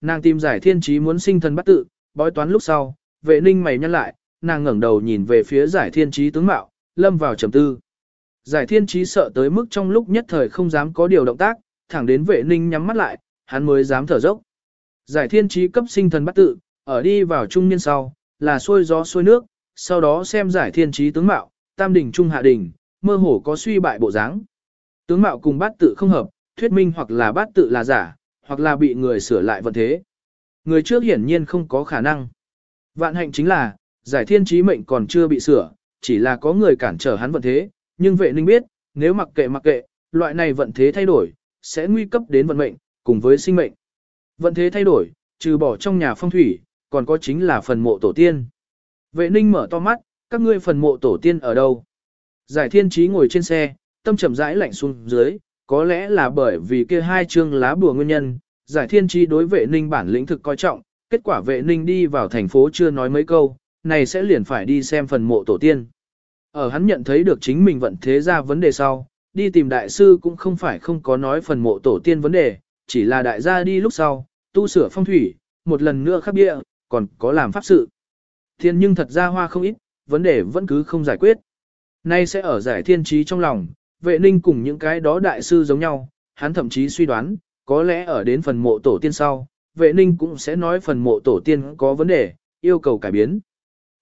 Nàng tìm giải thiên trí muốn sinh thần bắt tự, bói toán lúc sau, vệ ninh mày nhăn lại, nàng ngẩng đầu nhìn về phía giải thiên trí tướng mạo, lâm vào trầm tư. Giải thiên trí sợ tới mức trong lúc nhất thời không dám có điều động tác, thẳng đến vệ ninh nhắm mắt lại, hắn mới dám thở dốc. Giải thiên trí cấp sinh thần bắt tự, ở đi vào trung niên sau, là xuôi gió xuôi nước, sau đó xem giải thiên trí tướng mạo, tam đỉnh trung hạ đỉnh, mơ hồ có suy bại bộ dáng. Tướng mạo cùng bát tự không hợp, thuyết minh hoặc là bát tự là giả, hoặc là bị người sửa lại vận thế. Người trước hiển nhiên không có khả năng. Vạn hạnh chính là, giải thiên trí mệnh còn chưa bị sửa, chỉ là có người cản trở hắn vận thế, nhưng vệ ninh biết, nếu mặc kệ mặc kệ, loại này vận thế thay đổi, sẽ nguy cấp đến vận mệnh, cùng với sinh mệnh. Vận thế thay đổi, trừ bỏ trong nhà phong thủy, còn có chính là phần mộ tổ tiên. Vệ ninh mở to mắt, các ngươi phần mộ tổ tiên ở đâu? Giải thiên trí ngồi trên xe, tâm trầm rãi lạnh xuống dưới, có lẽ là bởi vì kia hai chương lá bùa nguyên nhân, giải thiên trí đối vệ ninh bản lĩnh thực coi trọng, kết quả vệ ninh đi vào thành phố chưa nói mấy câu, này sẽ liền phải đi xem phần mộ tổ tiên. Ở hắn nhận thấy được chính mình vận thế ra vấn đề sau, đi tìm đại sư cũng không phải không có nói phần mộ tổ tiên vấn đề, chỉ là đại gia đi lúc sau, tu sửa phong thủy, một lần nữa khắc địa, còn có làm pháp sự. Thiên nhưng thật ra hoa không ít, vấn đề vẫn cứ không giải quyết. Nay sẽ ở giải thiên trí trong lòng, vệ ninh cùng những cái đó đại sư giống nhau, hắn thậm chí suy đoán, có lẽ ở đến phần mộ tổ tiên sau, vệ ninh cũng sẽ nói phần mộ tổ tiên có vấn đề, yêu cầu cải biến.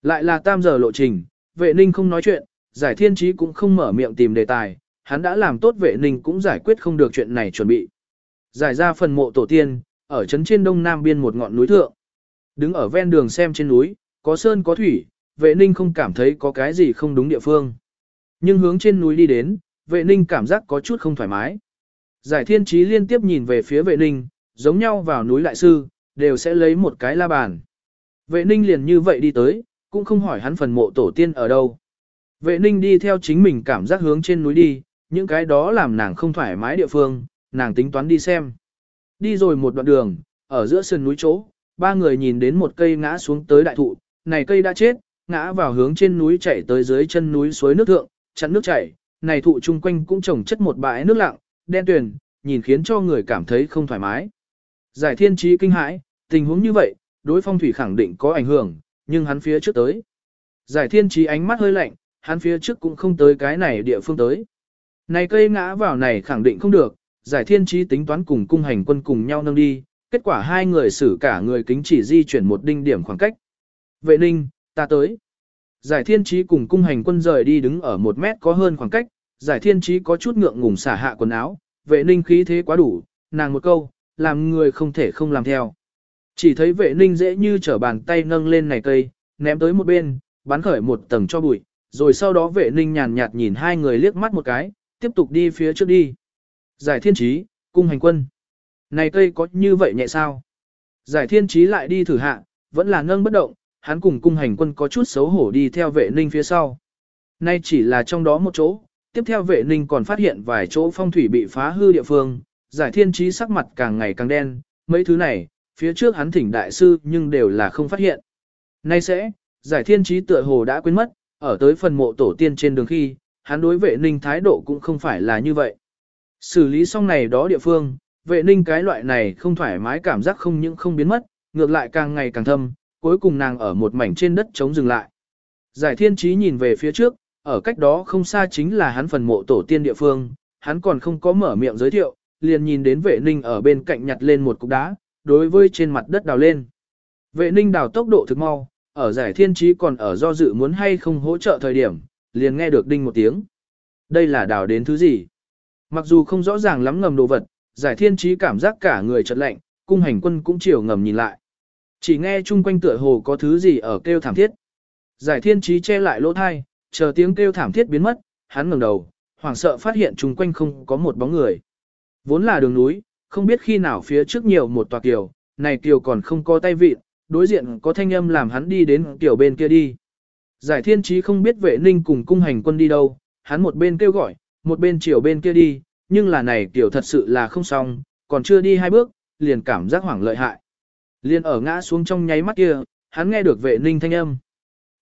Lại là tam giờ lộ trình, vệ ninh không nói chuyện, giải thiên trí cũng không mở miệng tìm đề tài, hắn đã làm tốt vệ ninh cũng giải quyết không được chuyện này chuẩn bị. Giải ra phần mộ tổ tiên, ở trấn trên đông nam biên một ngọn núi thượng. Đứng ở ven đường xem trên núi, có sơn có thủy, vệ ninh không cảm thấy có cái gì không đúng địa phương. Nhưng hướng trên núi đi đến, vệ ninh cảm giác có chút không thoải mái. Giải thiên trí liên tiếp nhìn về phía vệ ninh, giống nhau vào núi lại sư, đều sẽ lấy một cái la bàn. Vệ ninh liền như vậy đi tới, cũng không hỏi hắn phần mộ tổ tiên ở đâu. Vệ ninh đi theo chính mình cảm giác hướng trên núi đi, những cái đó làm nàng không thoải mái địa phương, nàng tính toán đi xem. Đi rồi một đoạn đường, ở giữa sườn núi chỗ, ba người nhìn đến một cây ngã xuống tới đại thụ, này cây đã chết, ngã vào hướng trên núi chảy tới dưới chân núi suối nước thượng, chặn nước chảy, này thụ chung quanh cũng trồng chất một bãi nước lặng, đen tuyền, nhìn khiến cho người cảm thấy không thoải mái. Giải thiên trí kinh hãi, tình huống như vậy, đối phong thủy khẳng định có ảnh hưởng, nhưng hắn phía trước tới. Giải thiên trí ánh mắt hơi lạnh, hắn phía trước cũng không tới cái này địa phương tới. Này cây ngã vào này khẳng định không được, giải thiên trí tính toán cùng cung hành quân cùng nhau nâng đi, kết quả hai người xử cả người kính chỉ di chuyển một đinh điểm khoảng cách. Vệ ninh, ta tới. Giải thiên trí cùng cung hành quân rời đi đứng ở một mét có hơn khoảng cách, giải thiên trí có chút ngượng ngùng xả hạ quần áo, vệ ninh khí thế quá đủ, nàng một câu, làm người không thể không làm theo. Chỉ thấy vệ ninh dễ như trở bàn tay nâng lên này cây, ném tới một bên, bắn khởi một tầng cho bụi, rồi sau đó vệ ninh nhàn nhạt nhìn hai người liếc mắt một cái, tiếp tục đi phía trước đi. Giải thiên trí, cung hành quân. Này cây có như vậy nhẹ sao? Giải thiên trí lại đi thử hạ, vẫn là ngâng bất động, hắn cùng cung hành quân có chút xấu hổ đi theo vệ ninh phía sau. Nay chỉ là trong đó một chỗ, tiếp theo vệ ninh còn phát hiện vài chỗ phong thủy bị phá hư địa phương, giải thiên trí sắc mặt càng ngày càng đen, mấy thứ này, phía trước hắn thỉnh đại sư nhưng đều là không phát hiện. Nay sẽ, giải thiên trí tựa hồ đã quên mất, ở tới phần mộ tổ tiên trên đường khi, hắn đối vệ ninh thái độ cũng không phải là như vậy. Xử lý xong này đó địa phương, vệ ninh cái loại này không thoải mái cảm giác không những không biến mất, ngược lại càng ngày càng thâm, cuối cùng nàng ở một mảnh trên đất chống dừng lại. Giải thiên trí nhìn về phía trước, ở cách đó không xa chính là hắn phần mộ tổ tiên địa phương, hắn còn không có mở miệng giới thiệu, liền nhìn đến vệ ninh ở bên cạnh nhặt lên một cục đá, đối với trên mặt đất đào lên. Vệ ninh đào tốc độ thực mau, ở giải thiên trí còn ở do dự muốn hay không hỗ trợ thời điểm, liền nghe được đinh một tiếng. Đây là đào đến thứ gì? Mặc dù không rõ ràng lắm ngầm đồ vật, giải thiên trí cảm giác cả người chật lạnh, cung hành quân cũng chiều ngầm nhìn lại. Chỉ nghe chung quanh tựa hồ có thứ gì ở kêu thảm thiết. Giải thiên trí che lại lỗ thai, chờ tiếng kêu thảm thiết biến mất, hắn ngẩng đầu, hoảng sợ phát hiện chung quanh không có một bóng người. Vốn là đường núi, không biết khi nào phía trước nhiều một tòa kiều, này kiều còn không có tay vịt, đối diện có thanh âm làm hắn đi đến kiều bên kia đi. Giải thiên trí không biết vệ ninh cùng cung hành quân đi đâu, hắn một bên kêu gọi, một bên chiều bên kia đi, nhưng là này kiều thật sự là không xong, còn chưa đi hai bước, liền cảm giác hoảng lợi hại. Liền ở ngã xuống trong nháy mắt kia, hắn nghe được vệ ninh thanh âm.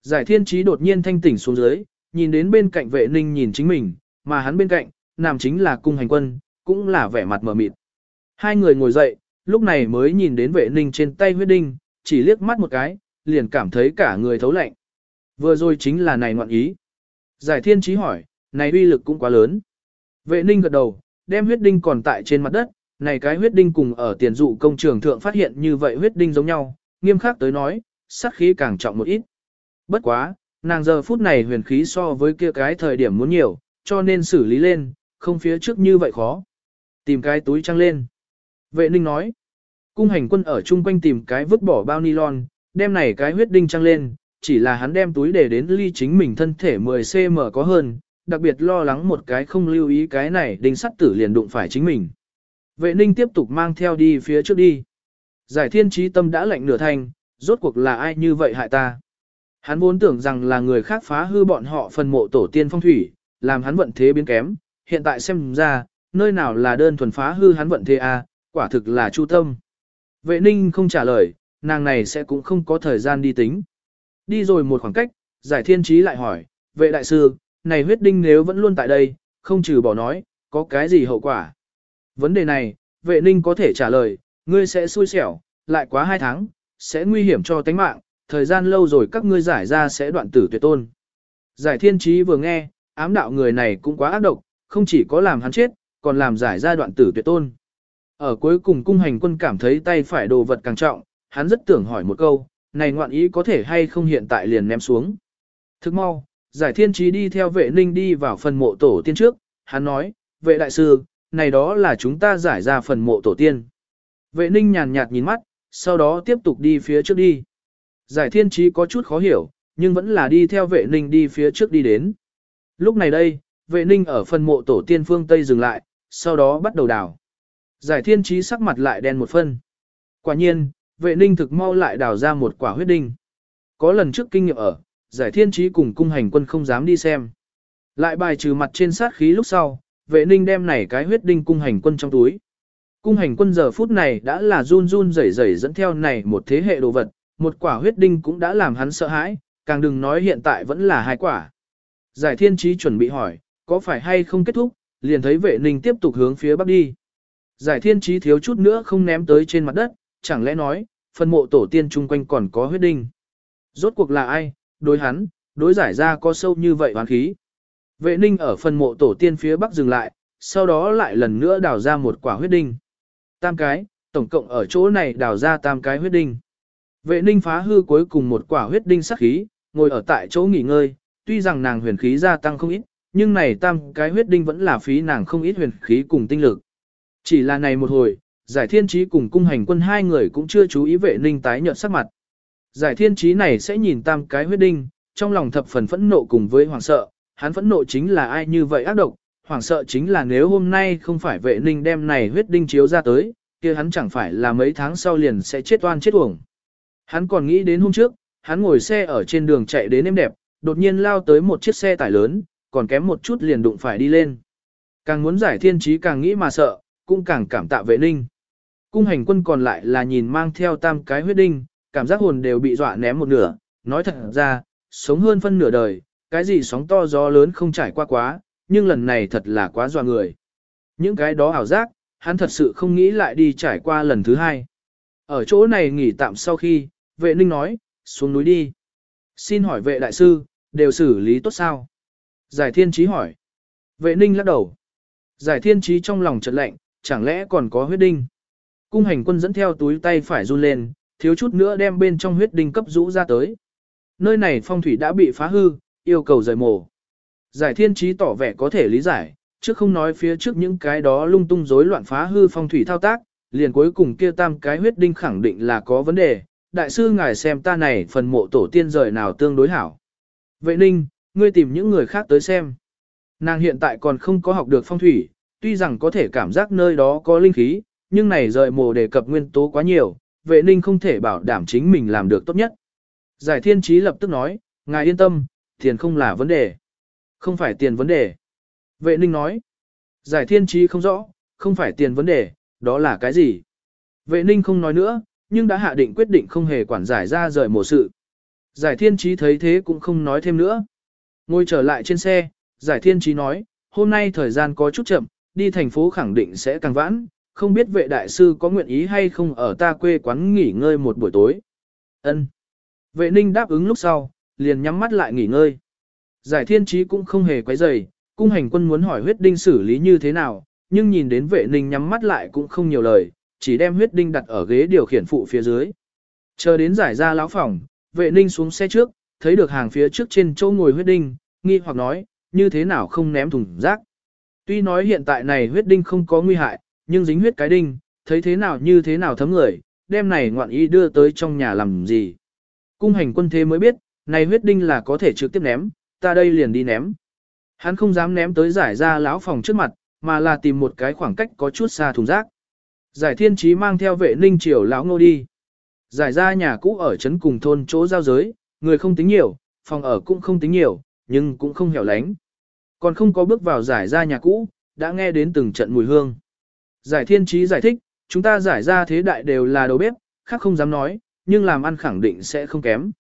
Giải thiên trí đột nhiên thanh tỉnh xuống dưới, nhìn đến bên cạnh vệ ninh nhìn chính mình, mà hắn bên cạnh, nằm chính là cung hành quân, cũng là vẻ mặt mờ mịt. Hai người ngồi dậy, lúc này mới nhìn đến vệ ninh trên tay huyết đinh, chỉ liếc mắt một cái, liền cảm thấy cả người thấu lạnh. Vừa rồi chính là này ngoạn ý. Giải thiên trí hỏi, này uy lực cũng quá lớn. Vệ ninh gật đầu, đem huyết đinh còn tại trên mặt đất, này cái huyết đinh cùng ở tiền dụ công trường thượng phát hiện như vậy huyết đinh giống nhau, nghiêm khắc tới nói, sát khí càng trọng một ít. Bất quá, nàng giờ phút này huyền khí so với kia cái thời điểm muốn nhiều, cho nên xử lý lên, không phía trước như vậy khó. Tìm cái túi trăng lên. Vệ ninh nói, cung hành quân ở chung quanh tìm cái vứt bỏ bao nylon, đem này cái huyết đinh trăng lên, chỉ là hắn đem túi để đến ly chính mình thân thể 10cm có hơn, đặc biệt lo lắng một cái không lưu ý cái này đinh sắt tử liền đụng phải chính mình. Vệ ninh tiếp tục mang theo đi phía trước đi. Giải thiên trí tâm đã lạnh nửa thành, rốt cuộc là ai như vậy hại ta. Hắn vốn tưởng rằng là người khác phá hư bọn họ phần mộ tổ tiên phong thủy, làm hắn vận thế biến kém, hiện tại xem ra, nơi nào là đơn thuần phá hư hắn vận thế a, à, quả thực là chu tâm. Vệ ninh không trả lời, nàng này sẽ cũng không có thời gian đi tính. Đi rồi một khoảng cách, giải thiên trí lại hỏi, vệ đại sư, này huyết đinh nếu vẫn luôn tại đây, không trừ bỏ nói, có cái gì hậu quả? Vấn đề này, vệ ninh có thể trả lời, ngươi sẽ xui xẻo, lại quá hai tháng, sẽ nguy hiểm cho tánh mạng, thời gian lâu rồi các ngươi giải ra sẽ đoạn tử tuyệt tôn. Giải thiên trí vừa nghe, ám đạo người này cũng quá ác độc, không chỉ có làm hắn chết, còn làm giải ra đoạn tử tuyệt tôn. Ở cuối cùng cung hành quân cảm thấy tay phải đồ vật càng trọng, hắn rất tưởng hỏi một câu, này ngoạn ý có thể hay không hiện tại liền ném xuống. Thức mau, giải thiên trí đi theo vệ ninh đi vào phần mộ tổ tiên trước, hắn nói, vệ đại sư, này đó là chúng ta giải ra phần mộ tổ tiên. Vệ ninh nhàn nhạt nhìn mắt, sau đó tiếp tục đi phía trước đi. Giải thiên trí có chút khó hiểu, nhưng vẫn là đi theo vệ ninh đi phía trước đi đến. Lúc này đây, vệ ninh ở phần mộ tổ tiên phương Tây dừng lại, sau đó bắt đầu đào. Giải thiên trí sắc mặt lại đen một phân. Quả nhiên, vệ ninh thực mau lại đào ra một quả huyết đinh. Có lần trước kinh nghiệm ở, giải thiên trí cùng cung hành quân không dám đi xem. Lại bài trừ mặt trên sát khí lúc sau, vệ ninh đem này cái huyết đinh cung hành quân trong túi. Cung hành quân giờ phút này đã là run run rẩy rẩy dẫn theo này một thế hệ đồ vật, một quả huyết đinh cũng đã làm hắn sợ hãi, càng đừng nói hiện tại vẫn là hai quả. Giải thiên trí chuẩn bị hỏi, có phải hay không kết thúc, liền thấy vệ ninh tiếp tục hướng phía bắc đi. Giải thiên trí thiếu chút nữa không ném tới trên mặt đất, chẳng lẽ nói, phần mộ tổ tiên chung quanh còn có huyết đinh. Rốt cuộc là ai, đối hắn, đối giải ra có sâu như vậy hoán khí. Vệ ninh ở phần mộ tổ tiên phía bắc dừng lại, sau đó lại lần nữa đào ra một quả huyết đinh. Tam cái, tổng cộng ở chỗ này đào ra tam cái huyết đinh. Vệ ninh phá hư cuối cùng một quả huyết đinh sắc khí, ngồi ở tại chỗ nghỉ ngơi, tuy rằng nàng huyền khí gia tăng không ít, nhưng này tam cái huyết đinh vẫn là phí nàng không ít huyền khí cùng tinh lực. Chỉ là này một hồi, giải thiên trí cùng cung hành quân hai người cũng chưa chú ý vệ ninh tái nhợt sắc mặt. Giải thiên trí này sẽ nhìn tam cái huyết đinh, trong lòng thập phần phẫn nộ cùng với hoàng sợ, hắn phẫn nộ chính là ai như vậy ác độc, hoảng sợ chính là nếu hôm nay không phải vệ ninh đem này huyết đinh chiếu ra tới, kia hắn chẳng phải là mấy tháng sau liền sẽ chết oan chết uổng. Hắn còn nghĩ đến hôm trước, hắn ngồi xe ở trên đường chạy đến êm đẹp, đột nhiên lao tới một chiếc xe tải lớn, còn kém một chút liền đụng phải đi lên. Càng muốn giải thiên trí càng nghĩ mà sợ, cũng càng cảm tạ vệ ninh. Cung hành quân còn lại là nhìn mang theo tam cái huyết đinh, cảm giác hồn đều bị dọa ném một nửa, nói thật ra, sống hơn phân nửa đời, cái gì sóng to gió lớn không trải qua quá, nhưng lần này thật là quá dọa người. Những cái đó ảo giác, hắn thật sự không nghĩ lại đi trải qua lần thứ hai. Ở chỗ này nghỉ tạm sau khi, vệ ninh nói, xuống núi đi. Xin hỏi vệ đại sư, đều xử lý tốt sao? Giải thiên trí hỏi. Vệ ninh lắc đầu. Giải thiên trí trong lòng chợt lạnh, chẳng lẽ còn có huyết đinh? Cung hành quân dẫn theo túi tay phải run lên, thiếu chút nữa đem bên trong huyết đinh cấp rũ ra tới. Nơi này phong thủy đã bị phá hư, yêu cầu rời mổ. Giải thiên trí tỏ vẻ có thể lý giải, chứ không nói phía trước những cái đó lung tung rối loạn phá hư phong thủy thao tác, liền cuối cùng kia tam cái huyết đinh khẳng định là có vấn đề. Đại sư ngài xem ta này phần mộ tổ tiên rời nào tương đối hảo. Vệ ninh, ngươi tìm những người khác tới xem. Nàng hiện tại còn không có học được phong thủy, tuy rằng có thể cảm giác nơi đó có linh khí, nhưng này rời mồ đề cập nguyên tố quá nhiều, vệ ninh không thể bảo đảm chính mình làm được tốt nhất. Giải thiên trí lập tức nói, ngài yên tâm, tiền không là vấn đề. Không phải tiền vấn đề. Vệ ninh nói, giải thiên trí không rõ, không phải tiền vấn đề, đó là cái gì? Vệ ninh không nói nữa, nhưng đã hạ định quyết định không hề quản giải ra rời mổ sự. Giải thiên trí thấy thế cũng không nói thêm nữa. Ngồi trở lại trên xe, giải thiên trí nói, hôm nay thời gian có chút chậm, đi thành phố khẳng định sẽ càng vãn, không biết vệ đại sư có nguyện ý hay không ở ta quê quán nghỉ ngơi một buổi tối. Ân. Vệ ninh đáp ứng lúc sau, liền nhắm mắt lại nghỉ ngơi. Giải thiên trí cũng không hề quấy rầy, cung hành quân muốn hỏi huyết đinh xử lý như thế nào, nhưng nhìn đến vệ ninh nhắm mắt lại cũng không nhiều lời, chỉ đem huyết đinh đặt ở ghế điều khiển phụ phía dưới. Chờ đến giải ra lão phòng, vệ ninh xuống xe trước, thấy được hàng phía trước trên chỗ ngồi huyết đinh, nghi hoặc nói, như thế nào không ném thùng rác. Tuy nói hiện tại này huyết đinh không có nguy hại, nhưng dính huyết cái đinh, thấy thế nào như thế nào thấm người, đem này ngoạn ý đưa tới trong nhà làm gì. Cung hành quân thế mới biết, này huyết đinh là có thể trực tiếp ném, ta đây liền đi ném. Hắn không dám ném tới giải ra lão phòng trước mặt, mà là tìm một cái khoảng cách có chút xa thùng rác. Giải thiên trí mang theo vệ ninh triều lão ngô đi. Giải ra nhà cũ ở trấn cùng thôn chỗ giao giới, người không tính nhiều, phòng ở cũng không tính nhiều, nhưng cũng không hẻo lánh. Còn không có bước vào giải ra nhà cũ, đã nghe đến từng trận mùi hương. Giải thiên trí giải thích, chúng ta giải ra thế đại đều là đầu bếp, khác không dám nói, nhưng làm ăn khẳng định sẽ không kém.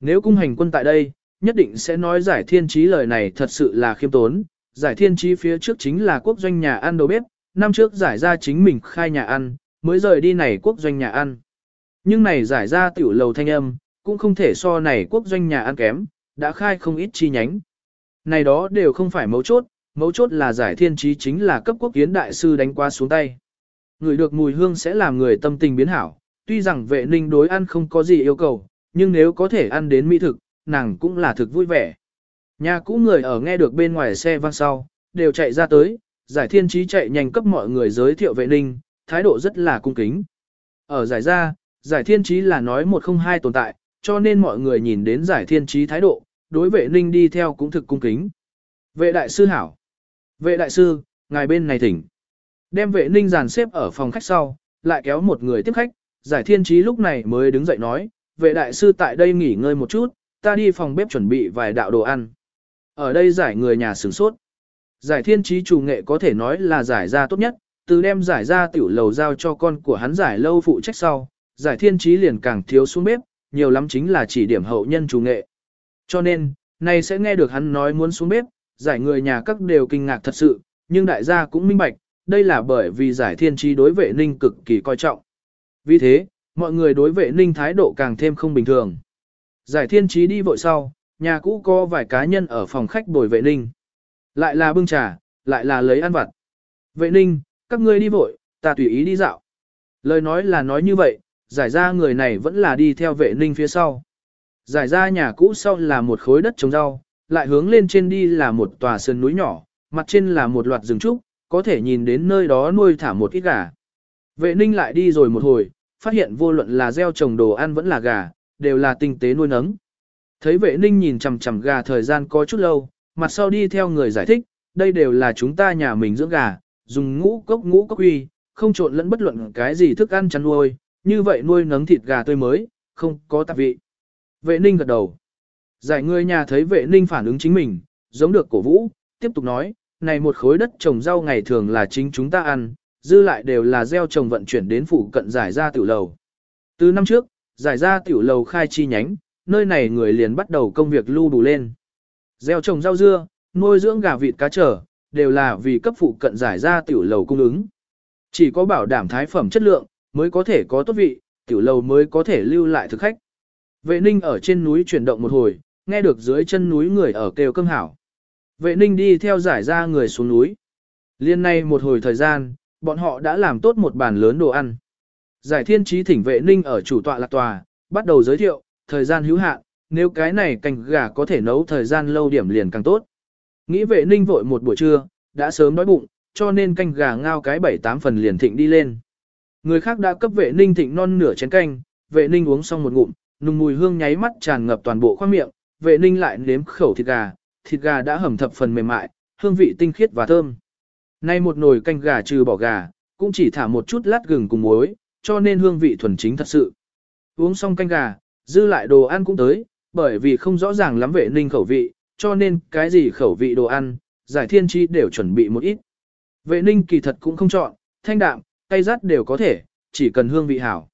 Nếu cung hành quân tại đây, nhất định sẽ nói giải thiên trí lời này thật sự là khiêm tốn. Giải thiên trí phía trước chính là quốc doanh nhà ăn đầu bếp, năm trước giải ra chính mình khai nhà ăn, mới rời đi này quốc doanh nhà ăn. Nhưng này giải ra tiểu lầu thanh âm, cũng không thể so này quốc doanh nhà ăn kém, đã khai không ít chi nhánh. Này đó đều không phải mấu chốt, mấu chốt là giải thiên trí chính là cấp quốc kiến đại sư đánh qua xuống tay. Người được mùi hương sẽ làm người tâm tình biến hảo, tuy rằng vệ ninh đối ăn không có gì yêu cầu, nhưng nếu có thể ăn đến mỹ thực, nàng cũng là thực vui vẻ. Nhà cũ người ở nghe được bên ngoài xe vang sau, đều chạy ra tới, giải thiên trí chạy nhanh cấp mọi người giới thiệu vệ ninh, thái độ rất là cung kính. Ở giải ra, giải thiên trí là nói một không hai tồn tại, cho nên mọi người nhìn đến giải thiên trí thái độ, đối vệ ninh đi theo cũng thực cung kính. Vệ đại sư hảo. Vệ đại sư, ngài bên này thỉnh. Đem vệ ninh dàn xếp ở phòng khách sau, lại kéo một người tiếp khách, giải thiên trí lúc này mới đứng dậy nói, vệ đại sư tại đây nghỉ ngơi một chút, ta đi phòng bếp chuẩn bị vài đạo đồ ăn. Ở đây giải người nhà sửng sốt. Giải thiên trí chủ nghệ có thể nói là giải ra tốt nhất, từ đem giải ra tiểu lầu giao cho con của hắn giải lâu phụ trách sau, giải thiên trí liền càng thiếu xuống bếp, nhiều lắm chính là chỉ điểm hậu nhân chủ nghệ. Cho nên, nay sẽ nghe được hắn nói muốn xuống bếp, giải người nhà các đều kinh ngạc thật sự, nhưng đại gia cũng minh bạch, đây là bởi vì giải thiên trí đối vệ ninh cực kỳ coi trọng. Vì thế, mọi người đối vệ ninh thái độ càng thêm không bình thường. Giải thiên trí đi vội sau, nhà cũ có vài cá nhân ở phòng khách bồi vệ ninh. Lại là bưng trà, lại là lấy ăn vặt. Vệ ninh, các ngươi đi vội, ta tùy ý đi dạo. Lời nói là nói như vậy, giải ra người này vẫn là đi theo vệ ninh phía sau. Giải ra nhà cũ sau là một khối đất trồng rau, lại hướng lên trên đi là một tòa sơn núi nhỏ, mặt trên là một loạt rừng trúc, có thể nhìn đến nơi đó nuôi thả một ít gà. Vệ ninh lại đi rồi một hồi, phát hiện vô luận là gieo trồng đồ ăn vẫn là gà, đều là tinh tế nuôi nấng. Thấy vệ ninh nhìn chằm chằm gà thời gian có chút lâu, mặt sau đi theo người giải thích, đây đều là chúng ta nhà mình dưỡng gà, dùng ngũ cốc ngũ cốc uy, không trộn lẫn bất luận cái gì thức ăn chăn nuôi, như vậy nuôi nấng thịt gà tươi mới, không có tạp vị. Vệ ninh gật đầu. Giải người nhà thấy vệ ninh phản ứng chính mình, giống được cổ vũ, tiếp tục nói, này một khối đất trồng rau ngày thường là chính chúng ta ăn, dư lại đều là gieo trồng vận chuyển đến phủ cận giải ra tiểu lầu. Từ năm trước, giải ra tiểu lầu khai chi nhánh, nơi này người liền bắt đầu công việc lưu đủ lên. Gieo trồng rau dưa, nuôi dưỡng gà vịt cá trở, đều là vì cấp phụ cận giải ra tiểu lầu cung ứng. Chỉ có bảo đảm thái phẩm chất lượng, mới có thể có tốt vị, tiểu lầu mới có thể lưu lại thực khách. Vệ ninh ở trên núi chuyển động một hồi, nghe được dưới chân núi người ở kêu cơm hảo. Vệ ninh đi theo giải ra người xuống núi. Liên nay một hồi thời gian, bọn họ đã làm tốt một bàn lớn đồ ăn. Giải thiên trí thỉnh vệ ninh ở chủ tọa lạc tòa, bắt đầu giới thiệu, thời gian hữu hạn, nếu cái này canh gà có thể nấu thời gian lâu điểm liền càng tốt. Nghĩ vệ ninh vội một buổi trưa, đã sớm đói bụng, cho nên canh gà ngao cái bảy tám phần liền thịnh đi lên. Người khác đã cấp vệ ninh thịnh non nửa chén canh, vệ ninh uống xong một ngụm, nùng mùi hương nháy mắt tràn ngập toàn bộ khoang miệng, vệ ninh lại nếm khẩu thịt gà, thịt gà đã hầm thập phần mềm mại, hương vị tinh khiết và thơm. Nay một nồi canh gà trừ bỏ gà, cũng chỉ thả một chút lát gừng cùng muối, cho nên hương vị thuần chính thật sự. Uống xong canh gà, dư lại đồ ăn cũng tới, bởi vì không rõ ràng lắm vệ ninh khẩu vị, cho nên cái gì khẩu vị đồ ăn, giải thiên chi đều chuẩn bị một ít. Vệ ninh kỳ thật cũng không chọn, thanh đạm, cay rát đều có thể, chỉ cần hương vị hảo.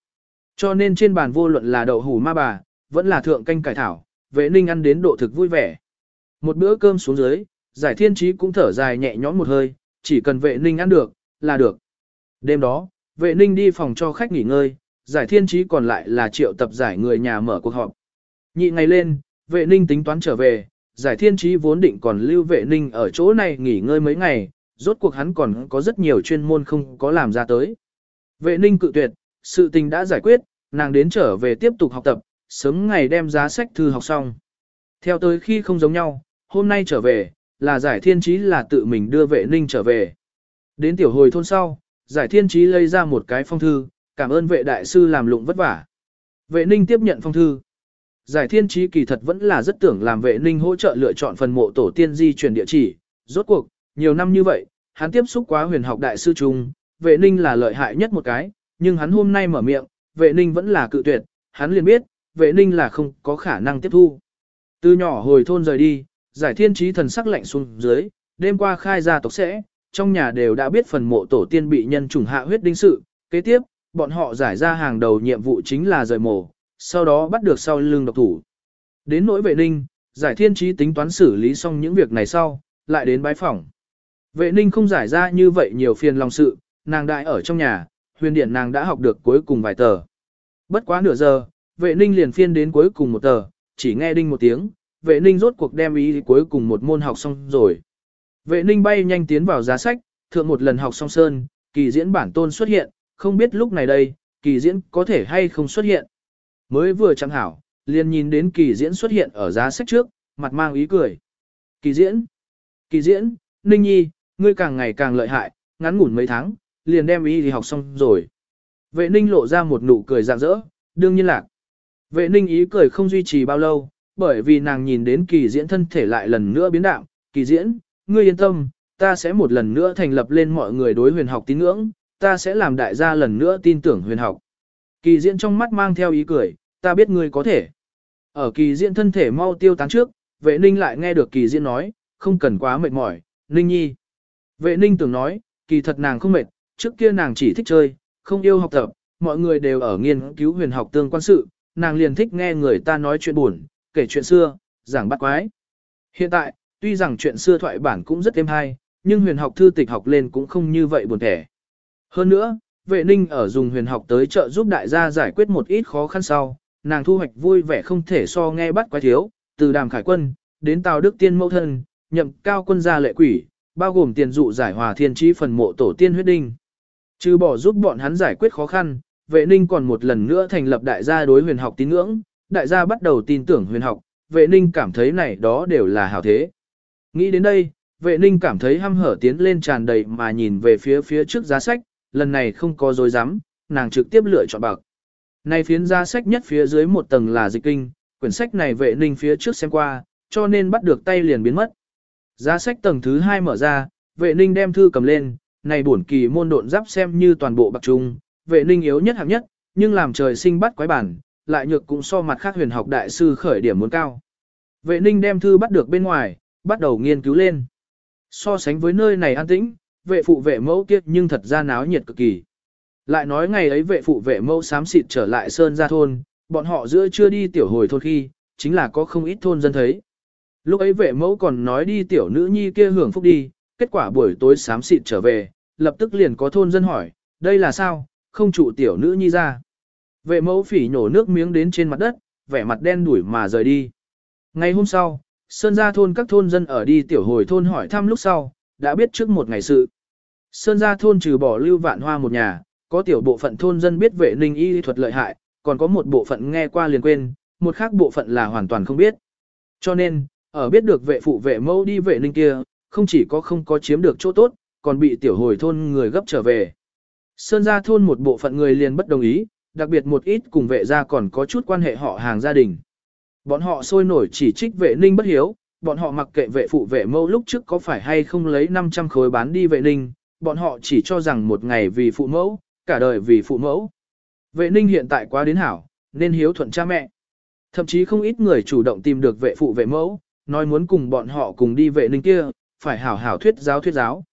Cho nên trên bàn vô luận là đậu hủ ma bà, vẫn là thượng canh cải thảo, vệ ninh ăn đến độ thực vui vẻ. Một bữa cơm xuống dưới, giải thiên trí cũng thở dài nhẹ nhõm một hơi, chỉ cần vệ ninh ăn được, là được. Đêm đó, vệ ninh đi phòng cho khách nghỉ ngơi, giải thiên trí còn lại là triệu tập giải người nhà mở cuộc họp. Nhị ngày lên, vệ ninh tính toán trở về, giải thiên trí vốn định còn lưu vệ ninh ở chỗ này nghỉ ngơi mấy ngày, rốt cuộc hắn còn có rất nhiều chuyên môn không có làm ra tới. Vệ ninh cự tuyệt, sự tình đã giải quyết, nàng đến trở về tiếp tục học tập, sớm ngày đem giá sách thư học xong. Theo tới khi không giống nhau, hôm nay trở về, là giải thiên trí là tự mình đưa vệ ninh trở về. Đến tiểu hồi thôn sau, giải thiên trí lấy ra một cái phong thư, cảm ơn vệ đại sư làm lụng vất vả. Vệ ninh tiếp nhận phong thư. Giải thiên trí kỳ thật vẫn là rất tưởng làm vệ ninh hỗ trợ lựa chọn phần mộ tổ tiên di chuyển địa chỉ. Rốt cuộc, nhiều năm như vậy, hắn tiếp xúc quá huyền học đại sư trung, vệ ninh là lợi hại nhất một cái, nhưng hắn hôm nay mở miệng, vệ ninh vẫn là cự tuyệt, hắn liền biết, vệ ninh là không có khả năng tiếp thu. Từ nhỏ hồi thôn rời đi, giải thiên trí thần sắc lạnh xuống dưới, đêm qua khai ra tộc sẽ, trong nhà đều đã biết phần mộ tổ tiên bị nhân trùng hạ huyết đinh sự, kế tiếp, bọn họ giải ra hàng đầu nhiệm vụ chính là rời mộ, sau đó bắt được sau lưng độc thủ. Đến nỗi vệ ninh, giải thiên trí tính toán xử lý xong những việc này sau, lại đến bái phỏng. Vệ ninh không giải ra như vậy nhiều phiền lòng sự, nàng đại ở trong nhà, huyền điển nàng đã học được cuối cùng vài tờ. Bất quá nửa giờ, vệ ninh liền phiên đến cuối cùng một tờ, chỉ nghe đinh một tiếng, vệ ninh rốt cuộc đem ý cuối cùng một môn học xong rồi. Vệ ninh bay nhanh tiến vào giá sách, thượng một lần học xong sơn, kỳ diễn bản tôn xuất hiện, không biết lúc này đây, kỳ diễn có thể hay không xuất hiện. Mới vừa chẳng hảo, liền nhìn đến kỳ diễn xuất hiện ở giá sách trước, mặt mang ý cười. Kỳ diễn, kỳ diễn, ninh nhi, ngươi càng ngày càng lợi hại, ngắn ngủn mấy tháng, liền đem ý thì học xong rồi. Vệ ninh lộ ra một nụ cười rạng rỡ, đương nhiên lạc. Vệ ninh ý cười không duy trì bao lâu, bởi vì nàng nhìn đến kỳ diễn thân thể lại lần nữa biến đạo. Kỳ diễn, ngươi yên tâm, ta sẽ một lần nữa thành lập lên mọi người đối huyền học tín ngưỡng, ta sẽ làm đại gia lần nữa tin tưởng huyền học. Kỳ diễn trong mắt mang theo ý cười, ta biết ngươi có thể. Ở kỳ diễn thân thể mau tiêu tán trước, vệ ninh lại nghe được kỳ diễn nói, không cần quá mệt mỏi, ninh nhi. Vệ ninh tưởng nói, kỳ thật nàng không mệt, trước kia nàng chỉ thích chơi, không yêu học tập, mọi người đều ở nghiên cứu huyền học tương quan sự, nàng liền thích nghe người ta nói chuyện buồn, kể chuyện xưa, giảng bắt quái. Hiện tại, tuy rằng chuyện xưa thoại bản cũng rất êm hay, nhưng huyền học thư tịch học lên cũng không như vậy buồn thẻ. Hơn nữa, vệ ninh ở dùng huyền học tới trợ giúp đại gia giải quyết một ít khó khăn sau, nàng thu hoạch vui vẻ không thể so nghe bắt quái thiếu, từ đàm khải quân, đến tào đức tiên mẫu thân, nhậm cao quân gia lệ quỷ, bao gồm tiền dụ giải hòa thiên trí phần mộ tổ tiên huyết đinh. Trừ bỏ giúp bọn hắn giải quyết khó khăn, vệ ninh còn một lần nữa thành lập đại gia đối huyền học tín ngưỡng, đại gia bắt đầu tin tưởng huyền học, vệ ninh cảm thấy này đó đều là hảo thế. Nghĩ đến đây, vệ ninh cảm thấy hăm hở tiến lên tràn đầy mà nhìn về phía phía trước giá sách, lần này không có dối rắm nàng trực tiếp lựa chọn bạc. Này phiến giá sách nhất phía dưới một tầng là dịch kinh, quyển sách này vệ ninh phía trước xem qua, cho nên bắt được tay liền biến mất. Giá sách tầng thứ hai mở ra, vệ ninh đem thư cầm lên, này bổn kỳ môn độn giáp xem như toàn bộ bạc trung, vệ ninh yếu nhất hạng nhất, nhưng làm trời sinh bắt quái bản, lại nhược cũng so mặt khác huyền học đại sư khởi điểm muốn cao. Vệ ninh đem thư bắt được bên ngoài, bắt đầu nghiên cứu lên. So sánh với nơi này an tĩnh, vệ phụ vệ mẫu kiếp nhưng thật ra náo nhiệt cực kỳ. Lại nói ngày ấy vệ phụ vệ mẫu xám xịt trở lại sơn ra thôn, bọn họ giữa chưa đi tiểu hồi thôn khi, chính là có không ít thôn dân thấy. Lúc ấy vệ mẫu còn nói đi tiểu nữ nhi kia hưởng phúc đi, kết quả buổi tối xám xịt trở về, lập tức liền có thôn dân hỏi, đây là sao, không trụ tiểu nữ nhi ra. Vệ mẫu phỉ nhổ nước miếng đến trên mặt đất, vẻ mặt đen đuổi mà rời đi. Ngày hôm sau, Sơn Gia thôn các thôn dân ở đi tiểu hồi thôn hỏi thăm lúc sau, đã biết trước một ngày sự. Sơn Gia thôn trừ bỏ lưu vạn hoa một nhà, có tiểu bộ phận thôn dân biết vệ ninh y thuật lợi hại, còn có một bộ phận nghe qua liền quên, một khác bộ phận là hoàn toàn không biết. Cho nên, ở biết được vệ phụ vệ mẫu đi vệ ninh kia, không chỉ có không có chiếm được chỗ tốt, còn bị tiểu hồi thôn người gấp trở về. Sơn gia thôn một bộ phận người liền bất đồng ý, đặc biệt một ít cùng vệ gia còn có chút quan hệ họ hàng gia đình. Bọn họ sôi nổi chỉ trích vệ ninh bất hiếu, bọn họ mặc kệ vệ phụ vệ mâu lúc trước có phải hay không lấy 500 khối bán đi vệ ninh, bọn họ chỉ cho rằng một ngày vì phụ mẫu, cả đời vì phụ mẫu. Vệ ninh hiện tại quá đến hảo, nên hiếu thuận cha mẹ. Thậm chí không ít người chủ động tìm được vệ phụ vệ mẫu, nói muốn cùng bọn họ cùng đi vệ ninh kia, phải hảo hảo thuyết giáo thuyết giáo.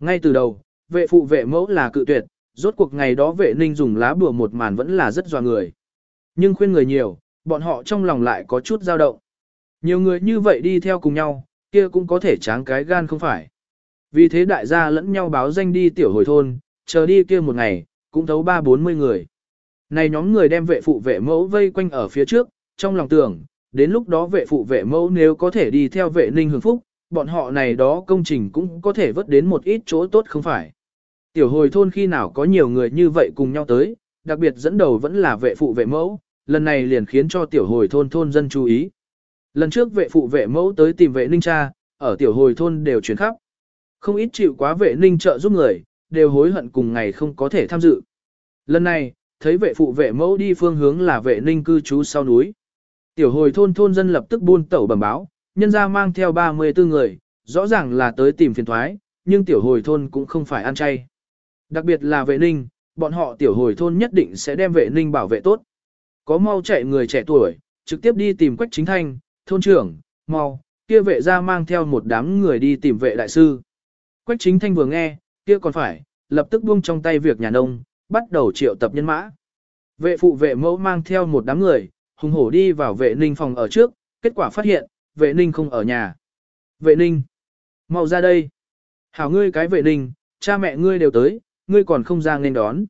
Ngay từ đầu, vệ phụ vệ mẫu là cự tuyệt, rốt cuộc ngày đó vệ ninh dùng lá bùa một màn vẫn là rất doa người. Nhưng khuyên người nhiều, bọn họ trong lòng lại có chút dao động. Nhiều người như vậy đi theo cùng nhau, kia cũng có thể tráng cái gan không phải. Vì thế đại gia lẫn nhau báo danh đi tiểu hồi thôn, chờ đi kia một ngày, cũng thấu ba bốn mươi người. Này nhóm người đem vệ phụ vệ mẫu vây quanh ở phía trước, trong lòng tưởng, đến lúc đó vệ phụ vệ mẫu nếu có thể đi theo vệ ninh hưởng phúc, bọn họ này đó công trình cũng có thể vớt đến một ít chỗ tốt không phải. Tiểu hồi thôn khi nào có nhiều người như vậy cùng nhau tới, đặc biệt dẫn đầu vẫn là vệ phụ vệ mẫu, lần này liền khiến cho tiểu hồi thôn thôn dân chú ý. Lần trước vệ phụ vệ mẫu tới tìm vệ ninh cha, ở tiểu hồi thôn đều chuyển khắp. Không ít chịu quá vệ ninh trợ giúp người, đều hối hận cùng ngày không có thể tham dự. Lần này, thấy vệ phụ vệ mẫu đi phương hướng là vệ ninh cư trú sau núi. Tiểu hồi thôn thôn dân lập tức buôn tẩu bẩm báo, nhân ra mang theo 34 người, rõ ràng là tới tìm phiền thoái, nhưng tiểu hồi thôn cũng không phải ăn chay. Đặc biệt là vệ ninh, bọn họ tiểu hồi thôn nhất định sẽ đem vệ ninh bảo vệ tốt. Có mau chạy người trẻ tuổi, trực tiếp đi tìm quách chính thanh, thôn trưởng, mau, kia vệ ra mang theo một đám người đi tìm vệ đại sư. Quách chính thanh vừa nghe, kia còn phải, lập tức buông trong tay việc nhà nông, bắt đầu triệu tập nhân mã. Vệ phụ vệ mẫu mang theo một đám người, hùng hổ đi vào vệ ninh phòng ở trước, kết quả phát hiện, vệ ninh không ở nhà. Vệ ninh, mau ra đây. Hảo ngươi cái vệ ninh, cha mẹ ngươi đều tới, ngươi còn không ra nên đón.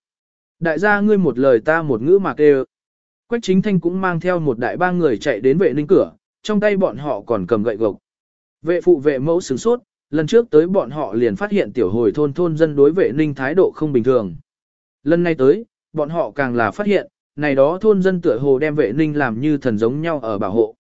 Đại gia ngươi một lời ta một ngữ mà kêu. Quách chính thanh cũng mang theo một đại ba người chạy đến vệ ninh cửa, trong tay bọn họ còn cầm gậy gộc. Vệ phụ vệ mẫu sửng sốt, lần trước tới bọn họ liền phát hiện tiểu hồi thôn thôn dân đối vệ ninh thái độ không bình thường. Lần này tới, bọn họ càng là phát hiện, này đó thôn dân tựa hồ đem vệ ninh làm như thần giống nhau ở bảo hộ.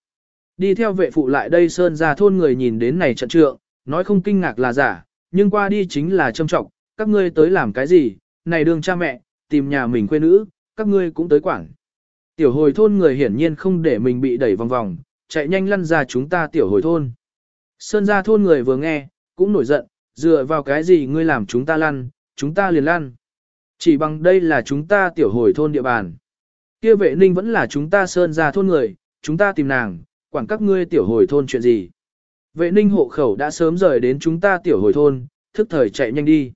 Đi theo vệ phụ lại đây sơn ra thôn người nhìn đến này trận trượng, nói không kinh ngạc là giả, nhưng qua đi chính là châm trọng, các ngươi tới làm cái gì, này đường cha mẹ, tìm nhà mình quê nữ, các ngươi cũng tới quảng Tiểu hồi thôn người hiển nhiên không để mình bị đẩy vòng vòng, chạy nhanh lăn ra chúng ta tiểu hồi thôn. Sơn ra thôn người vừa nghe, cũng nổi giận, dựa vào cái gì ngươi làm chúng ta lăn, chúng ta liền lăn. Chỉ bằng đây là chúng ta tiểu hồi thôn địa bàn. Kia vệ ninh vẫn là chúng ta sơn ra thôn người, chúng ta tìm nàng, quản các ngươi tiểu hồi thôn chuyện gì. Vệ ninh hộ khẩu đã sớm rời đến chúng ta tiểu hồi thôn, thức thời chạy nhanh đi.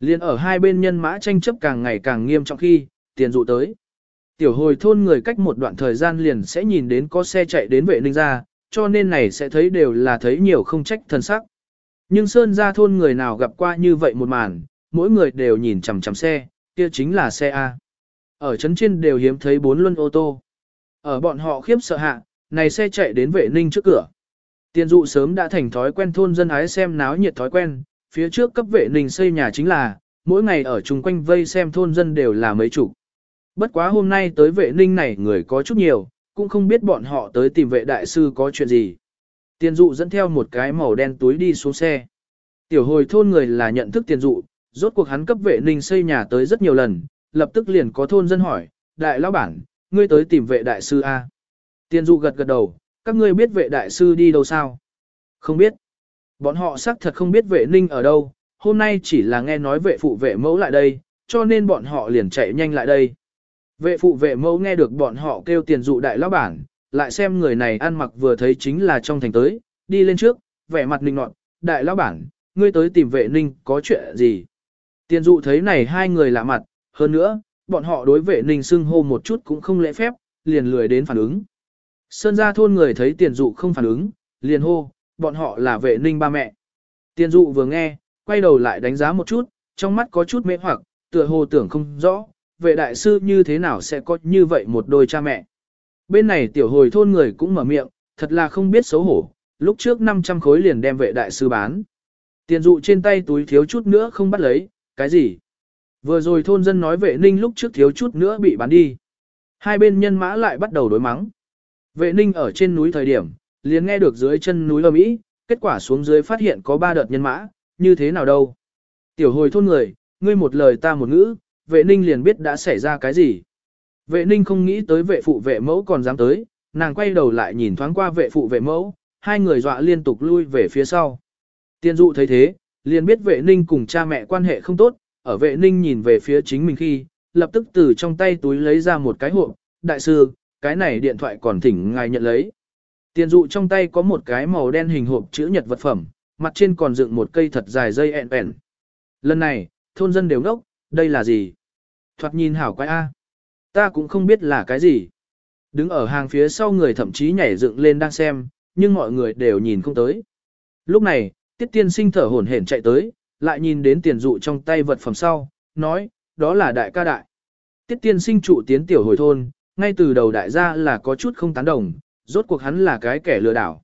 Liên ở hai bên nhân mã tranh chấp càng ngày càng nghiêm trọng khi, tiền dụ tới. Tiểu hồi thôn người cách một đoạn thời gian liền sẽ nhìn đến có xe chạy đến vệ ninh ra, cho nên này sẽ thấy đều là thấy nhiều không trách thân sắc. Nhưng Sơn ra thôn người nào gặp qua như vậy một màn, mỗi người đều nhìn chằm chằm xe, kia chính là xe A. Ở trấn trên đều hiếm thấy bốn luân ô tô. Ở bọn họ khiếp sợ hạ, này xe chạy đến vệ ninh trước cửa. Tiền dụ sớm đã thành thói quen thôn dân ái xem náo nhiệt thói quen, phía trước cấp vệ ninh xây nhà chính là, mỗi ngày ở chung quanh vây xem thôn dân đều là mấy chục. Bất quá hôm nay tới vệ ninh này người có chút nhiều, cũng không biết bọn họ tới tìm vệ đại sư có chuyện gì. Tiền dụ dẫn theo một cái màu đen túi đi xuống xe. Tiểu hồi thôn người là nhận thức tiền dụ, rốt cuộc hắn cấp vệ ninh xây nhà tới rất nhiều lần, lập tức liền có thôn dân hỏi, đại lão bản, ngươi tới tìm vệ đại sư A. Tiền dụ gật gật đầu, các ngươi biết vệ đại sư đi đâu sao? Không biết. Bọn họ xác thật không biết vệ ninh ở đâu, hôm nay chỉ là nghe nói vệ phụ vệ mẫu lại đây, cho nên bọn họ liền chạy nhanh lại đây. Vệ phụ vệ mẫu nghe được bọn họ kêu tiền dụ đại lão bản, lại xem người này ăn mặc vừa thấy chính là trong thành tới, đi lên trước, vẻ mặt ninh nọt, đại lão bản, ngươi tới tìm vệ ninh có chuyện gì? Tiền dụ thấy này hai người lạ mặt, hơn nữa, bọn họ đối vệ ninh xưng hô một chút cũng không lễ phép, liền lười đến phản ứng. Sơn ra thôn người thấy tiền dụ không phản ứng, liền hô, bọn họ là vệ ninh ba mẹ. tiên dụ vừa nghe, quay đầu lại đánh giá một chút, trong mắt có chút mê hoặc, tựa hồ tưởng không rõ, vệ đại sư như thế nào sẽ có như vậy một đôi cha mẹ. Bên này tiểu hồi thôn người cũng mở miệng, thật là không biết xấu hổ, lúc trước 500 khối liền đem vệ đại sư bán. Tiền dụ trên tay túi thiếu chút nữa không bắt lấy, cái gì? Vừa rồi thôn dân nói vệ ninh lúc trước thiếu chút nữa bị bán đi. Hai bên nhân mã lại bắt đầu đối mắng. Vệ ninh ở trên núi thời điểm, liền nghe được dưới chân núi ầm ĩ, kết quả xuống dưới phát hiện có ba đợt nhân mã, như thế nào đâu. Tiểu hồi thôn người, ngươi một lời ta một ngữ, vệ ninh liền biết đã xảy ra cái gì. Vệ ninh không nghĩ tới vệ phụ vệ mẫu còn dám tới, nàng quay đầu lại nhìn thoáng qua vệ phụ vệ mẫu, hai người dọa liên tục lui về phía sau. Tiên dụ thấy thế, liền biết vệ ninh cùng cha mẹ quan hệ không tốt, ở vệ ninh nhìn về phía chính mình khi, lập tức từ trong tay túi lấy ra một cái hộp, đại sư, cái này điện thoại còn thỉnh ngài nhận lấy. Tiền dụ trong tay có một cái màu đen hình hộp chữ nhật vật phẩm, mặt trên còn dựng một cây thật dài dây ẹn ẹn. Lần này, thôn dân đều ngốc, đây là gì? Thoạt nhìn hảo quái A. Ta cũng không biết là cái gì. Đứng ở hàng phía sau người thậm chí nhảy dựng lên đang xem, nhưng mọi người đều nhìn không tới. Lúc này, tiết tiên sinh thở hổn hển chạy tới, lại nhìn đến tiền dụ trong tay vật phẩm sau, nói, đó là đại ca đại. Tiết tiên sinh trụ tiến tiểu hồi thôn, ngay từ đầu đại gia là có chút không tán đồng, rốt cuộc hắn là cái kẻ lừa đảo.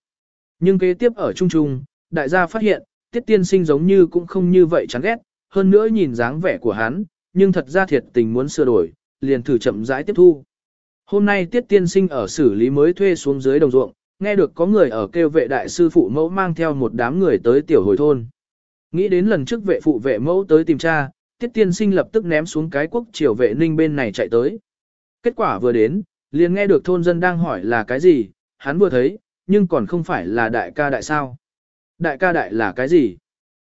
Nhưng kế tiếp ở trung trung, đại gia phát hiện, tiết tiên sinh giống như cũng không như vậy chán ghét, hơn nữa nhìn dáng vẻ của hắn, nhưng thật ra thiệt tình muốn sửa đổi, liền thử chậm rãi tiếp thu. Hôm nay tiết tiên sinh ở xử lý mới thuê xuống dưới đồng ruộng, nghe được có người ở kêu vệ đại sư phụ mẫu mang theo một đám người tới tiểu hồi thôn. Nghĩ đến lần trước vệ phụ vệ mẫu tới tìm cha, tiết tiên sinh lập tức ném xuống cái quốc triều vệ ninh bên này chạy tới. Kết quả vừa đến, liền nghe được thôn dân đang hỏi là cái gì, hắn vừa thấy, nhưng còn không phải là đại ca đại sao. Đại ca đại là cái gì?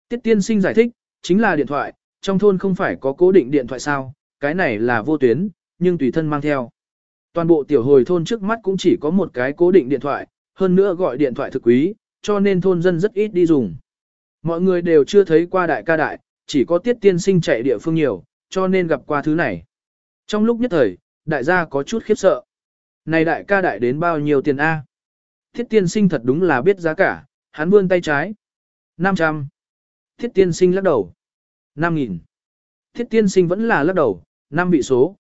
Tiết tiên sinh giải thích, chính là điện thoại, trong thôn không phải có cố định điện thoại sao, cái này là vô tuyến, nhưng tùy thân mang theo. Toàn bộ tiểu hồi thôn trước mắt cũng chỉ có một cái cố định điện thoại, hơn nữa gọi điện thoại thực quý, cho nên thôn dân rất ít đi dùng. Mọi người đều chưa thấy qua đại ca đại, chỉ có tiết tiên sinh chạy địa phương nhiều, cho nên gặp qua thứ này. Trong lúc nhất thời, đại gia có chút khiếp sợ. Này đại ca đại đến bao nhiêu tiền A? Thiết tiên sinh thật đúng là biết giá cả, hắn vươn tay trái. 500. Thiết tiên sinh lắc đầu. 5.000. Thiết tiên sinh vẫn là lắc đầu, 5 vị số.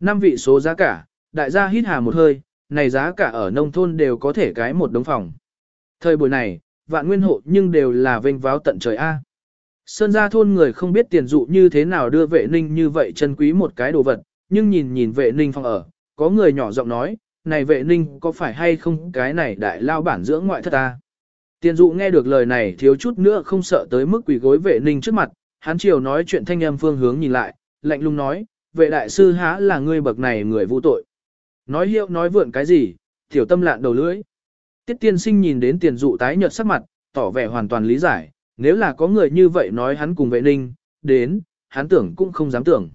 5 vị số giá cả, đại gia hít hà một hơi, này giá cả ở nông thôn đều có thể cái một đống phòng. Thời buổi này, vạn nguyên hộ nhưng đều là vênh váo tận trời A. Sơn gia thôn người không biết tiền dụ như thế nào đưa vệ ninh như vậy chân quý một cái đồ vật, nhưng nhìn nhìn vệ ninh phòng ở, có người nhỏ giọng nói, này vệ ninh có phải hay không cái này đại lao bản dưỡng ngoại thất ta. Tiền dụ nghe được lời này thiếu chút nữa không sợ tới mức quỷ gối vệ ninh trước mặt, hắn chiều nói chuyện thanh âm phương hướng nhìn lại, lạnh lùng nói, vệ đại sư há là ngươi bậc này người vô tội. Nói hiệu nói vượn cái gì, tiểu tâm lạn đầu lưỡi. Tiết tiên sinh nhìn đến tiền dụ tái nhợt sắc mặt, tỏ vẻ hoàn toàn lý giải, nếu là có người như vậy nói hắn cùng vệ ninh, đến, hắn tưởng cũng không dám tưởng.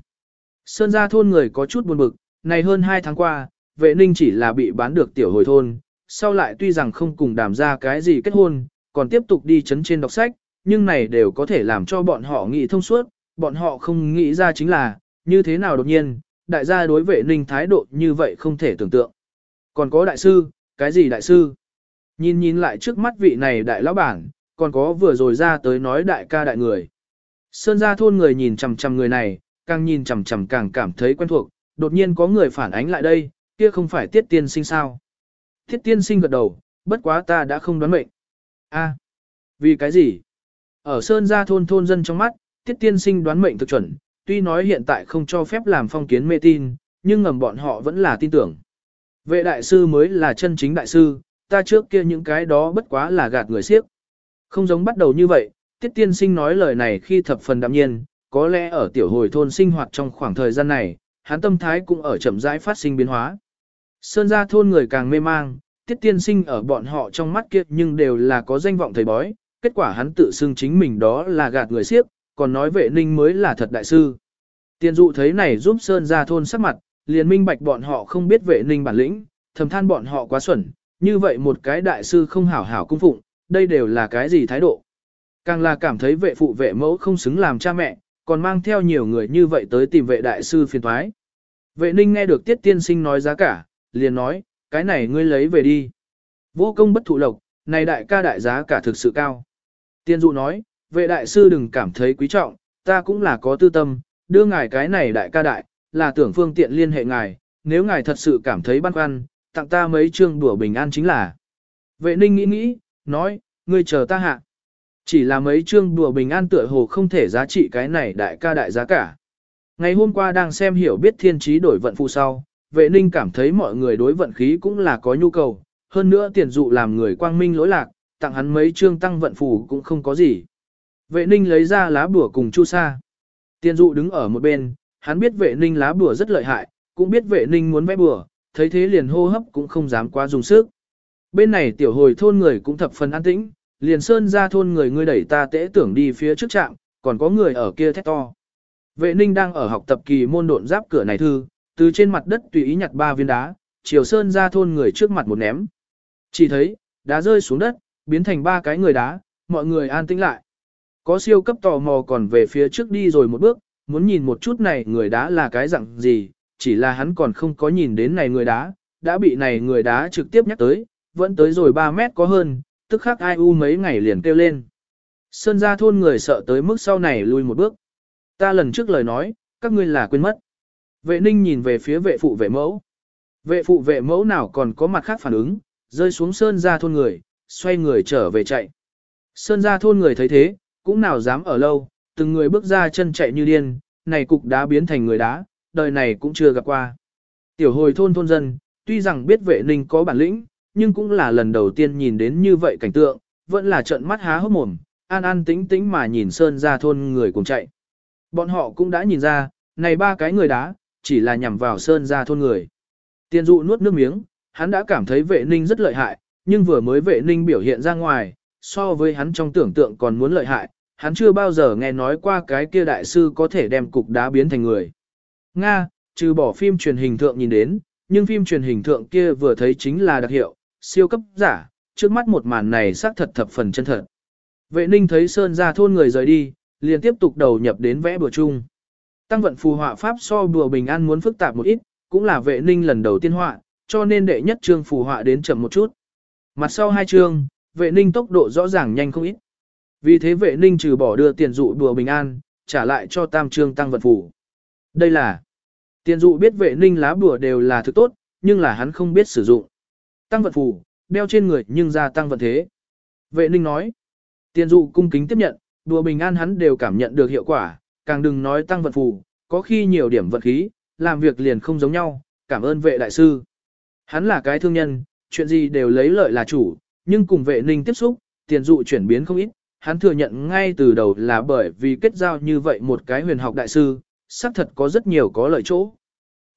Sơn gia thôn người có chút buồn bực, này hơn 2 tháng qua, vệ ninh chỉ là bị bán được tiểu hồi thôn, sau lại tuy rằng không cùng đàm ra cái gì kết hôn, còn tiếp tục đi chấn trên đọc sách, nhưng này đều có thể làm cho bọn họ nghĩ thông suốt, bọn họ không nghĩ ra chính là, như thế nào đột nhiên, đại gia đối vệ ninh thái độ như vậy không thể tưởng tượng. Còn có đại sư, cái gì đại sư? Nhìn nhìn lại trước mắt vị này đại lão bản, còn có vừa rồi ra tới nói đại ca đại người. Sơn gia thôn người nhìn chằm chằm người này, càng nhìn chằm chằm càng cảm thấy quen thuộc, đột nhiên có người phản ánh lại đây, kia không phải tiết tiên sinh sao. Tiết tiên sinh gật đầu, bất quá ta đã không đoán mệnh. A, vì cái gì? Ở Sơn gia thôn thôn dân trong mắt, tiết tiên sinh đoán mệnh thực chuẩn, tuy nói hiện tại không cho phép làm phong kiến mê tin, nhưng ngầm bọn họ vẫn là tin tưởng. Vệ đại sư mới là chân chính đại sư, ta trước kia những cái đó bất quá là gạt người siếp. Không giống bắt đầu như vậy, tiết tiên sinh nói lời này khi thập phần đạm nhiên, có lẽ ở tiểu hồi thôn sinh hoạt trong khoảng thời gian này, hắn tâm thái cũng ở chậm rãi phát sinh biến hóa. Sơn gia thôn người càng mê mang, tiết tiên sinh ở bọn họ trong mắt kia nhưng đều là có danh vọng thầy bói, kết quả hắn tự xưng chính mình đó là gạt người siếp, còn nói vệ ninh mới là thật đại sư. Tiên dụ thấy này giúp Sơn gia thôn sắc mặt, liền minh bạch bọn họ không biết vệ ninh bản lĩnh, thầm than bọn họ quá xuẩn, như vậy một cái đại sư không hảo hảo cung phụng, đây đều là cái gì thái độ. Càng là cảm thấy vệ phụ vệ mẫu không xứng làm cha mẹ, còn mang theo nhiều người như vậy tới tìm vệ đại sư phiền thoái. Vệ ninh nghe được tiết tiên sinh nói giá cả, liền nói, cái này ngươi lấy về đi. Vô công bất thụ lộc, này đại ca đại giá cả thực sự cao. Tiên dụ nói, vệ đại sư đừng cảm thấy quý trọng, ta cũng là có tư tâm, đưa ngài cái này đại ca đại, là tưởng phương tiện liên hệ ngài, nếu ngài thật sự cảm thấy băn khoăn, tặng ta mấy chương đùa bình an chính là. Vệ ninh nghĩ nghĩ, nói, ngươi chờ ta hạ. Chỉ là mấy chương đùa bình an tựa hồ không thể giá trị cái này đại ca đại giá cả. Ngày hôm qua đang xem hiểu biết thiên trí đổi vận phụ sau, vệ ninh cảm thấy mọi người đối vận khí cũng là có nhu cầu, hơn nữa tiền dụ làm người quang minh lỗi lạc, tặng hắn mấy chương tăng vận phù cũng không có gì. Vệ ninh lấy ra lá bùa cùng chu sa. Tiền dụ đứng ở một bên, hắn biết vệ ninh lá bùa rất lợi hại, cũng biết vệ ninh muốn vẽ bùa, thấy thế liền hô hấp cũng không dám quá dùng sức. Bên này tiểu hồi thôn người cũng thập phần an tĩnh, liền sơn ra thôn người ngươi đẩy ta tễ tưởng đi phía trước trạm, còn có người ở kia thét to. Vệ ninh đang ở học tập kỳ môn độn giáp cửa này thư, từ trên mặt đất tùy ý nhặt ba viên đá, chiều sơn ra thôn người trước mặt một ném. Chỉ thấy, đá rơi xuống đất, biến thành ba cái người đá, mọi người an tĩnh lại. Có siêu cấp tò mò còn về phía trước đi rồi một bước, muốn nhìn một chút này người đá là cái dạng gì, chỉ là hắn còn không có nhìn đến này người đá, đã bị này người đá trực tiếp nhắc tới, vẫn tới rồi 3 mét có hơn, tức khắc ai u mấy ngày liền kêu lên. Sơn ra thôn người sợ tới mức sau này lui một bước. Ta lần trước lời nói, các ngươi là quên mất. Vệ ninh nhìn về phía vệ phụ vệ mẫu. Vệ phụ vệ mẫu nào còn có mặt khác phản ứng, rơi xuống sơn ra thôn người, xoay người trở về chạy. Sơn ra thôn người thấy thế, cũng nào dám ở lâu, từng người bước ra chân chạy như điên, này cục đá biến thành người đá, đời này cũng chưa gặp qua. Tiểu hồi thôn thôn dân, tuy rằng biết vệ ninh có bản lĩnh, nhưng cũng là lần đầu tiên nhìn đến như vậy cảnh tượng, vẫn là trợn mắt há hốc mồm, an an tĩnh tĩnh mà nhìn sơn ra thôn người cùng chạy. Bọn họ cũng đã nhìn ra, này ba cái người đá, chỉ là nhằm vào sơn ra thôn người. Tiên dụ nuốt nước miếng, hắn đã cảm thấy vệ ninh rất lợi hại, nhưng vừa mới vệ ninh biểu hiện ra ngoài, so với hắn trong tưởng tượng còn muốn lợi hại, hắn chưa bao giờ nghe nói qua cái kia đại sư có thể đem cục đá biến thành người. Nga, trừ bỏ phim truyền hình thượng nhìn đến, nhưng phim truyền hình thượng kia vừa thấy chính là đặc hiệu, siêu cấp giả, trước mắt một màn này xác thật thập phần chân thật. Vệ ninh thấy Sơn ra thôn người rời đi, liền tiếp tục đầu nhập đến vẽ bừa chung. Tăng vận phù họa pháp so bừa bình an muốn phức tạp một ít, cũng là vệ ninh lần đầu tiên họa, cho nên đệ nhất chương phù họa đến chậm một chút. Mặt sau hai chương, vệ ninh tốc độ rõ ràng nhanh không ít. Vì thế vệ ninh trừ bỏ đưa tiền dụ đùa bình an, trả lại cho tam trương tăng vận phù. Đây là tiền dụ biết vệ ninh lá bùa đều là thứ tốt, nhưng là hắn không biết sử dụng. Tăng vận phù, đeo trên người nhưng ra tăng vận thế. Vệ ninh nói, tiền dụ cung kính tiếp nhận, đùa bình an hắn đều cảm nhận được hiệu quả, càng đừng nói tăng vận phù, có khi nhiều điểm vận khí, làm việc liền không giống nhau, cảm ơn vệ đại sư. Hắn là cái thương nhân, chuyện gì đều lấy lợi là chủ, nhưng cùng vệ ninh tiếp xúc, tiền dụ chuyển biến không ít, hắn thừa nhận ngay từ đầu là bởi vì kết giao như vậy một cái huyền học đại sư, xác thật có rất nhiều có lợi chỗ.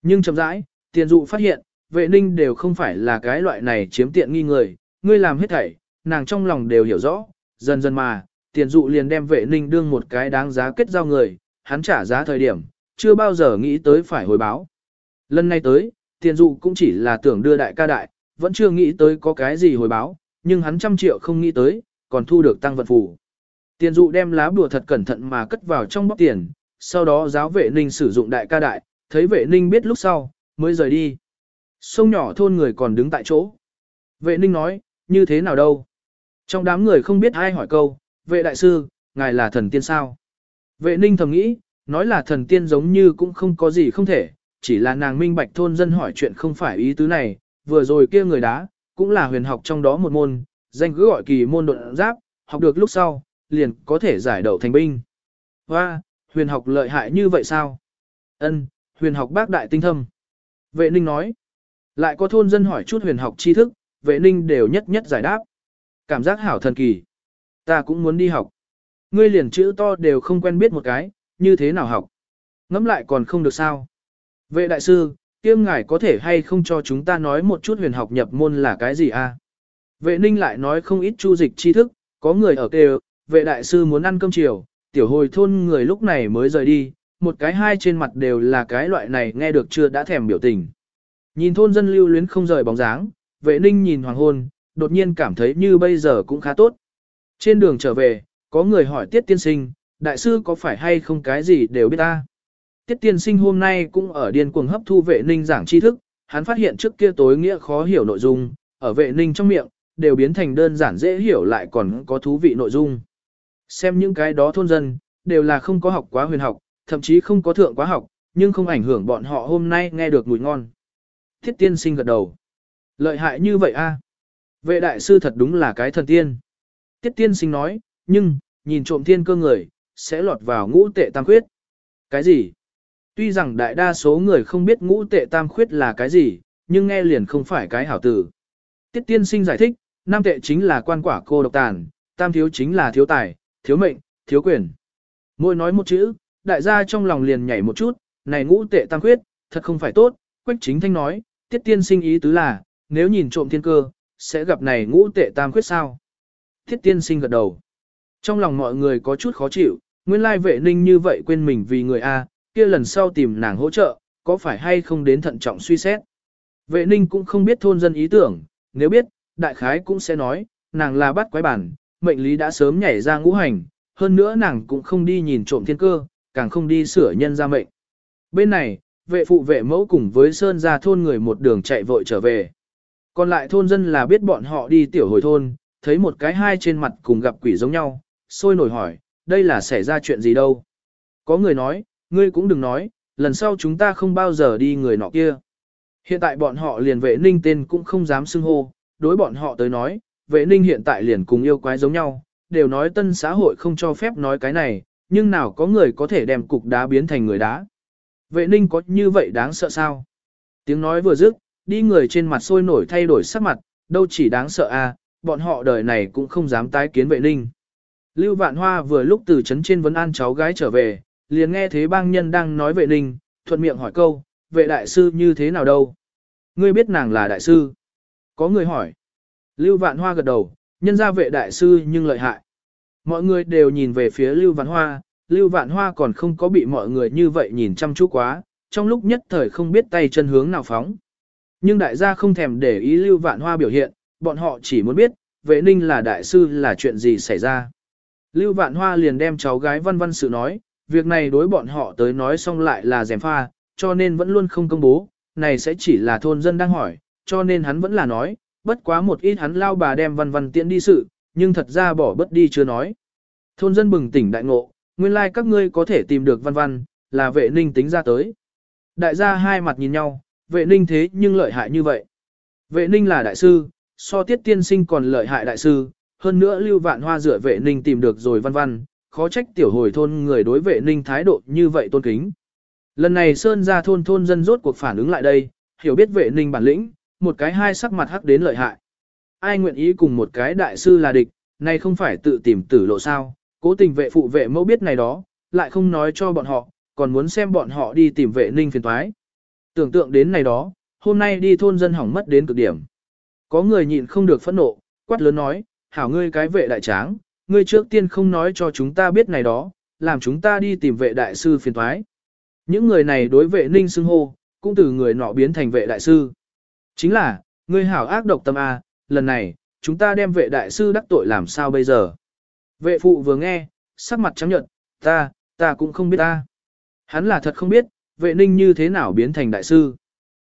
Nhưng chậm rãi, tiền dụ phát hiện, vệ ninh đều không phải là cái loại này chiếm tiện nghi người, ngươi làm hết thảy, nàng trong lòng đều hiểu rõ, dần dần mà, tiền dụ liền đem vệ ninh đương một cái đáng giá kết giao người, hắn trả giá thời điểm, chưa bao giờ nghĩ tới phải hồi báo. Lần này tới, tiền dụ cũng chỉ là tưởng đưa đại ca đại, vẫn chưa nghĩ tới có cái gì hồi báo, nhưng hắn trăm triệu không nghĩ tới, còn thu được tăng vật phủ. Tiền dụ đem lá bùa thật cẩn thận mà cất vào trong bóc tiền, sau đó giáo vệ ninh sử dụng đại ca đại, thấy vệ ninh biết lúc sau, mới rời đi. Sông nhỏ thôn người còn đứng tại chỗ. Vệ ninh nói, như thế nào đâu? Trong đám người không biết ai hỏi câu, vệ đại sư, ngài là thần tiên sao? Vệ ninh thầm nghĩ, nói là thần tiên giống như cũng không có gì không thể, chỉ là nàng minh bạch thôn dân hỏi chuyện không phải ý tứ này, vừa rồi kia người đá, cũng là huyền học trong đó một môn, danh cứ gọi kỳ môn độn giáp, học được lúc sau, liền có thể giải đậu thành binh. Và, huyền học lợi hại như vậy sao? Ân, huyền học bác đại tinh thâm. Vệ ninh nói, lại có thôn dân hỏi chút huyền học tri thức, vệ ninh đều nhất nhất giải đáp. Cảm giác hảo thần kỳ. Ta cũng muốn đi học. Ngươi liền chữ to đều không quen biết một cái, như thế nào học. Ngẫm lại còn không được sao. Vệ đại sư, kiêm ngài có thể hay không cho chúng ta nói một chút huyền học nhập môn là cái gì a? Vệ ninh lại nói không ít chu dịch tri thức, có người ở kêu, vệ đại sư muốn ăn cơm chiều, tiểu hồi thôn người lúc này mới rời đi, một cái hai trên mặt đều là cái loại này nghe được chưa đã thèm biểu tình. Nhìn thôn dân lưu luyến không rời bóng dáng, vệ ninh nhìn hoàng hôn, đột nhiên cảm thấy như bây giờ cũng khá tốt. Trên đường trở về, có người hỏi tiết tiên sinh, đại sư có phải hay không cái gì đều biết ta. Tiết tiên sinh hôm nay cũng ở điên cuồng hấp thu vệ ninh giảng tri thức, hắn phát hiện trước kia tối nghĩa khó hiểu nội dung, ở vệ ninh trong miệng, đều biến thành đơn giản dễ hiểu lại còn có thú vị nội dung. Xem những cái đó thôn dân, đều là không có học quá huyền học, thậm chí không có thượng quá học, nhưng không ảnh hưởng bọn họ hôm nay nghe được mùi ngon. Thiết tiên sinh gật đầu. Lợi hại như vậy a Vệ đại sư thật đúng là cái thần tiên. Tiết tiên sinh nói, nhưng, nhìn trộm thiên cơ người, sẽ lọt vào ngũ tệ tam khuyết. Cái gì? Tuy rằng đại đa số người không biết ngũ tệ tam khuyết là cái gì, nhưng nghe liền không phải cái hảo tử. Tiết tiên sinh giải thích, nam tệ chính là quan quả cô độc tàn, tam thiếu chính là thiếu tài, thiếu mệnh, thiếu quyền. Mỗi nói một chữ, đại gia trong lòng liền nhảy một chút, này ngũ tệ tam khuyết, thật không phải tốt, quách chính thanh nói, tiết tiên sinh ý tứ là, nếu nhìn trộm thiên cơ, sẽ gặp này ngũ tệ tam khuyết sao. Tiết tiên sinh gật đầu. Trong lòng mọi người có chút khó chịu, nguyên lai vệ ninh như vậy quên mình vì người A, kia lần sau tìm nàng hỗ trợ, có phải hay không đến thận trọng suy xét. Vệ ninh cũng không biết thôn dân ý tưởng, nếu biết, đại khái cũng sẽ nói, nàng là bắt quái bản, mệnh lý đã sớm nhảy ra ngũ hành, hơn nữa nàng cũng không đi nhìn trộm thiên cơ, càng không đi sửa nhân ra mệnh. Bên này, vệ phụ vệ mẫu cùng với Sơn ra thôn người một đường chạy vội trở về. Còn lại thôn dân là biết bọn họ đi tiểu hồi thôn, thấy một cái hai trên mặt cùng gặp quỷ giống nhau, sôi nổi hỏi, đây là xảy ra chuyện gì đâu. Có người nói, ngươi cũng đừng nói, lần sau chúng ta không bao giờ đi người nọ kia. Hiện tại bọn họ liền vệ ninh tên cũng không dám xưng hô, đối bọn họ tới nói, vệ ninh hiện tại liền cùng yêu quái giống nhau, đều nói tân xã hội không cho phép nói cái này, nhưng nào có người có thể đem cục đá biến thành người đá. Vệ ninh có như vậy đáng sợ sao? Tiếng nói vừa dứt, đi người trên mặt sôi nổi thay đổi sắc mặt, đâu chỉ đáng sợ à, bọn họ đời này cũng không dám tái kiến vệ ninh. Lưu Vạn Hoa vừa lúc từ trấn trên vấn an cháu gái trở về, liền nghe thế bang nhân đang nói vệ ninh, thuận miệng hỏi câu, vệ đại sư như thế nào đâu? Ngươi biết nàng là đại sư? Có người hỏi. Lưu Vạn Hoa gật đầu, nhân ra vệ đại sư nhưng lợi hại. Mọi người đều nhìn về phía Lưu Vạn Hoa, Lưu Vạn Hoa còn không có bị mọi người như vậy nhìn chăm chú quá, trong lúc nhất thời không biết tay chân hướng nào phóng. Nhưng đại gia không thèm để ý Lưu Vạn Hoa biểu hiện, bọn họ chỉ muốn biết, vệ ninh là đại sư là chuyện gì xảy ra. Lưu Vạn Hoa liền đem cháu gái văn văn sự nói, việc này đối bọn họ tới nói xong lại là dèm pha, cho nên vẫn luôn không công bố, này sẽ chỉ là thôn dân đang hỏi, cho nên hắn vẫn là nói, bất quá một ít hắn lao bà đem văn văn tiễn đi sự, nhưng thật ra bỏ bất đi chưa nói. Thôn dân bừng tỉnh đại ngộ, nguyên lai like các ngươi có thể tìm được văn văn, là vệ ninh tính ra tới. Đại gia hai mặt nhìn nhau, vệ ninh thế nhưng lợi hại như vậy. Vệ ninh là đại sư, so tiết tiên sinh còn lợi hại đại sư, hơn nữa lưu vạn hoa dựa vệ ninh tìm được rồi văn văn, khó trách tiểu hồi thôn người đối vệ ninh thái độ như vậy tôn kính. Lần này Sơn ra thôn thôn dân rốt cuộc phản ứng lại đây, hiểu biết vệ ninh bản lĩnh, một cái hai sắc mặt hắc đến lợi hại. Ai nguyện ý cùng một cái đại sư là địch, nay không phải tự tìm tử lộ sao, cố tình vệ phụ vệ mẫu biết này đó, lại không nói cho bọn họ, còn muốn xem bọn họ đi tìm vệ ninh phiền toái. Tưởng tượng đến này đó, hôm nay đi thôn dân hỏng mất đến cực điểm. Có người nhịn không được phẫn nộ, quát lớn nói, hảo ngươi cái vệ đại tráng, ngươi trước tiên không nói cho chúng ta biết này đó, làm chúng ta đi tìm vệ đại sư phiền toái. Những người này đối vệ ninh xưng hô, cũng từ người nọ biến thành vệ đại sư. Chính là, ngươi hảo ác độc tâm A, lần này, chúng ta đem vệ đại sư đắc tội làm sao bây giờ. Vệ phụ vừa nghe, sắc mặt trắng nhợt, ta, ta cũng không biết ta. Hắn là thật không biết, vệ ninh như thế nào biến thành đại sư.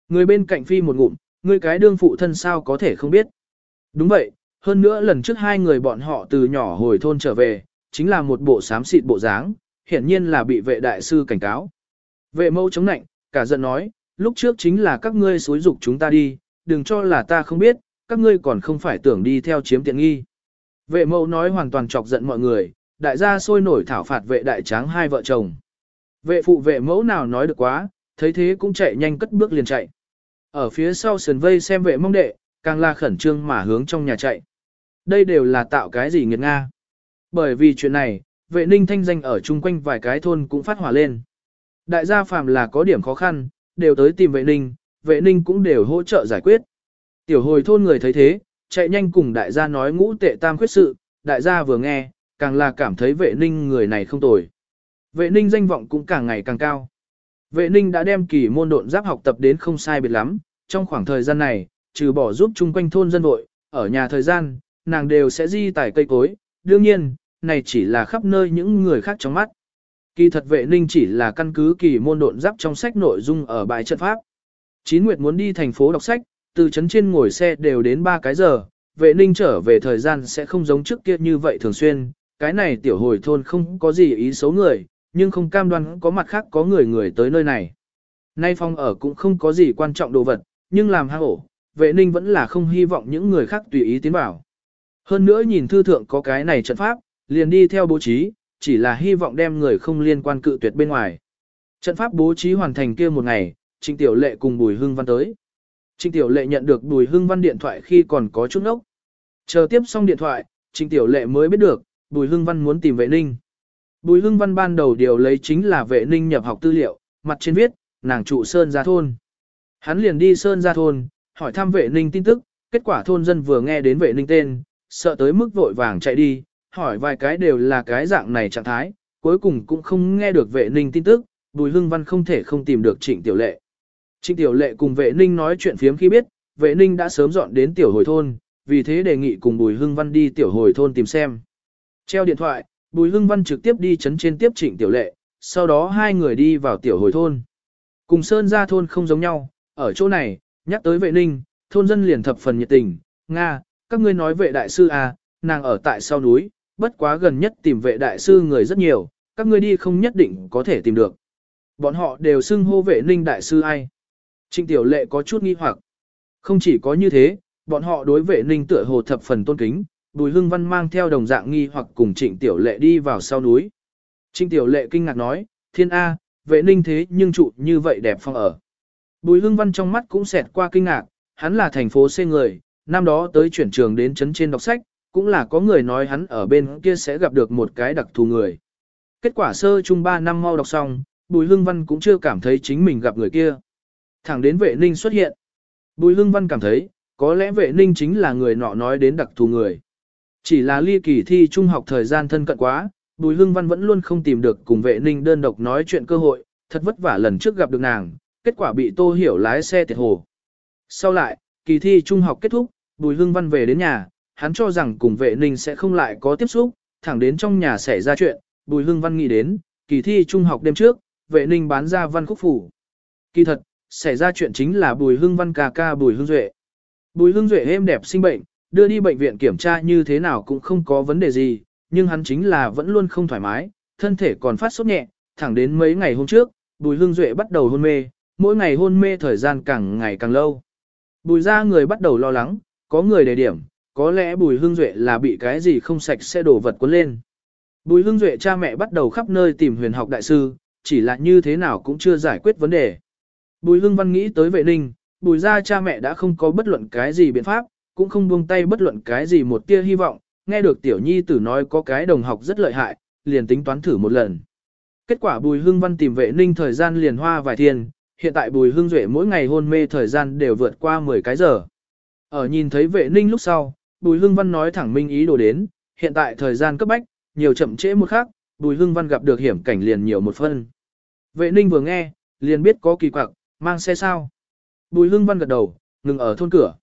Người bên cạnh phi một ngụm, người cái đương phụ thân sao có thể không biết. Đúng vậy, hơn nữa lần trước hai người bọn họ từ nhỏ hồi thôn trở về, chính là một bộ xám xịt bộ dáng, hiển nhiên là bị vệ đại sư cảnh cáo. Vệ mâu chống nạnh, cả giận nói, lúc trước chính là các ngươi xối dục chúng ta đi, đừng cho là ta không biết, các ngươi còn không phải tưởng đi theo chiếm tiện nghi. Vệ mẫu nói hoàn toàn chọc giận mọi người, đại gia sôi nổi thảo phạt vệ đại tráng hai vợ chồng. Vệ phụ vệ mẫu nào nói được quá, thấy thế cũng chạy nhanh cất bước liền chạy. Ở phía sau sườn vây xem vệ mong đệ, càng là khẩn trương mà hướng trong nhà chạy. Đây đều là tạo cái gì nghiệt nga. Bởi vì chuyện này, vệ ninh thanh danh ở chung quanh vài cái thôn cũng phát hỏa lên. Đại gia phàm là có điểm khó khăn, đều tới tìm vệ ninh, vệ ninh cũng đều hỗ trợ giải quyết. Tiểu hồi thôn người thấy thế, chạy nhanh cùng đại gia nói ngũ tệ tam khuyết sự, đại gia vừa nghe, càng là cảm thấy vệ ninh người này không tồi. Vệ ninh danh vọng cũng càng ngày càng cao. Vệ ninh đã đem kỳ môn độn giáp học tập đến không sai biệt lắm, trong khoảng thời gian này, trừ bỏ giúp chung quanh thôn dân vội, ở nhà thời gian, nàng đều sẽ di tải cây cối, đương nhiên, này chỉ là khắp nơi những người khác trong mắt. Kỳ thật vệ ninh chỉ là căn cứ kỳ môn độn giáp trong sách nội dung ở bài trận pháp. Chín Nguyệt muốn đi thành phố đọc sách, từ trấn trên ngồi xe đều đến 3 cái giờ, vệ ninh trở về thời gian sẽ không giống trước kia như vậy thường xuyên, cái này tiểu hồi thôn không có gì ý xấu người, nhưng không cam đoan có mặt khác có người người tới nơi này. Nay phong ở cũng không có gì quan trọng đồ vật, nhưng làm hang ổ, vệ ninh vẫn là không hy vọng những người khác tùy ý tiến vào. Hơn nữa nhìn thư thượng có cái này trận pháp, liền đi theo bố trí, chỉ là hy vọng đem người không liên quan cự tuyệt bên ngoài. Trận pháp bố trí hoàn thành kia một ngày, Trịnh Tiểu Lệ cùng Bùi Hưng Văn tới. Trịnh Tiểu Lệ nhận được Bùi Hưng Văn điện thoại khi còn có chút nốc. Chờ tiếp xong điện thoại, Trịnh Tiểu Lệ mới biết được, Bùi Hưng Văn muốn tìm vệ ninh. Bùi Hưng Văn ban đầu điều lấy chính là vệ ninh nhập học tư liệu, mặt trên viết, nàng trụ Sơn Gia Thôn. Hắn liền đi Sơn Gia Thôn, hỏi thăm vệ ninh tin tức, kết quả thôn dân vừa nghe đến vệ ninh tên, sợ tới mức vội vàng chạy đi, hỏi vài cái đều là cái dạng này trạng thái, cuối cùng cũng không nghe được vệ ninh tin tức, Bùi Hưng Văn không thể không tìm được Trịnh Tiểu Lệ. Trịnh Tiểu Lệ cùng vệ ninh nói chuyện phiếm khi biết, vệ ninh đã sớm dọn đến Tiểu Hồi Thôn, vì thế đề nghị cùng Bùi Hưng Văn đi Tiểu Hồi Thôn tìm xem. Treo điện thoại, Bùi Hưng Văn trực tiếp đi chấn trên tiếp Trịnh Tiểu Lệ, sau đó hai người đi vào Tiểu Hồi Thôn. Cùng Sơn ra thôn không giống nhau, ở chỗ này, nhắc tới vệ ninh, thôn dân liền thập phần nhiệt tình, Nga, các ngươi nói vệ đại sư à, nàng ở tại sau núi, bất quá gần nhất tìm vệ đại sư người rất nhiều, các ngươi đi không nhất định có thể tìm được. Bọn họ đều xưng hô vệ ninh đại sư ai. Trịnh tiểu lệ có chút nghi hoặc. Không chỉ có như thế, bọn họ đối vệ ninh tựa hồ thập phần tôn kính, Bùi Hưng Văn mang theo đồng dạng nghi hoặc cùng Trịnh Tiểu Lệ đi vào sau núi. Trịnh Tiểu Lệ kinh ngạc nói, thiên A, vệ ninh thế nhưng trụ như vậy đẹp phong ở. Bùi Hưng Văn trong mắt cũng xẹt qua kinh ngạc, hắn là thành phố C người, năm đó tới chuyển trường đến chấn trên đọc sách, cũng là có người nói hắn ở bên kia sẽ gặp được một cái đặc thù người. Kết quả sơ chung 3 năm mau đọc xong, Bùi Hưng Văn cũng chưa cảm thấy chính mình gặp người kia. Thẳng đến vệ ninh xuất hiện. Bùi Hưng Văn cảm thấy, có lẽ vệ ninh chính là người nọ nói đến đặc thù người. Chỉ là ly kỳ thi trung học thời gian thân cận quá, Bùi Hưng Văn vẫn luôn không tìm được cùng vệ ninh đơn độc nói chuyện cơ hội, thật vất vả lần trước gặp được nàng, kết quả bị Tô Hiểu lái xe tiệt hồ. Sau lại, kỳ thi trung học kết thúc, Bùi Hưng Văn về đến nhà, hắn cho rằng cùng vệ ninh sẽ không lại có tiếp xúc, thẳng đến trong nhà xảy ra chuyện, Bùi Hưng Văn nghĩ đến, kỳ thi trung học đêm trước, vệ ninh bán ra văn khúc phủ. Kỳ thật, xảy ra chuyện chính là Bùi Hưng Văn ca ca Bùi Hưng Duệ. Bùi Hưng Duệ êm đẹp sinh bệnh, đưa đi bệnh viện kiểm tra như thế nào cũng không có vấn đề gì, nhưng hắn chính là vẫn luôn không thoải mái, thân thể còn phát sốt nhẹ, thẳng đến mấy ngày hôm trước, Bùi Hưng Duệ bắt đầu hôn mê, mỗi ngày hôn mê thời gian càng ngày càng lâu. Bùi ra người bắt đầu lo lắng, có người đề điểm, có lẽ Bùi Hưng Duệ là bị cái gì không sạch sẽ đổ vật cuốn lên. Bùi Hưng Duệ cha mẹ bắt đầu khắp nơi tìm huyền học đại sư, chỉ là như thế nào cũng chưa giải quyết vấn đề. Bùi Hưng Văn nghĩ tới vệ ninh, bùi ra cha mẹ đã không có bất luận cái gì biện pháp, cũng không buông tay bất luận cái gì một tia hy vọng, nghe được tiểu nhi tử nói có cái đồng học rất lợi hại, liền tính toán thử một lần. Kết quả bùi hưng văn tìm vệ ninh thời gian liền hoa vài thiên, hiện tại bùi hưng duệ mỗi ngày hôn mê thời gian đều vượt qua 10 cái giờ. Ở nhìn thấy vệ ninh lúc sau, bùi hưng văn nói thẳng minh ý đồ đến, hiện tại thời gian cấp bách, nhiều chậm trễ một khắc, bùi hưng văn gặp được hiểm cảnh liền nhiều một phân. Vệ ninh vừa nghe, liền biết có kỳ quặc, mang xe sao. Bùi hưng văn gật đầu, ngừng ở thôn cửa.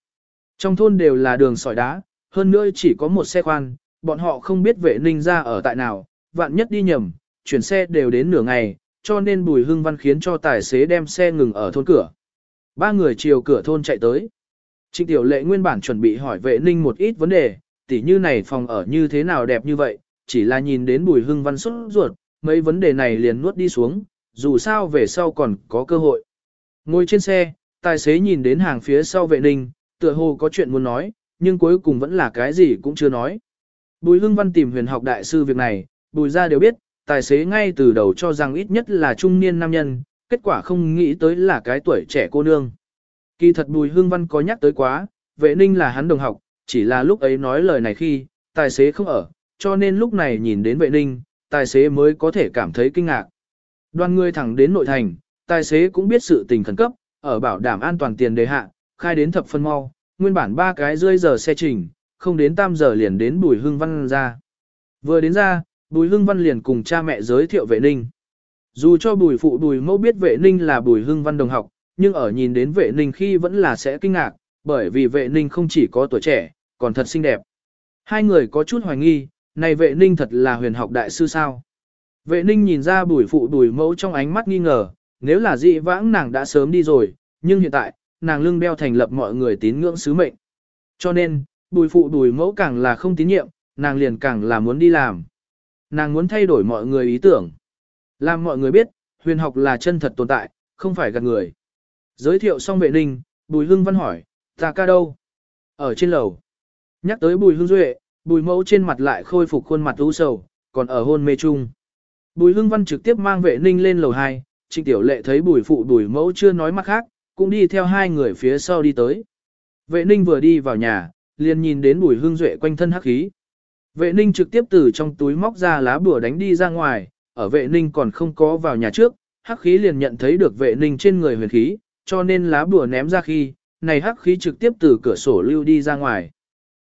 Trong thôn đều là đường sỏi đá, hơn nữa chỉ có một xe khoan, bọn họ không biết vệ ninh ra ở tại nào, vạn nhất đi nhầm, chuyển xe đều đến nửa ngày, cho nên Bùi Hưng Văn khiến cho tài xế đem xe ngừng ở thôn cửa. Ba người chiều cửa thôn chạy tới. Trịnh Tiểu Lệ nguyên bản chuẩn bị hỏi vệ ninh một ít vấn đề, tỉ như này phòng ở như thế nào đẹp như vậy, chỉ là nhìn đến Bùi Hưng Văn xuất ruột, mấy vấn đề này liền nuốt đi xuống, dù sao về sau còn có cơ hội. Ngồi trên xe, tài xế nhìn đến hàng phía sau vệ ninh, tựa hồ có chuyện muốn nói, nhưng cuối cùng vẫn là cái gì cũng chưa nói. Bùi Hưng Văn tìm huyền học đại sư việc này, bùi ra đều biết, tài xế ngay từ đầu cho rằng ít nhất là trung niên nam nhân, kết quả không nghĩ tới là cái tuổi trẻ cô nương. Kỳ thật bùi Hưng Văn có nhắc tới quá, vệ ninh là hắn đồng học, chỉ là lúc ấy nói lời này khi, tài xế không ở, cho nên lúc này nhìn đến vệ ninh, tài xế mới có thể cảm thấy kinh ngạc. Đoàn người thẳng đến nội thành, tài xế cũng biết sự tình khẩn cấp, ở bảo đảm an toàn tiền đề hạ, khai đến thập phân mau, nguyên bản ba cái rơi giờ xe trình, không đến tam giờ liền đến Bùi Hưng Văn ra. Vừa đến ra, Bùi Hưng Văn liền cùng cha mẹ giới thiệu vệ ninh. Dù cho Bùi phụ Bùi mẫu biết vệ ninh là Bùi Hưng Văn đồng học, nhưng ở nhìn đến vệ ninh khi vẫn là sẽ kinh ngạc, bởi vì vệ ninh không chỉ có tuổi trẻ, còn thật xinh đẹp. Hai người có chút hoài nghi, này vệ ninh thật là huyền học đại sư sao. Vệ ninh nhìn ra bùi phụ bùi mẫu trong ánh mắt nghi ngờ, nếu là dị vãng nàng đã sớm đi rồi, nhưng hiện tại, nàng lưng đeo thành lập mọi người tín ngưỡng sứ mệnh. Cho nên, bùi phụ bùi mẫu càng là không tín nhiệm, nàng liền càng là muốn đi làm. Nàng muốn thay đổi mọi người ý tưởng. Làm mọi người biết, huyền học là chân thật tồn tại, không phải gạt người. Giới thiệu xong vệ ninh, bùi hưng văn hỏi, ta ca đâu? Ở trên lầu. Nhắc tới bùi hưng duệ, bùi mẫu trên mặt lại khôi phục khuôn mặt u sầu, còn ở hôn mê chung. Bùi hưng văn trực tiếp mang vệ ninh lên lầu 2, trịnh tiểu lệ thấy bùi phụ bùi mẫu chưa nói mặt khác, cũng đi theo hai người phía sau đi tới. Vệ ninh vừa đi vào nhà, liền nhìn đến bùi hương duệ quanh thân hắc khí. Vệ ninh trực tiếp từ trong túi móc ra lá bùa đánh đi ra ngoài, ở vệ ninh còn không có vào nhà trước, hắc khí liền nhận thấy được vệ ninh trên người huyền khí, cho nên lá bùa ném ra khi, này hắc khí trực tiếp từ cửa sổ lưu đi ra ngoài.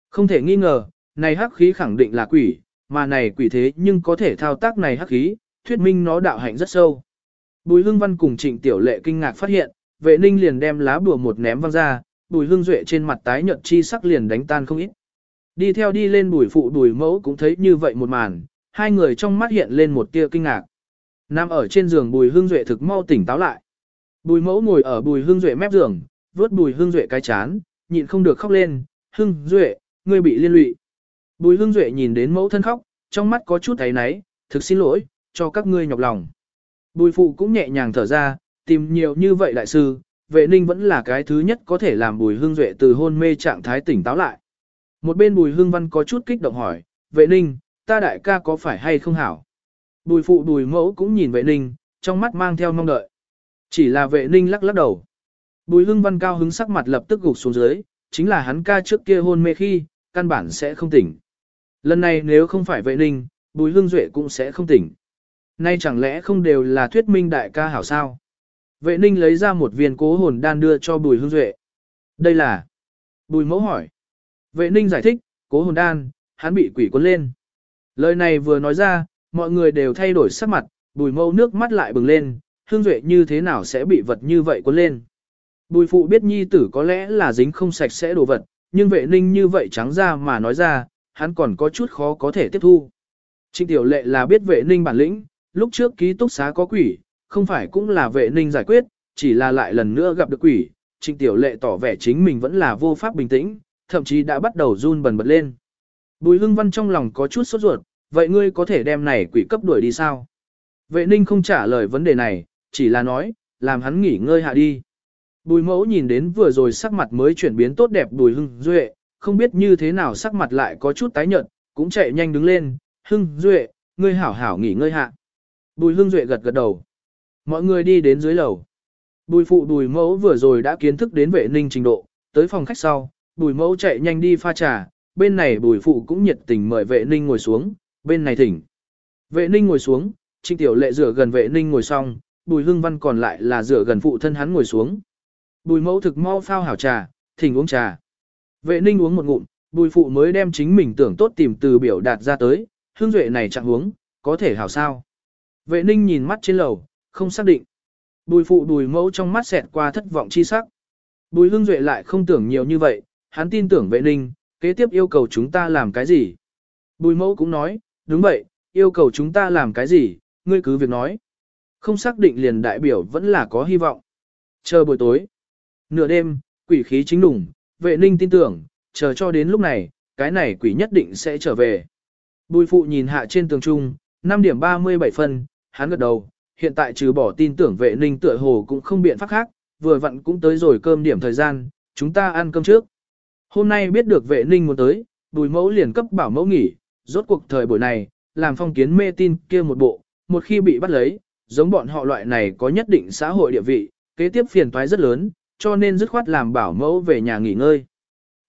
Không thể nghi ngờ, này hắc khí khẳng định là quỷ, mà này quỷ thế nhưng có thể thao tác này hắc khí, thuyết minh nó đạo hạnh rất sâu. Bùi Hưng Văn cùng Trịnh Tiểu Lệ kinh ngạc phát hiện, vệ ninh liền đem lá bùa một ném văng ra, bùi hương duệ trên mặt tái nhợt chi sắc liền đánh tan không ít. Đi theo đi lên bùi phụ bùi mẫu cũng thấy như vậy một màn, hai người trong mắt hiện lên một tia kinh ngạc. Nam ở trên giường bùi hương duệ thực mau tỉnh táo lại. Bùi mẫu ngồi ở bùi hương duệ mép giường, vớt bùi hương duệ cái chán, nhịn không được khóc lên, hương duệ, ngươi bị liên lụy. Bùi hương duệ nhìn đến mẫu thân khóc, trong mắt có chút thấy náy, thực xin lỗi, cho các ngươi nhọc lòng. Bùi phụ cũng nhẹ nhàng thở ra, tìm nhiều như vậy đại sư, vệ ninh vẫn là cái thứ nhất có thể làm bùi hương duệ từ hôn mê trạng thái tỉnh táo lại. Một bên bùi hương văn có chút kích động hỏi, vệ ninh, ta đại ca có phải hay không hảo? Bùi phụ bùi mẫu cũng nhìn vệ ninh, trong mắt mang theo mong đợi. Chỉ là vệ ninh lắc lắc đầu. Bùi Hương văn cao hứng sắc mặt lập tức gục xuống dưới, chính là hắn ca trước kia hôn mê khi, căn bản sẽ không tỉnh. Lần này nếu không phải vệ ninh, bùi Hương duệ cũng sẽ không tỉnh. Nay chẳng lẽ không đều là thuyết minh đại ca hảo sao? Vệ ninh lấy ra một viên cố hồn đan đưa cho bùi hương duệ. Đây là... Bùi mẫu hỏi. Vệ ninh giải thích, cố hồn đan, hắn bị quỷ cuốn lên. Lời này vừa nói ra, mọi người đều thay đổi sắc mặt, bùi mẫu nước mắt lại bừng lên, hương duệ như thế nào sẽ bị vật như vậy cuốn lên. Bùi phụ biết nhi tử có lẽ là dính không sạch sẽ đồ vật, nhưng vệ ninh như vậy trắng ra mà nói ra, hắn còn có chút khó có thể tiếp thu. Trịnh tiểu lệ là biết vệ ninh bản lĩnh, lúc trước ký túc xá có quỷ, không phải cũng là vệ ninh giải quyết, chỉ là lại lần nữa gặp được quỷ, trịnh tiểu lệ tỏ vẻ chính mình vẫn là vô pháp bình tĩnh, thậm chí đã bắt đầu run bần bật lên. Bùi hưng văn trong lòng có chút sốt ruột, vậy ngươi có thể đem này quỷ cấp đuổi đi sao? Vệ ninh không trả lời vấn đề này, chỉ là nói, làm hắn nghỉ ngơi hạ đi. Bùi mẫu nhìn đến vừa rồi sắc mặt mới chuyển biến tốt đẹp bùi hưng duệ, không biết như thế nào sắc mặt lại có chút tái nhợt, cũng chạy nhanh đứng lên, hưng duệ, ngươi hảo hảo nghỉ ngơi hạ. Bùi Hương duệ gật gật đầu. Mọi người đi đến dưới lầu. Bùi phụ bùi mẫu vừa rồi đã kiến thức đến vệ ninh trình độ, tới phòng khách sau, bùi mẫu chạy nhanh đi pha trà, bên này bùi phụ cũng nhiệt tình mời vệ ninh ngồi xuống, bên này thỉnh. Vệ ninh ngồi xuống, trinh tiểu lệ rửa gần vệ ninh ngồi xong, bùi Hương văn còn lại là rửa gần phụ thân hắn ngồi xuống. Bùi mẫu thực mau phao hảo trà, thỉnh uống trà. Vệ ninh uống một ngụm, bùi phụ mới đem chính mình tưởng tốt tìm từ biểu đạt ra tới, hương duệ này chẳng uống, có thể hảo sao. Vệ ninh nhìn mắt trên lầu, không xác định. Bùi phụ bùi mẫu trong mắt xẹt qua thất vọng chi sắc. Bùi hương duệ lại không tưởng nhiều như vậy, hắn tin tưởng vệ ninh, kế tiếp yêu cầu chúng ta làm cái gì. Bùi mẫu cũng nói, đúng vậy, yêu cầu chúng ta làm cái gì, ngươi cứ việc nói. Không xác định liền đại biểu vẫn là có hy vọng. Chờ buổi tối. Nửa đêm, quỷ khí chính đủng, vệ ninh tin tưởng, chờ cho đến lúc này, cái này quỷ nhất định sẽ trở về. Bùi phụ nhìn hạ trên tường trung, 5 điểm 37 phân, hắn gật đầu, hiện tại trừ bỏ tin tưởng vệ ninh tựa hồ cũng không biện pháp khác, vừa vặn cũng tới rồi cơm điểm thời gian, chúng ta ăn cơm trước. Hôm nay biết được vệ ninh muốn tới, bùi mẫu liền cấp bảo mẫu nghỉ, rốt cuộc thời buổi này, làm phong kiến mê tin kia một bộ, một khi bị bắt lấy, giống bọn họ loại này có nhất định xã hội địa vị, kế tiếp phiền toái rất lớn, cho nên dứt khoát làm bảo mẫu về nhà nghỉ ngơi.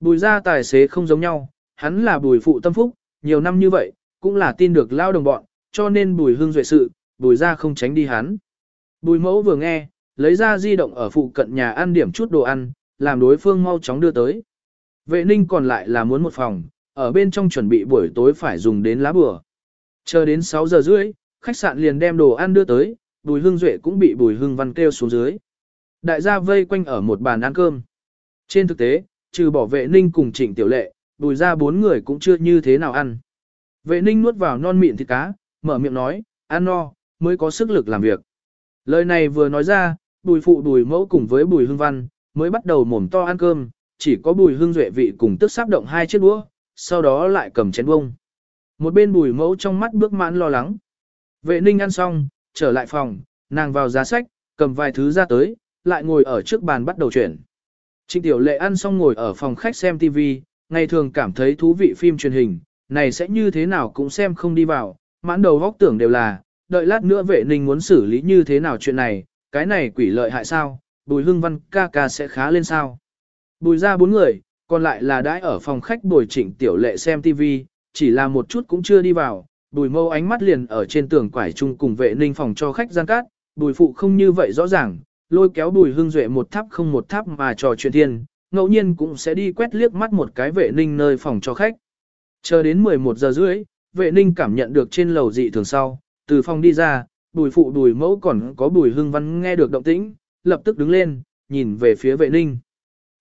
Bùi ra tài xế không giống nhau, hắn là bùi phụ tâm phúc, nhiều năm như vậy, cũng là tin được lao đồng bọn, cho nên bùi hương duệ sự, bùi ra không tránh đi hắn. Bùi mẫu vừa nghe, lấy ra di động ở phụ cận nhà ăn điểm chút đồ ăn, làm đối phương mau chóng đưa tới. Vệ ninh còn lại là muốn một phòng, ở bên trong chuẩn bị buổi tối phải dùng đến lá bừa. Chờ đến 6 giờ rưỡi, khách sạn liền đem đồ ăn đưa tới, bùi hương duệ cũng bị bùi hương văn kêu xuống dưới. Đại gia vây quanh ở một bàn ăn cơm. Trên thực tế, trừ bỏ vệ ninh cùng trịnh tiểu lệ, bùi ra bốn người cũng chưa như thế nào ăn. Vệ ninh nuốt vào non mịn thịt cá, mở miệng nói, ăn no, mới có sức lực làm việc. Lời này vừa nói ra, bùi phụ bùi mẫu cùng với bùi hương văn, mới bắt đầu mồm to ăn cơm, chỉ có bùi hương duệ vị cùng tức sắp động hai chiếc đũa, sau đó lại cầm chén bông. Một bên bùi mẫu trong mắt bước mãn lo lắng. Vệ ninh ăn xong, trở lại phòng, nàng vào giá sách, cầm vài thứ ra tới, lại ngồi ở trước bàn bắt đầu chuyển. Trịnh Tiểu Lệ ăn xong ngồi ở phòng khách xem TV, ngày thường cảm thấy thú vị phim truyền hình, này sẽ như thế nào cũng xem không đi vào, mãn đầu góc tưởng đều là, đợi lát nữa vệ ninh muốn xử lý như thế nào chuyện này, cái này quỷ lợi hại sao, bùi hưng văn ca ca sẽ khá lên sao. Bùi ra bốn người, còn lại là đãi ở phòng khách bồi trịnh Tiểu Lệ xem TV, chỉ là một chút cũng chưa đi vào, bùi mâu ánh mắt liền ở trên tường quải chung cùng vệ ninh phòng cho khách gian cát, bùi phụ không như vậy rõ ràng, lôi kéo bùi hương duệ một tháp không một tháp mà trò chuyện thiên, ngẫu nhiên cũng sẽ đi quét liếc mắt một cái vệ ninh nơi phòng cho khách. Chờ đến 11 giờ rưỡi, vệ ninh cảm nhận được trên lầu dị thường sau, từ phòng đi ra, bùi phụ bùi mẫu còn có bùi hương văn nghe được động tĩnh, lập tức đứng lên, nhìn về phía vệ ninh.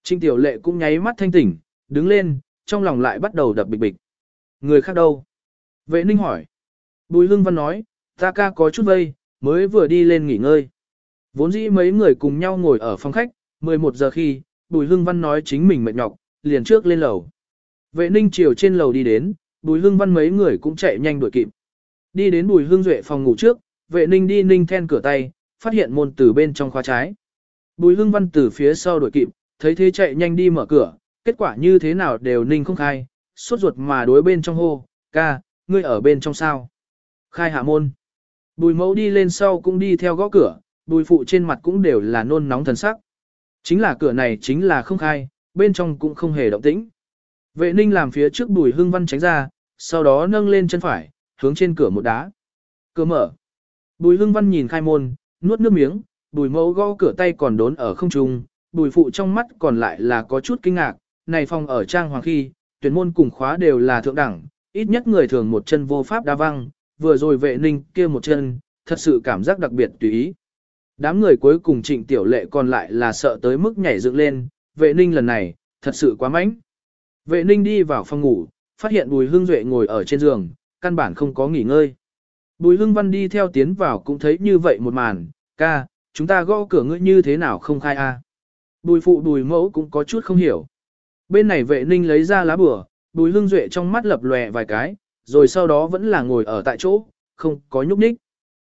Trinh tiểu lệ cũng nháy mắt thanh tỉnh, đứng lên, trong lòng lại bắt đầu đập bịch bịch. Người khác đâu? Vệ ninh hỏi. Bùi hương văn nói, ta ca có chút vây, mới vừa đi lên nghỉ ngơi. Vốn dĩ mấy người cùng nhau ngồi ở phòng khách, 11 giờ khi, Bùi Hương Văn nói chính mình mệt nhọc, liền trước lên lầu. Vệ ninh chiều trên lầu đi đến, Bùi Hương Văn mấy người cũng chạy nhanh đuổi kịp. Đi đến Bùi Hương Duệ phòng ngủ trước, vệ ninh đi ninh then cửa tay, phát hiện môn từ bên trong khóa trái. Bùi Hương Văn từ phía sau đuổi kịp, thấy thế chạy nhanh đi mở cửa, kết quả như thế nào đều ninh không khai, suốt ruột mà đối bên trong hô, ca, ngươi ở bên trong sao. Khai hạ môn. Bùi mẫu đi lên sau cũng đi theo gõ cửa, bùi phụ trên mặt cũng đều là nôn nóng thần sắc. Chính là cửa này chính là không khai, bên trong cũng không hề động tĩnh. Vệ ninh làm phía trước bùi hương văn tránh ra, sau đó nâng lên chân phải, hướng trên cửa một đá. Cửa mở. Bùi hưng văn nhìn khai môn, nuốt nước miếng, bùi mẫu gõ cửa tay còn đốn ở không trung, bùi phụ trong mắt còn lại là có chút kinh ngạc, này phòng ở trang hoàng khi, tuyển môn cùng khóa đều là thượng đẳng, ít nhất người thường một chân vô pháp đa văng, vừa rồi vệ ninh kia một chân, thật sự cảm giác đặc biệt tùy ý. Đám người cuối cùng trịnh tiểu lệ còn lại là sợ tới mức nhảy dựng lên, vệ ninh lần này, thật sự quá mánh. Vệ ninh đi vào phòng ngủ, phát hiện bùi hương duệ ngồi ở trên giường, căn bản không có nghỉ ngơi. Bùi hương văn đi theo tiến vào cũng thấy như vậy một màn, ca, chúng ta gõ cửa ngươi như thế nào không khai a? Bùi phụ bùi mẫu cũng có chút không hiểu. Bên này vệ ninh lấy ra lá bửa, bùi hương duệ trong mắt lập lòe vài cái, rồi sau đó vẫn là ngồi ở tại chỗ, không có nhúc nhích.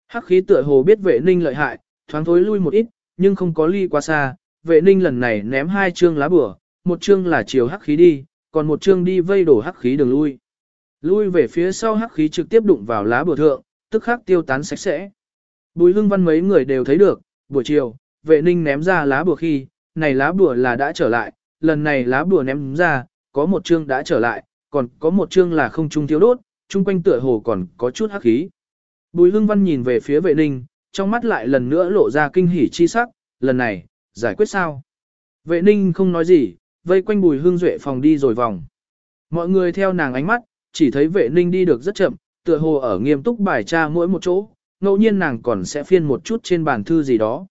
Hắc khí tựa hồ biết vệ ninh lợi hại, thoáng thối lui một ít, nhưng không có ly quá xa, vệ ninh lần này ném hai chương lá bửa, một chương là chiều hắc khí đi, còn một chương đi vây đổ hắc khí đường lui. Lui về phía sau hắc khí trực tiếp đụng vào lá bừa thượng, tức khắc tiêu tán sạch sẽ. Bùi hưng văn mấy người đều thấy được, buổi chiều, vệ ninh ném ra lá bùa khi, này lá bùa là đã trở lại, lần này lá bùa ném ra, có một chương đã trở lại, còn có một chương là không trung thiếu đốt, chung quanh tựa hồ còn có chút hắc khí. Bùi hưng văn nhìn về phía vệ ninh, trong mắt lại lần nữa lộ ra kinh hỉ chi sắc, lần này, giải quyết sao? Vệ ninh không nói gì, vây quanh bùi hương duệ phòng đi rồi vòng. Mọi người theo nàng ánh mắt, chỉ thấy vệ ninh đi được rất chậm, tựa hồ ở nghiêm túc bài tra mỗi một chỗ, ngẫu nhiên nàng còn sẽ phiên một chút trên bàn thư gì đó.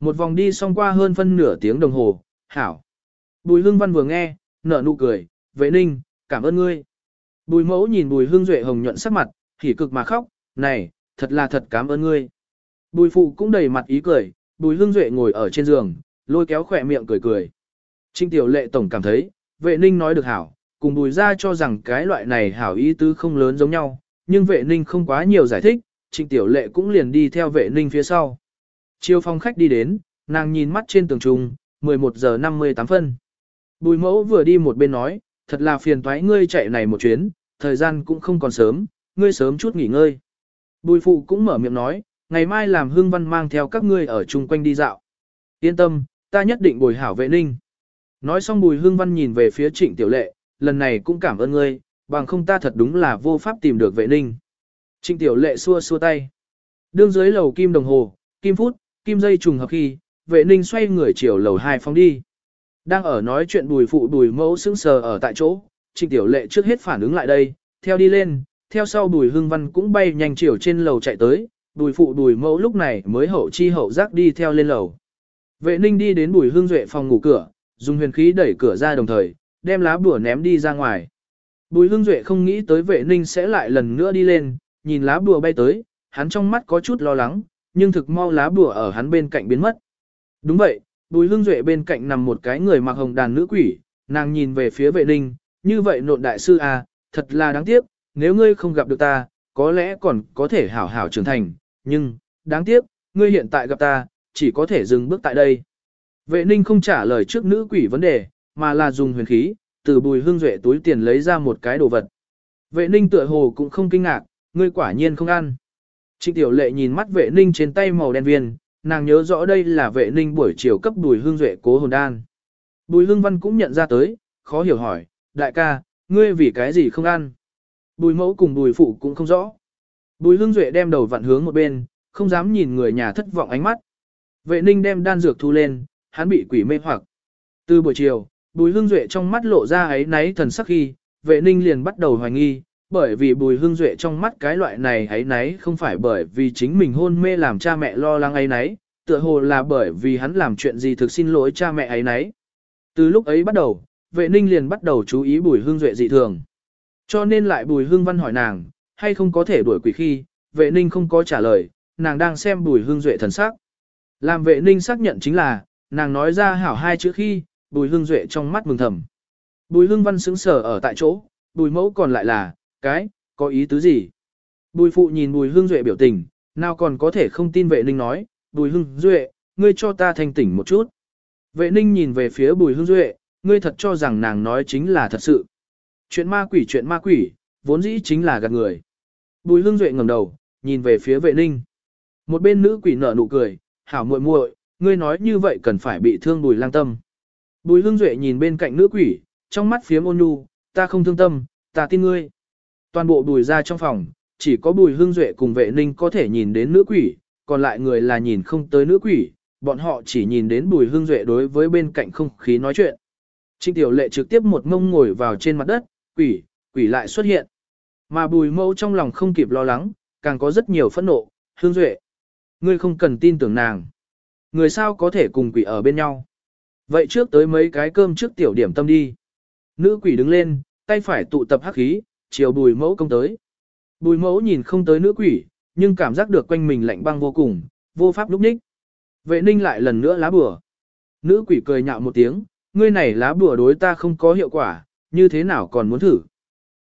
Một vòng đi xong qua hơn phân nửa tiếng đồng hồ, hảo. Bùi hương văn vừa nghe, nở nụ cười, vệ ninh, cảm ơn ngươi. Bùi mẫu nhìn bùi hương duệ hồng nhuận sắc mặt, hỉ cực mà khóc, này, thật là thật cảm ơn ngươi. Bùi phụ cũng đầy mặt ý cười, bùi hương duệ ngồi ở trên giường, lôi kéo khỏe miệng cười cười. Trinh tiểu lệ tổng cảm thấy, vệ ninh nói được hảo, cùng bùi ra cho rằng cái loại này hảo ý tứ không lớn giống nhau, nhưng vệ ninh không quá nhiều giải thích, trịnh tiểu lệ cũng liền đi theo vệ ninh phía sau. Chiêu phong khách đi đến, nàng nhìn mắt trên tường trung, 11 giờ 58 phân. Bùi mẫu vừa đi một bên nói, thật là phiền toái ngươi chạy này một chuyến, thời gian cũng không còn sớm, ngươi sớm chút nghỉ ngơi. Bùi phụ cũng mở miệng nói, ngày mai làm hương văn mang theo các ngươi ở chung quanh đi dạo. Yên tâm, ta nhất định bồi hảo vệ ninh. Nói xong bùi hương văn nhìn về phía trịnh tiểu lệ, lần này cũng cảm ơn ngươi, bằng không ta thật đúng là vô pháp tìm được vệ ninh. Trịnh tiểu lệ xua xua tay. Đương dưới lầu kim đồng hồ, kim phút, kim dây trùng hợp khi, vệ ninh xoay người chiều lầu hai phóng đi. Đang ở nói chuyện bùi phụ bùi mẫu sững sờ ở tại chỗ, trịnh tiểu lệ trước hết phản ứng lại đây, theo đi lên, theo sau bùi Hương văn cũng bay nhanh chiều trên lầu chạy tới, bùi phụ bùi mẫu lúc này mới hậu chi hậu giác đi theo lên lầu. Vệ ninh đi đến bùi hương duệ phòng ngủ cửa, dùng huyền khí đẩy cửa ra đồng thời, đem lá bùa ném đi ra ngoài. Bùi hương duệ không nghĩ tới vệ ninh sẽ lại lần nữa đi lên, nhìn lá bùa bay tới, hắn trong mắt có chút lo lắng, nhưng thực mau lá bùa ở hắn bên cạnh biến mất. Đúng vậy, bùi hương duệ bên cạnh nằm một cái người mặc hồng đàn nữ quỷ, nàng nhìn về phía vệ ninh, như vậy nộn đại sư à, thật là đáng tiếc, nếu ngươi không gặp được ta, có lẽ còn có thể hảo hảo trưởng thành, nhưng, đáng tiếc, ngươi hiện tại gặp ta, chỉ có thể dừng bước tại đây. Vệ ninh không trả lời trước nữ quỷ vấn đề, mà là dùng huyền khí, từ bùi hương duệ túi tiền lấy ra một cái đồ vật. Vệ ninh tựa hồ cũng không kinh ngạc, ngươi quả nhiên không ăn. Trịnh tiểu lệ nhìn mắt vệ ninh trên tay màu đen viên, nàng nhớ rõ đây là vệ ninh buổi chiều cấp bùi hương duệ cố hồn đan. Bùi hương văn cũng nhận ra tới, khó hiểu hỏi, đại ca, ngươi vì cái gì không ăn? Bùi mẫu cùng bùi phụ cũng không rõ. Bùi hương duệ đem đầu vặn hướng một bên, không dám nhìn người nhà thất vọng ánh mắt. Vệ ninh đem đan dược thu lên, hắn bị quỷ mê hoặc. Từ buổi chiều, bùi hương duệ trong mắt lộ ra ấy náy thần sắc khi, vệ ninh liền bắt đầu hoài nghi, bởi vì bùi hương duệ trong mắt cái loại này ấy náy không phải bởi vì chính mình hôn mê làm cha mẹ lo lắng ấy náy, tựa hồ là bởi vì hắn làm chuyện gì thực xin lỗi cha mẹ ấy náy. Từ lúc ấy bắt đầu, vệ ninh liền bắt đầu chú ý bùi hương duệ dị thường. Cho nên lại bùi hương văn hỏi nàng, hay không có thể đuổi quỷ khi, vệ ninh không có trả lời, nàng đang xem bùi hương duệ thần sắc. Làm vệ ninh xác nhận chính là, nàng nói ra hảo hai chữ khi, bùi hương duệ trong mắt mừng thầm. Bùi hương văn sững sờ ở tại chỗ, bùi mẫu còn lại là, cái, có ý tứ gì? Bùi phụ nhìn bùi hương duệ biểu tình, nào còn có thể không tin vệ ninh nói, bùi hương duệ, ngươi cho ta thanh tỉnh một chút. Vệ ninh nhìn về phía bùi hương duệ, ngươi thật cho rằng nàng nói chính là thật sự. Chuyện ma quỷ chuyện ma quỷ, vốn dĩ chính là gạt người. Bùi hương duệ ngẩng đầu, nhìn về phía vệ ninh. Một bên nữ quỷ nở nụ cười, hảo muội muội, ngươi nói như vậy cần phải bị thương bùi lang tâm. Bùi hương duệ nhìn bên cạnh nữ quỷ, trong mắt phía ôn nhu, ta không thương tâm, ta tin ngươi. Toàn bộ bùi ra trong phòng, chỉ có bùi hương duệ cùng vệ ninh có thể nhìn đến nữ quỷ, còn lại người là nhìn không tới nữ quỷ, bọn họ chỉ nhìn đến bùi hương duệ đối với bên cạnh không khí nói chuyện. Trịnh tiểu lệ trực tiếp một mông ngồi vào trên mặt đất, quỷ, quỷ lại xuất hiện. Mà bùi mẫu trong lòng không kịp lo lắng, càng có rất nhiều phẫn nộ, hương duệ. Ngươi không cần tin tưởng nàng. Người sao có thể cùng quỷ ở bên nhau. Vậy trước tới mấy cái cơm trước tiểu điểm tâm đi. Nữ quỷ đứng lên, tay phải tụ tập hắc khí, chiều bùi mẫu công tới. Bùi mẫu nhìn không tới nữ quỷ, nhưng cảm giác được quanh mình lạnh băng vô cùng, vô pháp lúc ních. Vệ ninh lại lần nữa lá bùa. Nữ quỷ cười nhạo một tiếng, ngươi này lá bùa đối ta không có hiệu quả, như thế nào còn muốn thử.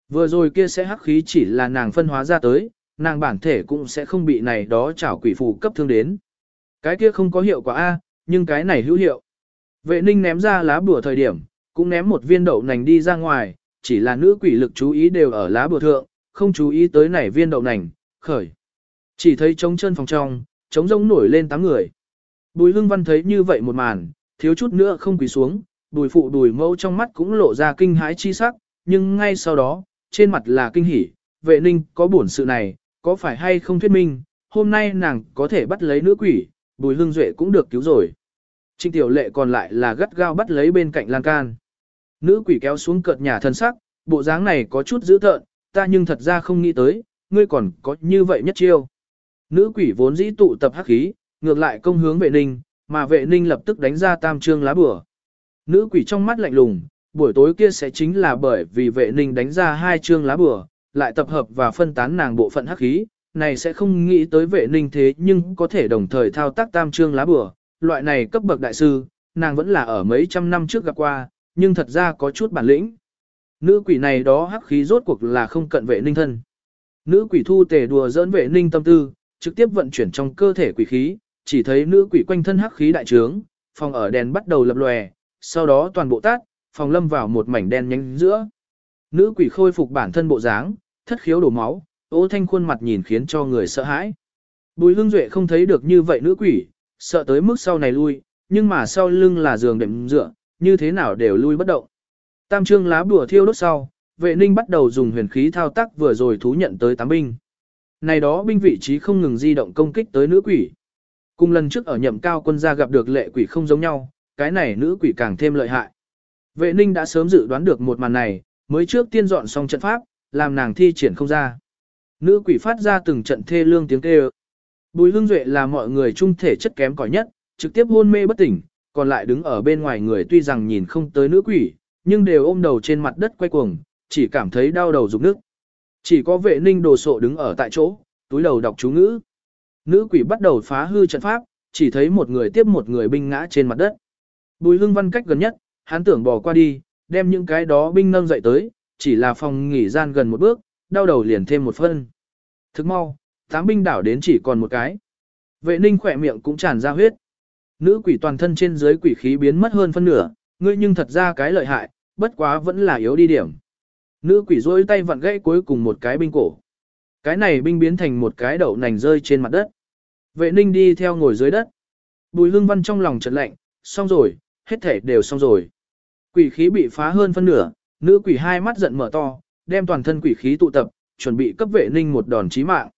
Vừa rồi kia sẽ hắc khí chỉ là nàng phân hóa ra tới, nàng bản thể cũng sẽ không bị này đó chảo quỷ phù cấp thương đến. Cái kia không có hiệu quả A, nhưng cái này hữu hiệu. Vệ ninh ném ra lá bùa thời điểm, cũng ném một viên đậu nành đi ra ngoài, chỉ là nữ quỷ lực chú ý đều ở lá bùa thượng, không chú ý tới nảy viên đậu nành, khởi. Chỉ thấy trống chân phòng trong, trống rông nổi lên tám người. Bùi hưng văn thấy như vậy một màn, thiếu chút nữa không quỳ xuống, bùi phụ bùi mâu trong mắt cũng lộ ra kinh hãi chi sắc, nhưng ngay sau đó, trên mặt là kinh hỉ, vệ ninh có bổn sự này, có phải hay không thuyết minh, hôm nay nàng có thể bắt lấy nữ quỷ, bùi hưng duệ cũng được cứu rồi. Trình tiểu lệ còn lại là gắt gao bắt lấy bên cạnh lan can. Nữ quỷ kéo xuống cợt nhà thân sắc, bộ dáng này có chút dữ tợn, ta nhưng thật ra không nghĩ tới, ngươi còn có như vậy nhất chiêu. Nữ quỷ vốn dĩ tụ tập hắc khí, ngược lại công hướng vệ ninh, mà vệ ninh lập tức đánh ra tam trương lá bửa. Nữ quỷ trong mắt lạnh lùng, buổi tối kia sẽ chính là bởi vì vệ ninh đánh ra hai trương lá bửa, lại tập hợp và phân tán nàng bộ phận hắc khí, này sẽ không nghĩ tới vệ ninh thế nhưng có thể đồng thời thao tác tam trương lá bửa, loại này cấp bậc đại sư, nàng vẫn là ở mấy trăm năm trước gặp qua, nhưng thật ra có chút bản lĩnh. Nữ quỷ này đó hắc khí rốt cuộc là không cận vệ ninh thân. Nữ quỷ thu tề đùa dỡn vệ ninh tâm tư, trực tiếp vận chuyển trong cơ thể quỷ khí, chỉ thấy nữ quỷ quanh thân hắc khí đại trướng, phòng ở đèn bắt đầu lập lòe, sau đó toàn bộ tát, phòng lâm vào một mảnh đen nhánh giữa. Nữ quỷ khôi phục bản thân bộ dáng, thất khiếu đổ máu, ô thanh khuôn mặt nhìn khiến cho người sợ hãi. Bùi hương duệ không thấy được như vậy nữ quỷ, sợ tới mức sau này lui, nhưng mà sau lưng là giường đệm dựa, như thế nào đều lui bất động. Tam trương lá bùa thiêu đốt sau, vệ ninh bắt đầu dùng huyền khí thao tác vừa rồi thú nhận tới tám binh. Này đó binh vị trí không ngừng di động công kích tới nữ quỷ. Cùng lần trước ở nhậm cao quân gia gặp được lệ quỷ không giống nhau, cái này nữ quỷ càng thêm lợi hại. Vệ ninh đã sớm dự đoán được một màn này, mới trước tiên dọn xong trận pháp, làm nàng thi triển không ra. Nữ quỷ phát ra từng trận thê lương tiếng kêu. Bùi hương duệ là mọi người trung thể chất kém cỏi nhất, trực tiếp hôn mê bất tỉnh, còn lại đứng ở bên ngoài người tuy rằng nhìn không tới nữ quỷ, nhưng đều ôm đầu trên mặt đất quay cuồng, chỉ cảm thấy đau đầu rụng nước. Chỉ có vệ ninh đồ sộ đứng ở tại chỗ, túi đầu đọc chú ngữ. Nữ quỷ bắt đầu phá hư trận pháp, chỉ thấy một người tiếp một người binh ngã trên mặt đất. Bùi hưng văn cách gần nhất, hắn tưởng bỏ qua đi, đem những cái đó binh nâng dậy tới, chỉ là phòng nghỉ gian gần một bước, đau đầu liền thêm một phân. Thức mau, tám binh đảo đến chỉ còn một cái. Vệ ninh khỏe miệng cũng tràn ra huyết. Nữ quỷ toàn thân trên dưới quỷ khí biến mất hơn phân nửa, ngươi nhưng thật ra cái lợi hại, bất quá vẫn là yếu đi điểm. Nữ quỷ rôi tay vặn gãy cuối cùng một cái binh cổ. Cái này binh biến thành một cái đậu nành rơi trên mặt đất. Vệ ninh đi theo ngồi dưới đất. Bùi hương văn trong lòng chợt lạnh, xong rồi, hết thể đều xong rồi. Quỷ khí bị phá hơn phân nửa, nữ quỷ hai mắt giận mở to, đem toàn thân quỷ khí tụ tập, chuẩn bị cấp vệ ninh một đòn chí mạng.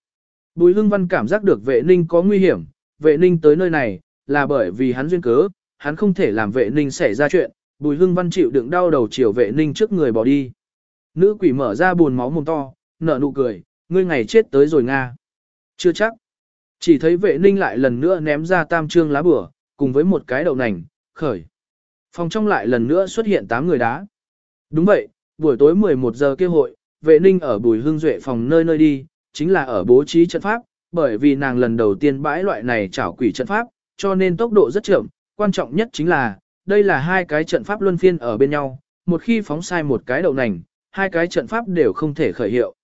Bùi Hưng văn cảm giác được vệ ninh có nguy hiểm, vệ ninh tới nơi này, là bởi vì hắn duyên cớ, hắn không thể làm vệ ninh xảy ra chuyện, bùi hưng văn chịu đựng đau đầu chiều vệ ninh trước người bỏ đi. Nữ quỷ mở ra buồn máu mồm to, nở nụ cười, ngươi ngày chết tới rồi Nga. Chưa chắc. Chỉ thấy vệ ninh lại lần nữa ném ra tam trương lá bửa, cùng với một cái đậu nành, khởi. Phòng trong lại lần nữa xuất hiện 8 người đá. Đúng vậy, buổi tối 11 giờ kêu hội, vệ ninh ở bùi hương duệ phòng nơi nơi đi, chính là ở bố trí trận pháp, bởi vì nàng lần đầu tiên bãi loại này chảo quỷ trận pháp, cho nên tốc độ rất chậm, quan trọng nhất chính là, đây là hai cái trận pháp luân phiên ở bên nhau, một khi phóng sai một cái đầu nành, hai cái trận pháp đều không thể khởi hiệu.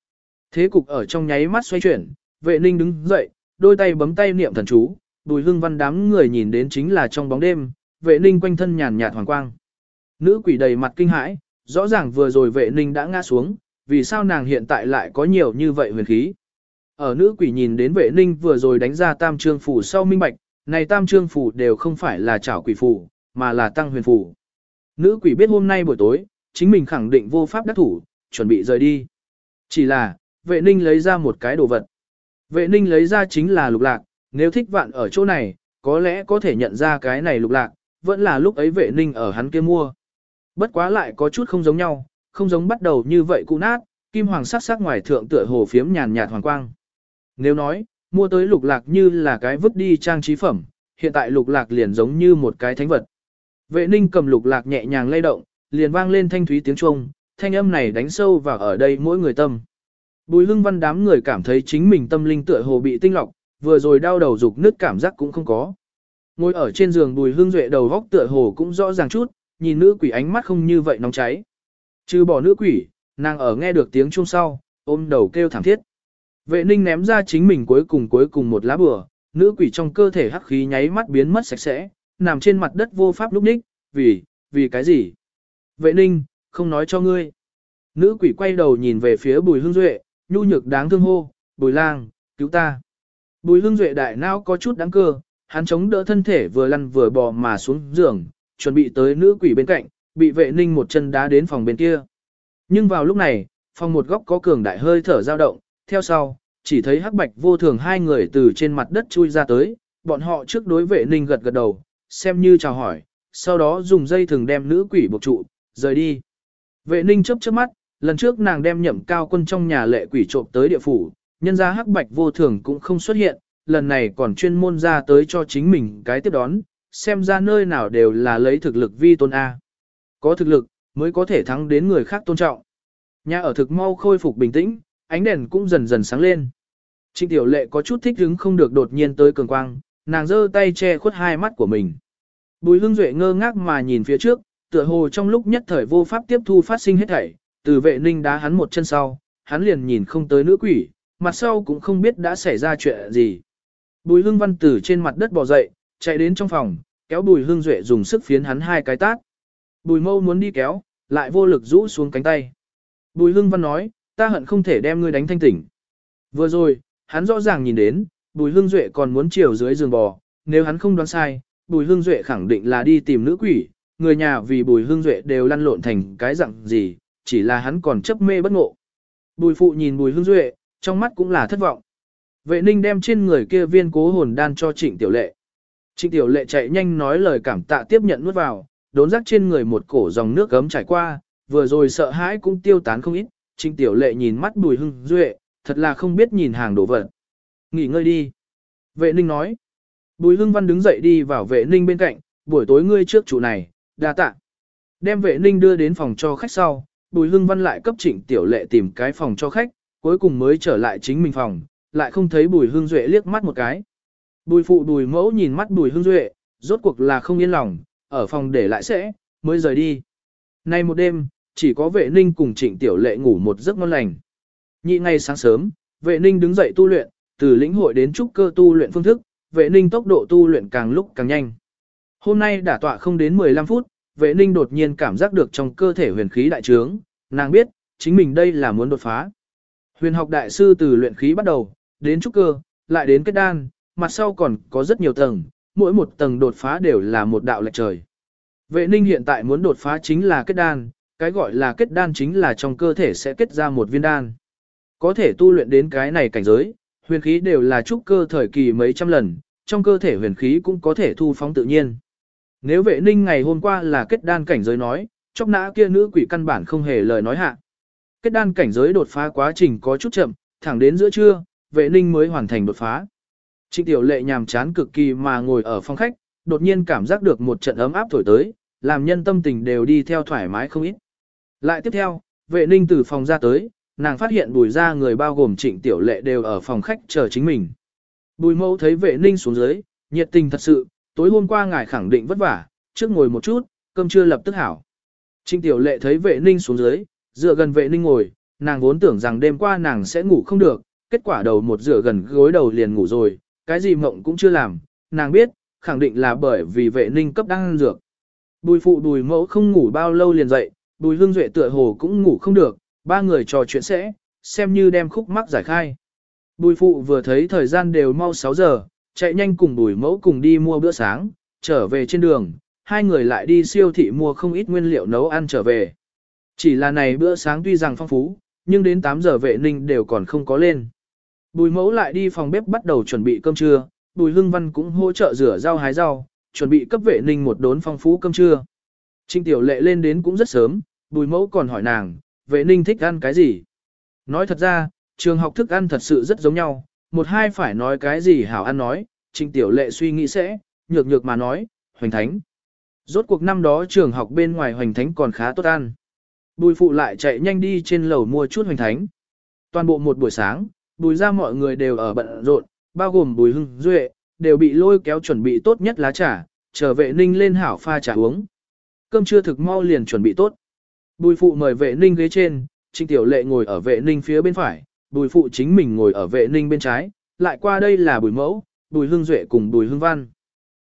Thế cục ở trong nháy mắt xoay chuyển, vệ ninh đứng dậy, đôi tay bấm tay niệm thần chú, bùi hương văn đám người nhìn đến chính là trong bóng đêm, vệ ninh quanh thân nhàn nhạt hoàng quang. Nữ quỷ đầy mặt kinh hãi, rõ ràng vừa rồi vệ ninh đã ngã xuống, vì sao nàng hiện tại lại có nhiều như vậy huyền khí. Ở nữ quỷ nhìn đến vệ ninh vừa rồi đánh ra tam trương phủ sau minh bạch, này tam trương phủ đều không phải là chảo quỷ phủ, mà là tăng huyền phủ. Nữ quỷ biết hôm nay buổi tối, chính mình khẳng định vô pháp đắc thủ, chuẩn bị rời đi. Chỉ là, vệ ninh lấy ra một cái đồ vật. Vệ ninh lấy ra chính là lục lạc, nếu thích vạn ở chỗ này, có lẽ có thể nhận ra cái này lục lạc, vẫn là lúc ấy vệ ninh ở hắn kia mua. Bất quá lại có chút không giống nhau, không giống bắt đầu như vậy cũ nát, kim hoàng sắc sắc ngoài thượng tựa hồ phiếm nhàn nhạt hoàng quang. Nếu nói, mua tới lục lạc như là cái vứt đi trang trí phẩm, hiện tại lục lạc liền giống như một cái thánh vật. Vệ ninh cầm lục lạc nhẹ nhàng lay động, liền vang lên thanh thúy tiếng chuông, thanh âm này đánh sâu vào ở đây mỗi người tâm. Bùi hưng văn đám người cảm thấy chính mình tâm linh tựa hồ bị tinh lọc, vừa rồi đau đầu dục nứt cảm giác cũng không có. Ngồi ở trên giường bùi hương duệ đầu góc tựa hồ cũng rõ ràng chút, nhìn nữ quỷ ánh mắt không như vậy nóng cháy. Trừ bỏ nữ quỷ, nàng ở nghe được tiếng chuông sau, ôm đầu kêu thảm thiết. Vệ ninh ném ra chính mình cuối cùng cuối cùng một lá bừa, nữ quỷ trong cơ thể hắc khí nháy mắt biến mất sạch sẽ, nằm trên mặt đất vô pháp lúc ních, vì, vì cái gì? Vệ ninh, không nói cho ngươi. Nữ quỷ quay đầu nhìn về phía bùi hương duệ, nhu nhược đáng thương hô, bùi lang, cứu ta. Bùi hương duệ đại não có chút đáng cơ, hắn chống đỡ thân thể vừa lăn vừa bò mà xuống giường, chuẩn bị tới nữ quỷ bên cạnh, bị vệ ninh một chân đá đến phòng bên kia. Nhưng vào lúc này, phòng một góc có cường đại hơi thở dao động, theo sau, chỉ thấy hắc bạch vô thường hai người từ trên mặt đất chui ra tới, bọn họ trước đối vệ ninh gật gật đầu, xem như chào hỏi, sau đó dùng dây thừng đem nữ quỷ buộc trụ, rời đi. Vệ ninh chớp chớp mắt, lần trước nàng đem nhậm cao quân trong nhà lệ quỷ trộm tới địa phủ, nhân ra hắc bạch vô thường cũng không xuất hiện, lần này còn chuyên môn ra tới cho chính mình cái tiếp đón, xem ra nơi nào đều là lấy thực lực vi tôn A. Có thực lực, mới có thể thắng đến người khác tôn trọng. Nhà ở thực mau khôi phục bình tĩnh, ánh đèn cũng dần dần sáng lên. Trịnh tiểu lệ có chút thích hứng không được đột nhiên tới cường quang, nàng giơ tay che khuất hai mắt của mình. Bùi hương duệ ngơ ngác mà nhìn phía trước, tựa hồ trong lúc nhất thời vô pháp tiếp thu phát sinh hết thảy, từ vệ ninh đá hắn một chân sau, hắn liền nhìn không tới nữ quỷ, mặt sau cũng không biết đã xảy ra chuyện gì. Bùi hương văn tử trên mặt đất bò dậy, chạy đến trong phòng, kéo bùi hương duệ dùng sức phiến hắn hai cái tát. Bùi mâu muốn đi kéo, lại vô lực rũ xuống cánh tay. Bùi Hưng văn nói, ta hận không thể đem ngươi đánh thanh tỉnh. Vừa rồi, hắn rõ ràng nhìn đến, bùi Hưng duệ còn muốn chiều dưới giường bò, nếu hắn không đoán sai, bùi Hưng duệ khẳng định là đi tìm nữ quỷ, người nhà vì bùi Hưng duệ đều lăn lộn thành cái dạng gì, chỉ là hắn còn chấp mê bất ngộ. Bùi phụ nhìn bùi Hưng duệ, trong mắt cũng là thất vọng. Vệ ninh đem trên người kia viên cố hồn đan cho trịnh tiểu lệ. Trịnh tiểu lệ chạy nhanh nói lời cảm tạ tiếp nhận nuốt vào, đốn rắc trên người một cổ dòng nước gấm trải qua, vừa rồi sợ hãi cũng tiêu tán không ít. Trịnh tiểu lệ nhìn mắt bùi hưng duệ, thật là không biết nhìn hàng đổ vật. Nghỉ ngơi đi. Vệ ninh nói. Bùi hưng văn đứng dậy đi vào vệ ninh bên cạnh, buổi tối ngươi trước chủ này, đa tạ. Đem vệ ninh đưa đến phòng cho khách sau, bùi hưng văn lại cấp trịnh tiểu lệ tìm cái phòng cho khách, cuối cùng mới trở lại chính mình phòng, lại không thấy bùi hưng duệ liếc mắt một cái. Bùi phụ bùi mẫu nhìn mắt bùi hưng duệ, rốt cuộc là không yên lòng, ở phòng để lại sẽ, mới rời đi. Nay một đêm, chỉ có vệ ninh cùng trịnh tiểu lệ ngủ một giấc ngon lành. Nhị ngày sáng sớm, vệ ninh đứng dậy tu luyện, từ lĩnh hội đến trúc cơ tu luyện phương thức, vệ ninh tốc độ tu luyện càng lúc càng nhanh. Hôm nay đã tọa không đến 15 phút, vệ ninh đột nhiên cảm giác được trong cơ thể huyền khí đại trướng, nàng biết, chính mình đây là muốn đột phá. Huyền học đại sư từ luyện khí bắt đầu, đến trúc cơ, lại đến kết đan, mặt sau còn có rất nhiều tầng, mỗi một tầng đột phá đều là một đạo lệch trời. Vệ ninh hiện tại muốn đột phá chính là kết đan, cái gọi là kết đan chính là trong cơ thể sẽ kết ra một viên đan. Có thể tu luyện đến cái này cảnh giới, huyền khí đều là trúc cơ thời kỳ mấy trăm lần, trong cơ thể huyền khí cũng có thể thu phóng tự nhiên. Nếu vệ ninh ngày hôm qua là kết đan cảnh giới nói, chóc nã kia nữ quỷ căn bản không hề lời nói hạ. Kết đan cảnh giới đột phá quá trình có chút chậm, thẳng đến giữa trưa, vệ ninh mới hoàn thành đột phá. Trịnh tiểu lệ nhàm chán cực kỳ mà ngồi ở phòng khách, đột nhiên cảm giác được một trận ấm áp thổi tới, làm nhân tâm tình đều đi theo thoải mái không ít. Lại tiếp theo, vệ ninh từ phòng ra tới, nàng phát hiện bùi ra người bao gồm trịnh tiểu lệ đều ở phòng khách chờ chính mình. Bùi mẫu thấy vệ ninh xuống dưới, nhiệt tình thật sự, tối hôm qua ngài khẳng định vất vả, trước ngồi một chút, cơm chưa lập tức hảo. Trịnh tiểu lệ thấy vệ ninh xuống dưới, dựa gần vệ ninh ngồi, nàng vốn tưởng rằng đêm qua nàng sẽ ngủ không được, kết quả đầu một dựa gần gối đầu liền ngủ rồi, cái gì mộng cũng chưa làm, nàng biết, khẳng định là bởi vì vệ ninh cấp đang ăn dược. Bùi phụ bùi mẫu không ngủ bao lâu liền dậy, bùi hương duệ tựa hồ cũng ngủ không được, ba người trò chuyện sẽ, xem như đem khúc mắc giải khai. Bùi phụ vừa thấy thời gian đều mau 6 giờ, chạy nhanh cùng bùi mẫu cùng đi mua bữa sáng, trở về trên đường, hai người lại đi siêu thị mua không ít nguyên liệu nấu ăn trở về. Chỉ là này bữa sáng tuy rằng phong phú, nhưng đến 8 giờ vệ ninh đều còn không có lên. Bùi mẫu lại đi phòng bếp bắt đầu chuẩn bị cơm trưa, bùi hưng văn cũng hỗ trợ rửa rau hái rau, chuẩn bị cấp vệ ninh một đốn phong phú cơm trưa. Trinh tiểu lệ lên đến cũng rất sớm, bùi mẫu còn hỏi nàng, vệ ninh thích ăn cái gì? Nói thật ra, trường học thức ăn thật sự rất giống nhau, một hai phải nói cái gì hảo ăn nói, trinh tiểu lệ suy nghĩ sẽ, nhược nhược mà nói, hoành thánh. Rốt cuộc năm đó trường học bên ngoài hoành thánh còn khá tốt ăn. Bùi phụ lại chạy nhanh đi trên lầu mua chút hoành thánh. Toàn bộ một buổi sáng, bùi ra mọi người đều ở bận rộn, bao gồm bùi hưng, duệ, đều bị lôi kéo chuẩn bị tốt nhất lá trà, trở vệ ninh lên hảo pha trà uống. Cơm trưa thực mau liền chuẩn bị tốt. Bùi phụ mời vệ ninh ghế trên, trịnh tiểu lệ ngồi ở vệ ninh phía bên phải, bùi phụ chính mình ngồi ở vệ ninh bên trái, lại qua đây là bùi mẫu, bùi hưng duệ cùng bùi hưng văn.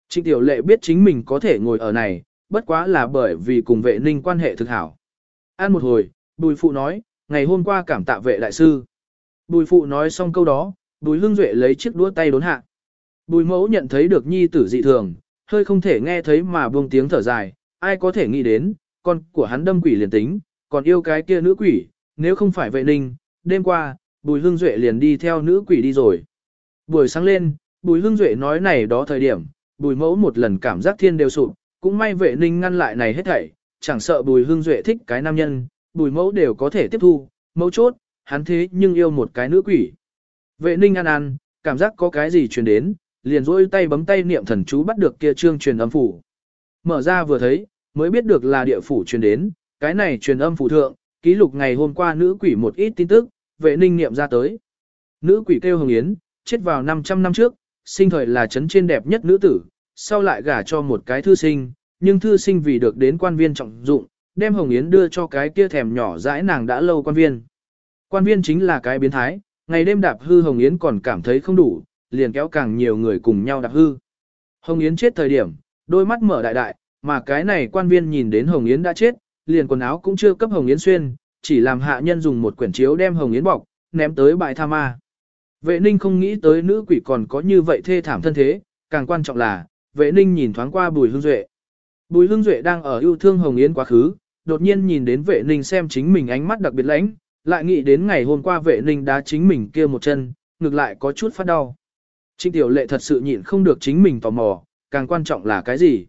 Trịnh tiểu lệ biết chính mình có thể ngồi ở này, bất quá là bởi vì cùng vệ ninh quan hệ thực hảo. Ăn một hồi, bùi phụ nói, ngày hôm qua cảm tạ vệ đại sư. Bùi phụ nói xong câu đó, bùi Hương duệ lấy chiếc đũa tay đốn hạ. Bùi mẫu nhận thấy được nhi tử dị thường, hơi không thể nghe thấy mà buông tiếng thở dài, ai có thể nghĩ đến, con của hắn đâm quỷ liền tính, còn yêu cái kia nữ quỷ, nếu không phải vệ ninh, đêm qua, bùi Hương duệ liền đi theo nữ quỷ đi rồi. Buổi sáng lên, bùi Hương duệ nói này đó thời điểm, bùi mẫu một lần cảm giác thiên đều sụp, cũng may vệ ninh ngăn lại này hết thảy, chẳng sợ bùi Hương duệ thích cái nam nhân, bùi mẫu đều có thể tiếp thu, mẫu chốt, hắn thế nhưng yêu một cái nữ quỷ. Vệ ninh ăn ăn, cảm giác có cái gì truyền đến, liền rôi tay bấm tay niệm thần chú bắt được kia trương truyền âm phủ. Mở ra vừa thấy, mới biết được là địa phủ truyền đến, cái này truyền âm phủ thượng, ký lục ngày hôm qua nữ quỷ một ít tin tức, vệ ninh niệm ra tới. Nữ quỷ kêu Hồng Yến, chết vào 500 năm trước, sinh thời là chấn trên đẹp nhất nữ tử, sau lại gả cho một cái thư sinh, nhưng thư sinh vì được đến quan viên trọng dụng, đem Hồng Yến đưa cho cái kia thèm nhỏ dãi nàng đã lâu quan viên. Quan viên chính là cái biến thái, ngày đêm đạp hư Hồng Yến còn cảm thấy không đủ, liền kéo càng nhiều người cùng nhau đạp hư. Hồng Yến chết thời điểm, đôi mắt mở đại đại, mà cái này quan viên nhìn đến Hồng Yến đã chết, liền quần áo cũng chưa cấp Hồng Yến xuyên, chỉ làm hạ nhân dùng một quyển chiếu đem Hồng Yến bọc, ném tới bãi tha ma. Vệ ninh không nghĩ tới nữ quỷ còn có như vậy thê thảm thân thế, càng quan trọng là, vệ ninh nhìn thoáng qua bùi hương duệ. Bùi hương duệ đang ở yêu thương Hồng Yến quá khứ, đột nhiên nhìn đến vệ ninh xem chính mình ánh mắt đặc biệt lãnh, lại nghĩ đến ngày hôm qua vệ ninh đá chính mình kia một chân, ngược lại có chút phát đau. Trịnh tiểu lệ thật sự nhịn không được chính mình tò mò, càng quan trọng là cái gì.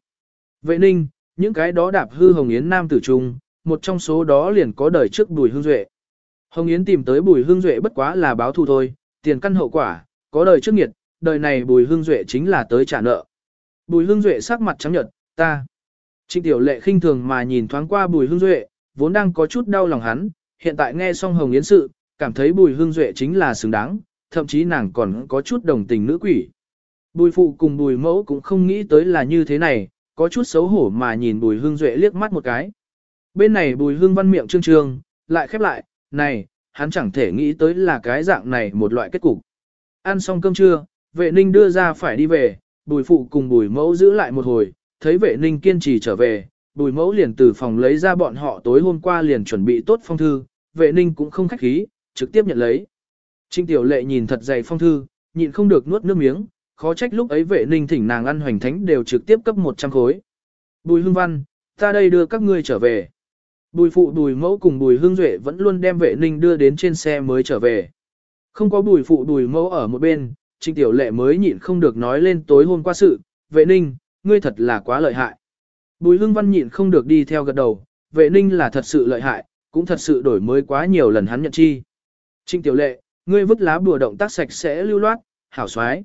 Vệ ninh, những cái đó đạp hư Hồng Yến nam tử trung, một trong số đó liền có đời trước bùi hương duệ. Hồng Yến tìm tới bùi hương duệ bất quá là báo thù thôi, tiền căn hậu quả, có đời trước nghiệt, đời này bùi hương duệ chính là tới trả nợ. Bùi hương duệ sắc mặt trắng nhợt, ta. Trịnh tiểu lệ khinh thường mà nhìn thoáng qua bùi hương duệ, vốn đang có chút đau lòng hắn, hiện tại nghe xong Hồng Yến sự, cảm thấy bùi hương duệ chính là xứng đáng, thậm chí nàng còn có chút đồng tình nữ quỷ. Bùi phụ cùng bùi mẫu cũng không nghĩ tới là như thế này, có chút xấu hổ mà nhìn bùi hương duệ liếc mắt một cái. Bên này bùi hương văn miệng trương trương, lại khép lại, này, hắn chẳng thể nghĩ tới là cái dạng này một loại kết cục. Ăn xong cơm trưa, vệ ninh đưa ra phải đi về, bùi phụ cùng bùi mẫu giữ lại một hồi, thấy vệ ninh kiên trì trở về, bùi mẫu liền từ phòng lấy ra bọn họ tối hôm qua liền chuẩn bị tốt phong thư, vệ ninh cũng không khách khí, trực tiếp nhận lấy. Trinh tiểu lệ nhìn thật dày phong thư, nhịn không được nuốt nước miếng, khó trách lúc ấy vệ ninh thỉnh nàng ăn hoành thánh đều trực tiếp cấp 100 khối. Bùi hương văn, ta đây đưa các ngươi trở về. Bùi phụ bùi mẫu cùng bùi hương duệ vẫn luôn đem vệ ninh đưa đến trên xe mới trở về. Không có bùi phụ bùi mẫu ở một bên, trinh tiểu lệ mới nhịn không được nói lên tối hôm qua sự, vệ ninh, ngươi thật là quá lợi hại. Bùi hương văn nhịn không được đi theo gật đầu, vệ ninh là thật sự lợi hại, cũng thật sự đổi mới quá nhiều lần hắn nhận chi. Trinh tiểu lệ, ngươi vứt lá bùa động tác sạch sẽ lưu loát, hảo xoái.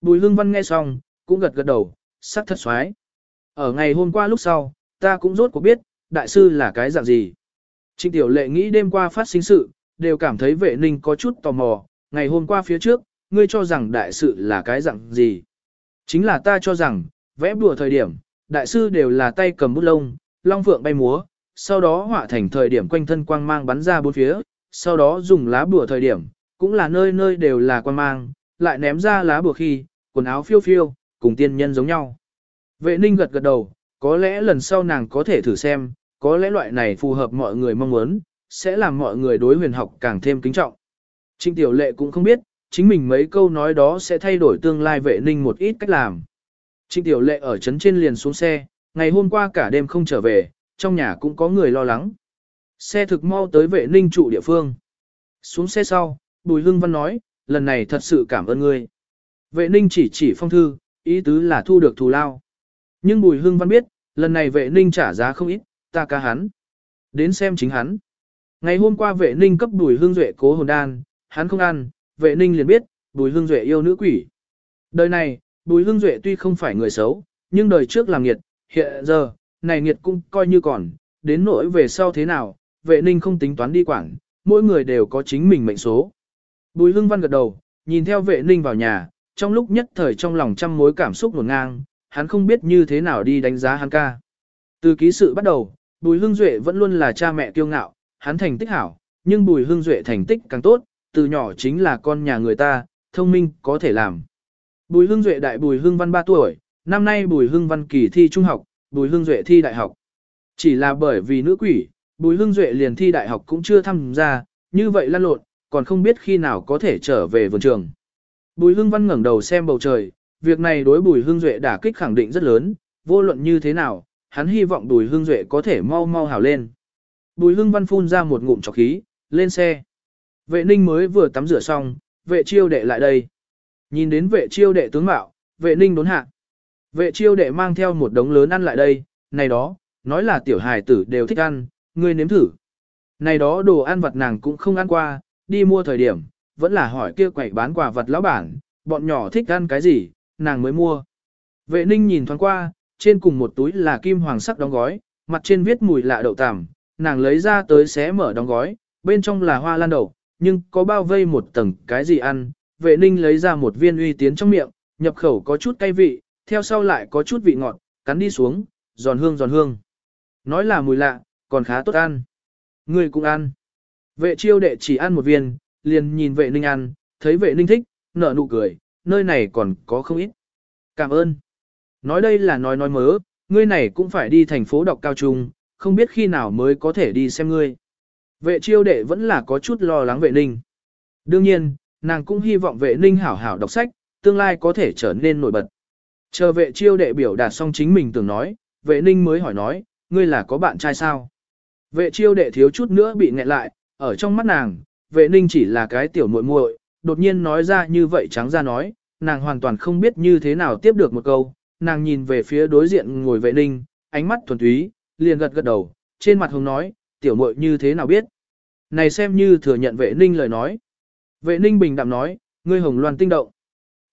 Bùi hương văn nghe xong, cũng gật gật đầu, sắc thật xoái. Ở ngày hôm qua lúc sau, ta cũng rốt cuộc biết, đại sư là cái dạng gì. Trịnh tiểu lệ nghĩ đêm qua phát sinh sự, đều cảm thấy vệ ninh có chút tò mò, ngày hôm qua phía trước, ngươi cho rằng đại sự là cái dạng gì. Chính là ta cho rằng, vẽ bùa thời điểm, đại sư đều là tay cầm bút lông, long phượng bay múa, sau đó họa thành thời điểm quanh thân quang mang bắn ra bốn phía, sau đó dùng lá bùa thời điểm, cũng là nơi nơi đều là quang mang, lại ném ra lá bùa khi, quần áo phiêu phiêu, cùng tiên nhân giống nhau. Vệ ninh gật gật đầu, có lẽ lần sau nàng có thể thử xem, có lẽ loại này phù hợp mọi người mong muốn, sẽ làm mọi người đối huyền học càng thêm kính trọng. Trinh Tiểu Lệ cũng không biết, chính mình mấy câu nói đó sẽ thay đổi tương lai vệ ninh một ít cách làm. Trinh Tiểu Lệ ở trấn trên liền xuống xe, ngày hôm qua cả đêm không trở về, trong nhà cũng có người lo lắng. Xe thực mau tới vệ ninh trụ địa phương. Xuống xe sau, Bùi Hưng Văn nói, lần này thật sự cảm ơn ngươi. Vệ ninh chỉ chỉ phong thư, ý tứ là thu được thù lao. Nhưng Bùi Hưng Văn biết, lần này vệ ninh trả giá không ít, ta ca hắn. Đến xem chính hắn. Ngày hôm qua vệ ninh cấp Bùi Hưng Duệ cố hồn đan, hắn không ăn, vệ ninh liền biết, Bùi Hưng Duệ yêu nữ quỷ. Đời này, Bùi Hưng Duệ tuy không phải người xấu, nhưng đời trước làm nghiệt, hiện giờ, này nghiệt cũng coi như còn, đến nỗi về sau thế nào, vệ ninh không tính toán đi quảng, mỗi người đều có chính mình mệnh số. Bùi Hưng Văn gật đầu, nhìn theo vệ ninh vào nhà, trong lúc nhất thời trong lòng trăm mối cảm xúc ngổn ngang, hắn không biết như thế nào đi đánh giá hắn ca. Từ ký sự bắt đầu, Bùi Hưng Duệ vẫn luôn là cha mẹ kiêu ngạo, hắn thành tích hảo, nhưng Bùi Hưng Duệ thành tích càng tốt, từ nhỏ chính là con nhà người ta, thông minh, có thể làm. Bùi Hưng Duệ đại Bùi Hưng Văn 3 tuổi, năm nay Bùi Hưng Văn kỳ thi trung học, Bùi Hưng Duệ thi đại học. Chỉ là bởi vì nữ quỷ, Bùi Hưng Duệ liền thi đại học cũng chưa tham gia, như vậy lăn lộn, còn không biết khi nào có thể trở về vườn trường. Bùi Hưng Văn ngẩng đầu xem bầu trời, việc này đối Bùi Hưng Duệ đả kích khẳng định rất lớn, vô luận như thế nào, hắn hy vọng Bùi Hưng Duệ có thể mau mau hảo lên. Bùi Hưng Văn phun ra một ngụm trọc khí, lên xe. Vệ ninh mới vừa tắm rửa xong, vệ chiêu đệ lại đây. Nhìn đến vệ chiêu đệ tướng mạo, vệ ninh đốn hạ. Vệ chiêu đệ mang theo một đống lớn ăn lại đây, này đó, nói là tiểu hài tử đều thích ăn, ngươi nếm thử. Này đó đồ ăn vặt nàng cũng không ăn qua, đi mua thời điểm, vẫn là hỏi kia quẩy bán quà vật lão bản, bọn nhỏ thích ăn cái gì, nàng mới mua. Vệ ninh nhìn thoáng qua, trên cùng một túi là kim hoàng sắc đóng gói, mặt trên viết mùi lạ đậu tằm, nàng lấy ra tới xé mở đóng gói, bên trong là hoa lan đậu, nhưng có bao vây một tầng cái gì ăn, vệ ninh lấy ra một viên uy tiến trong miệng, nhập khẩu có chút cay vị, theo sau lại có chút vị ngọt, cắn đi xuống, giòn hương giòn hương. Nói là mùi lạ, còn khá tốt ăn. Người cũng ăn. Vệ chiêu đệ chỉ ăn một viên, liền nhìn vệ ninh ăn, thấy vệ ninh thích, nở nụ cười, nơi này còn có không ít. Cảm ơn. Nói đây là nói nói mớ, ngươi này cũng phải đi thành phố đọc cao trung, không biết khi nào mới có thể đi xem ngươi. Vệ chiêu đệ vẫn là có chút lo lắng vệ ninh. Đương nhiên, nàng cũng hy vọng vệ ninh hảo hảo đọc sách, tương lai có thể trở nên nổi bật. Chờ vệ chiêu đệ biểu đạt xong chính mình tưởng nói, vệ ninh mới hỏi nói, ngươi là có bạn trai sao? Vệ chiêu đệ thiếu chút nữa bị nghẹn lại, ở trong mắt nàng, vệ ninh chỉ là cái tiểu muội muội, đột nhiên nói ra như vậy trắng ra nói, nàng hoàn toàn không biết như thế nào tiếp được một câu, nàng nhìn về phía đối diện ngồi vệ ninh, ánh mắt thuần túy, liền gật gật đầu, trên mặt hồng nói, tiểu muội như thế nào biết. Này xem như thừa nhận vệ ninh lời nói. Vệ ninh bình đạm nói, ngươi hồng loan tinh động.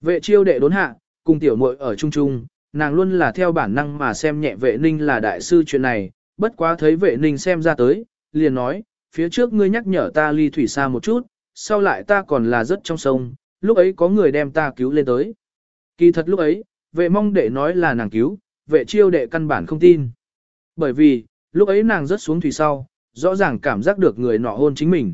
Vệ chiêu đệ đốn hạ, cùng tiểu muội ở chung chung, nàng luôn là theo bản năng mà xem nhẹ vệ ninh là đại sư chuyện này, bất quá thấy vệ ninh xem ra tới, liền nói, phía trước ngươi nhắc nhở ta ly thủy xa một chút, sau lại ta còn là rất trong sông, lúc ấy có người đem ta cứu lên tới. Kỳ thật lúc ấy, vệ mong đệ nói là nàng cứu, vệ chiêu đệ căn bản không tin. Bởi vì, lúc ấy nàng rớt xuống thủy sau, rõ ràng cảm giác được người nọ hôn chính mình.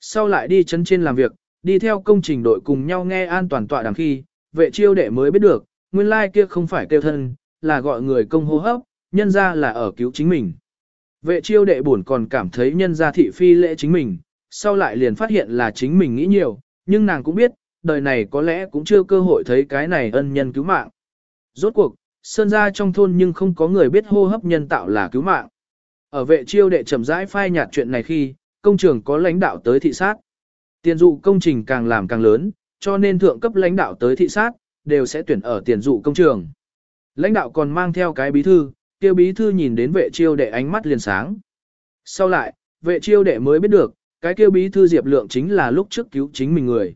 Sau lại đi chân trên làm việc, đi theo công trình đội cùng nhau nghe an toàn tọa đằng khi, vệ chiêu đệ mới biết được, nguyên lai kia không phải kêu thân, là gọi người công hô hấp, nhân ra là ở cứu chính mình. Vệ chiêu đệ buồn còn cảm thấy nhân ra thị phi lễ chính mình, sau lại liền phát hiện là chính mình nghĩ nhiều, nhưng nàng cũng biết, đời này có lẽ cũng chưa cơ hội thấy cái này ân nhân cứu mạng. Rốt cuộc, sơn ra trong thôn nhưng không có người biết hô hấp nhân tạo là cứu mạng. Ở vệ chiêu đệ chậm rãi phai nhạt chuyện này khi, công trường có lãnh đạo tới thị sát. Tiền dụ công trình càng làm càng lớn, cho nên thượng cấp lãnh đạo tới thị sát, đều sẽ tuyển ở tiền dụ công trường. Lãnh đạo còn mang theo cái bí thư, kêu bí thư nhìn đến vệ chiêu đệ ánh mắt liền sáng. Sau lại, vệ chiêu đệ mới biết được, cái kêu bí thư Diệp Lượng chính là lúc trước cứu chính mình người.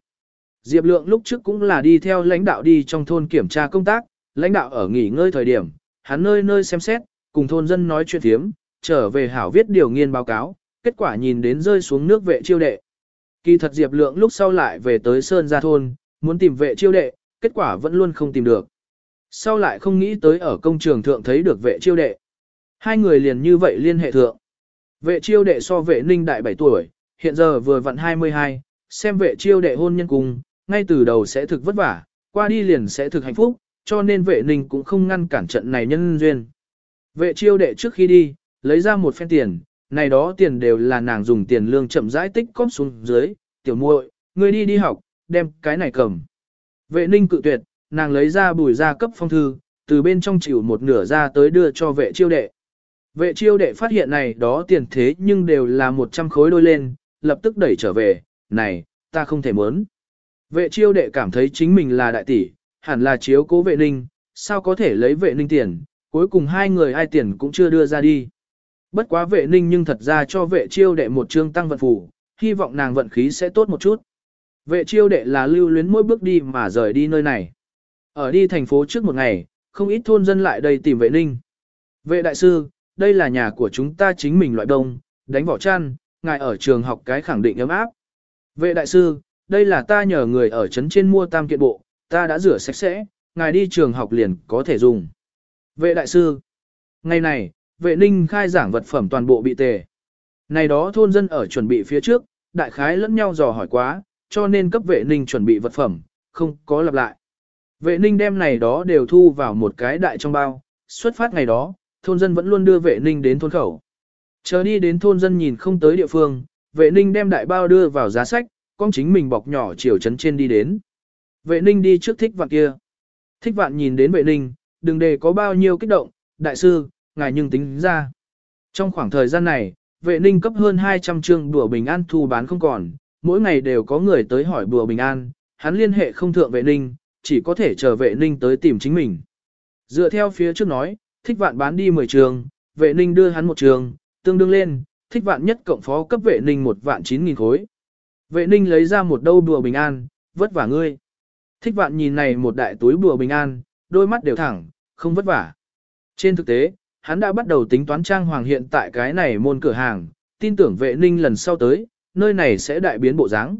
Diệp Lượng lúc trước cũng là đi theo lãnh đạo đi trong thôn kiểm tra công tác, lãnh đạo ở nghỉ ngơi thời điểm, hắn nơi nơi xem xét, cùng thôn dân nói chuyện thiếm, trở về hảo viết điều nghiên báo cáo, kết quả nhìn đến rơi xuống nước vệ chiêu đệ. Kỳ thật Diệp Lượng lúc sau lại về tới Sơn Gia Thôn, muốn tìm vệ chiêu đệ, kết quả vẫn luôn không tìm được. Sau lại không nghĩ tới ở công trường thượng thấy được vệ chiêu đệ. Hai người liền như vậy liên hệ thượng. Vệ chiêu đệ so vệ ninh đại 7 tuổi, hiện giờ vừa vặn 22, xem vệ chiêu đệ hôn nhân cùng, ngay từ đầu sẽ thực vất vả, qua đi liền sẽ thực hạnh phúc, cho nên vệ ninh cũng không ngăn cản trận này nhân duyên. Vệ chiêu đệ trước khi đi, lấy ra một phen tiền, này đó tiền đều là nàng dùng tiền lương chậm rãi tích cóp xuống dưới, tiểu muội, ngươi đi đi học, đem cái này cầm. Vệ ninh cự tuyệt, nàng lấy ra bùi ra cấp phong thư, từ bên trong chịu một nửa ra tới đưa cho vệ chiêu đệ. Vệ chiêu đệ phát hiện này đó tiền thế nhưng đều là 100 khối đôi lên, lập tức đẩy trở về, này, ta không thể muốn. Vệ chiêu đệ cảm thấy chính mình là đại tỷ, hẳn là chiếu cố vệ ninh, sao có thể lấy vệ ninh tiền, cuối cùng hai người ai tiền cũng chưa đưa ra đi. Bất quá vệ ninh nhưng thật ra cho vệ chiêu đệ một chương tăng vận phủ, hy vọng nàng vận khí sẽ tốt một chút. Vệ chiêu đệ là lưu luyến mỗi bước đi mà rời đi nơi này. Ở đi thành phố trước một ngày, không ít thôn dân lại đây tìm vệ ninh. Vệ đại sư, đây là nhà của chúng ta chính mình loại đông, đánh vỏ chăn, ngài ở trường học cái khẳng định ấm áp. Vệ đại sư, đây là ta nhờ người ở trấn trên mua tam kiện bộ, ta đã rửa sạch sẽ, ngài đi trường học liền có thể dùng. Vệ đại sư, ngày này, vệ ninh khai giảng vật phẩm toàn bộ bị tề. Này đó thôn dân ở chuẩn bị phía trước, đại khái lẫn nhau dò hỏi quá, cho nên cấp vệ ninh chuẩn bị vật phẩm, không có lặp lại. Vệ ninh đem này đó đều thu vào một cái đại trong bao, xuất phát ngày đó, thôn dân vẫn luôn đưa vệ ninh đến thôn khẩu. Chờ đi đến thôn dân nhìn không tới địa phương, vệ ninh đem đại bao đưa vào giá sách, con chính mình bọc nhỏ chiều chấn trên đi đến. Vệ ninh đi trước thích vạn kia. Thích vạn nhìn đến vệ ninh, đừng để có bao nhiêu kích động, đại sư, ngài nhưng tính ra. Trong khoảng thời gian này, vệ ninh cấp hơn 200 chương đùa bình an thu bán không còn, mỗi ngày đều có người tới hỏi đùa bình an, hắn liên hệ không thượng vệ ninh, chỉ có thể chờ vệ ninh tới tìm chính mình. Dựa theo phía trước nói, thích vạn bán đi 10 trường, vệ ninh đưa hắn một trường, tương đương lên, thích vạn nhất cộng phó cấp vệ ninh một vạn 9 nghìn khối. Vệ ninh lấy ra một đâu đùa bình an, vất vả ngươi. Thích vạn nhìn này một đại túi bùa bình an, đôi mắt đều thẳng, không vất vả. Trên thực tế, hắn đã bắt đầu tính toán trang hoàng hiện tại cái này môn cửa hàng, tin tưởng vệ ninh lần sau tới, nơi này sẽ đại biến bộ dáng.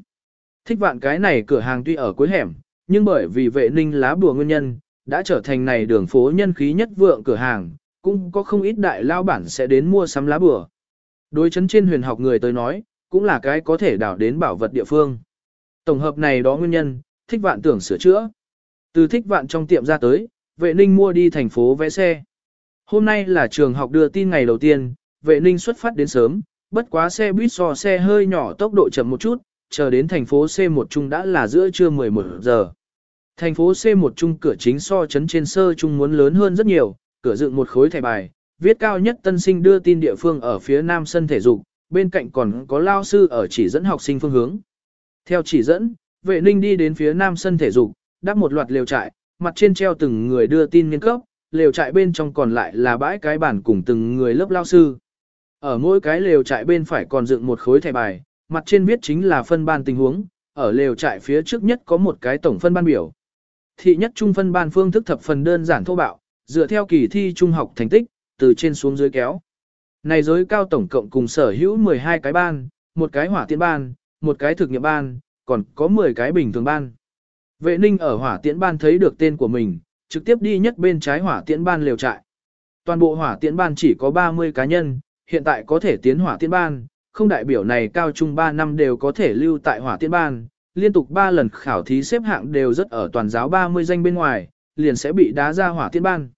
Thích vạn cái này cửa hàng tuy ở cuối hẻm, nhưng bởi vì vệ ninh lá bùa nguyên nhân, đã trở thành này đường phố nhân khí nhất vượng cửa hàng, cũng có không ít đại lao bản sẽ đến mua sắm lá bùa. Đối chấn trên huyền học người tới nói, cũng là cái có thể đảo đến bảo vật địa phương. Tổng hợp này đó nguyên nhân, thích vạn tưởng sửa chữa. Từ thích vạn trong tiệm ra tới, vệ ninh mua đi thành phố vẽ xe. Hôm nay là trường học đưa tin ngày đầu tiên, vệ ninh xuất phát đến sớm, bất quá xe buýt so xe hơi nhỏ tốc độ chậm một chút, chờ đến thành phố C1 trung đã là giữa trưa 11 giờ. Thành phố C1 trung cửa chính so chấn trên sơ trung muốn lớn hơn rất nhiều, cửa dựng một khối thẻ bài, viết cao nhất tân sinh đưa tin địa phương ở phía nam sân thể dục, bên cạnh còn có lao sư ở chỉ dẫn học sinh phương hướng. Theo chỉ dẫn, vệ ninh đi đến phía nam sân thể dục, đắp một loạt lều trại, mặt trên treo từng người đưa tin nghiên cấp, lều trại bên trong còn lại là bãi cái bản cùng từng người lớp lao sư. Ở mỗi cái lều trại bên phải còn dựng một khối thẻ bài, mặt trên viết chính là phân ban tình huống, ở lều trại phía trước nhất có một cái tổng phân ban biểu. Thị nhất trung phân ban phương thức thập phần đơn giản thô bạo, dựa theo kỳ thi trung học thành tích, từ trên xuống dưới kéo. Này giới cao tổng cộng cùng sở hữu 12 cái ban, một cái hỏa tiễn ban, một cái thực nghiệm ban, còn có 10 cái bình thường ban. Vệ ninh ở hỏa tiễn ban thấy được tên của mình, trực tiếp đi nhất bên trái hỏa tiễn ban liều trại. Toàn bộ hỏa tiễn ban chỉ có 30 cá nhân, hiện tại có thể tiến hỏa tiễn ban, không đại biểu này cao trung 3 năm đều có thể lưu tại hỏa tiễn ban, liên tục 3 lần khảo thí xếp hạng đều rất ở toàn giáo 30 danh bên ngoài, liền sẽ bị đá ra hỏa tiễn ban.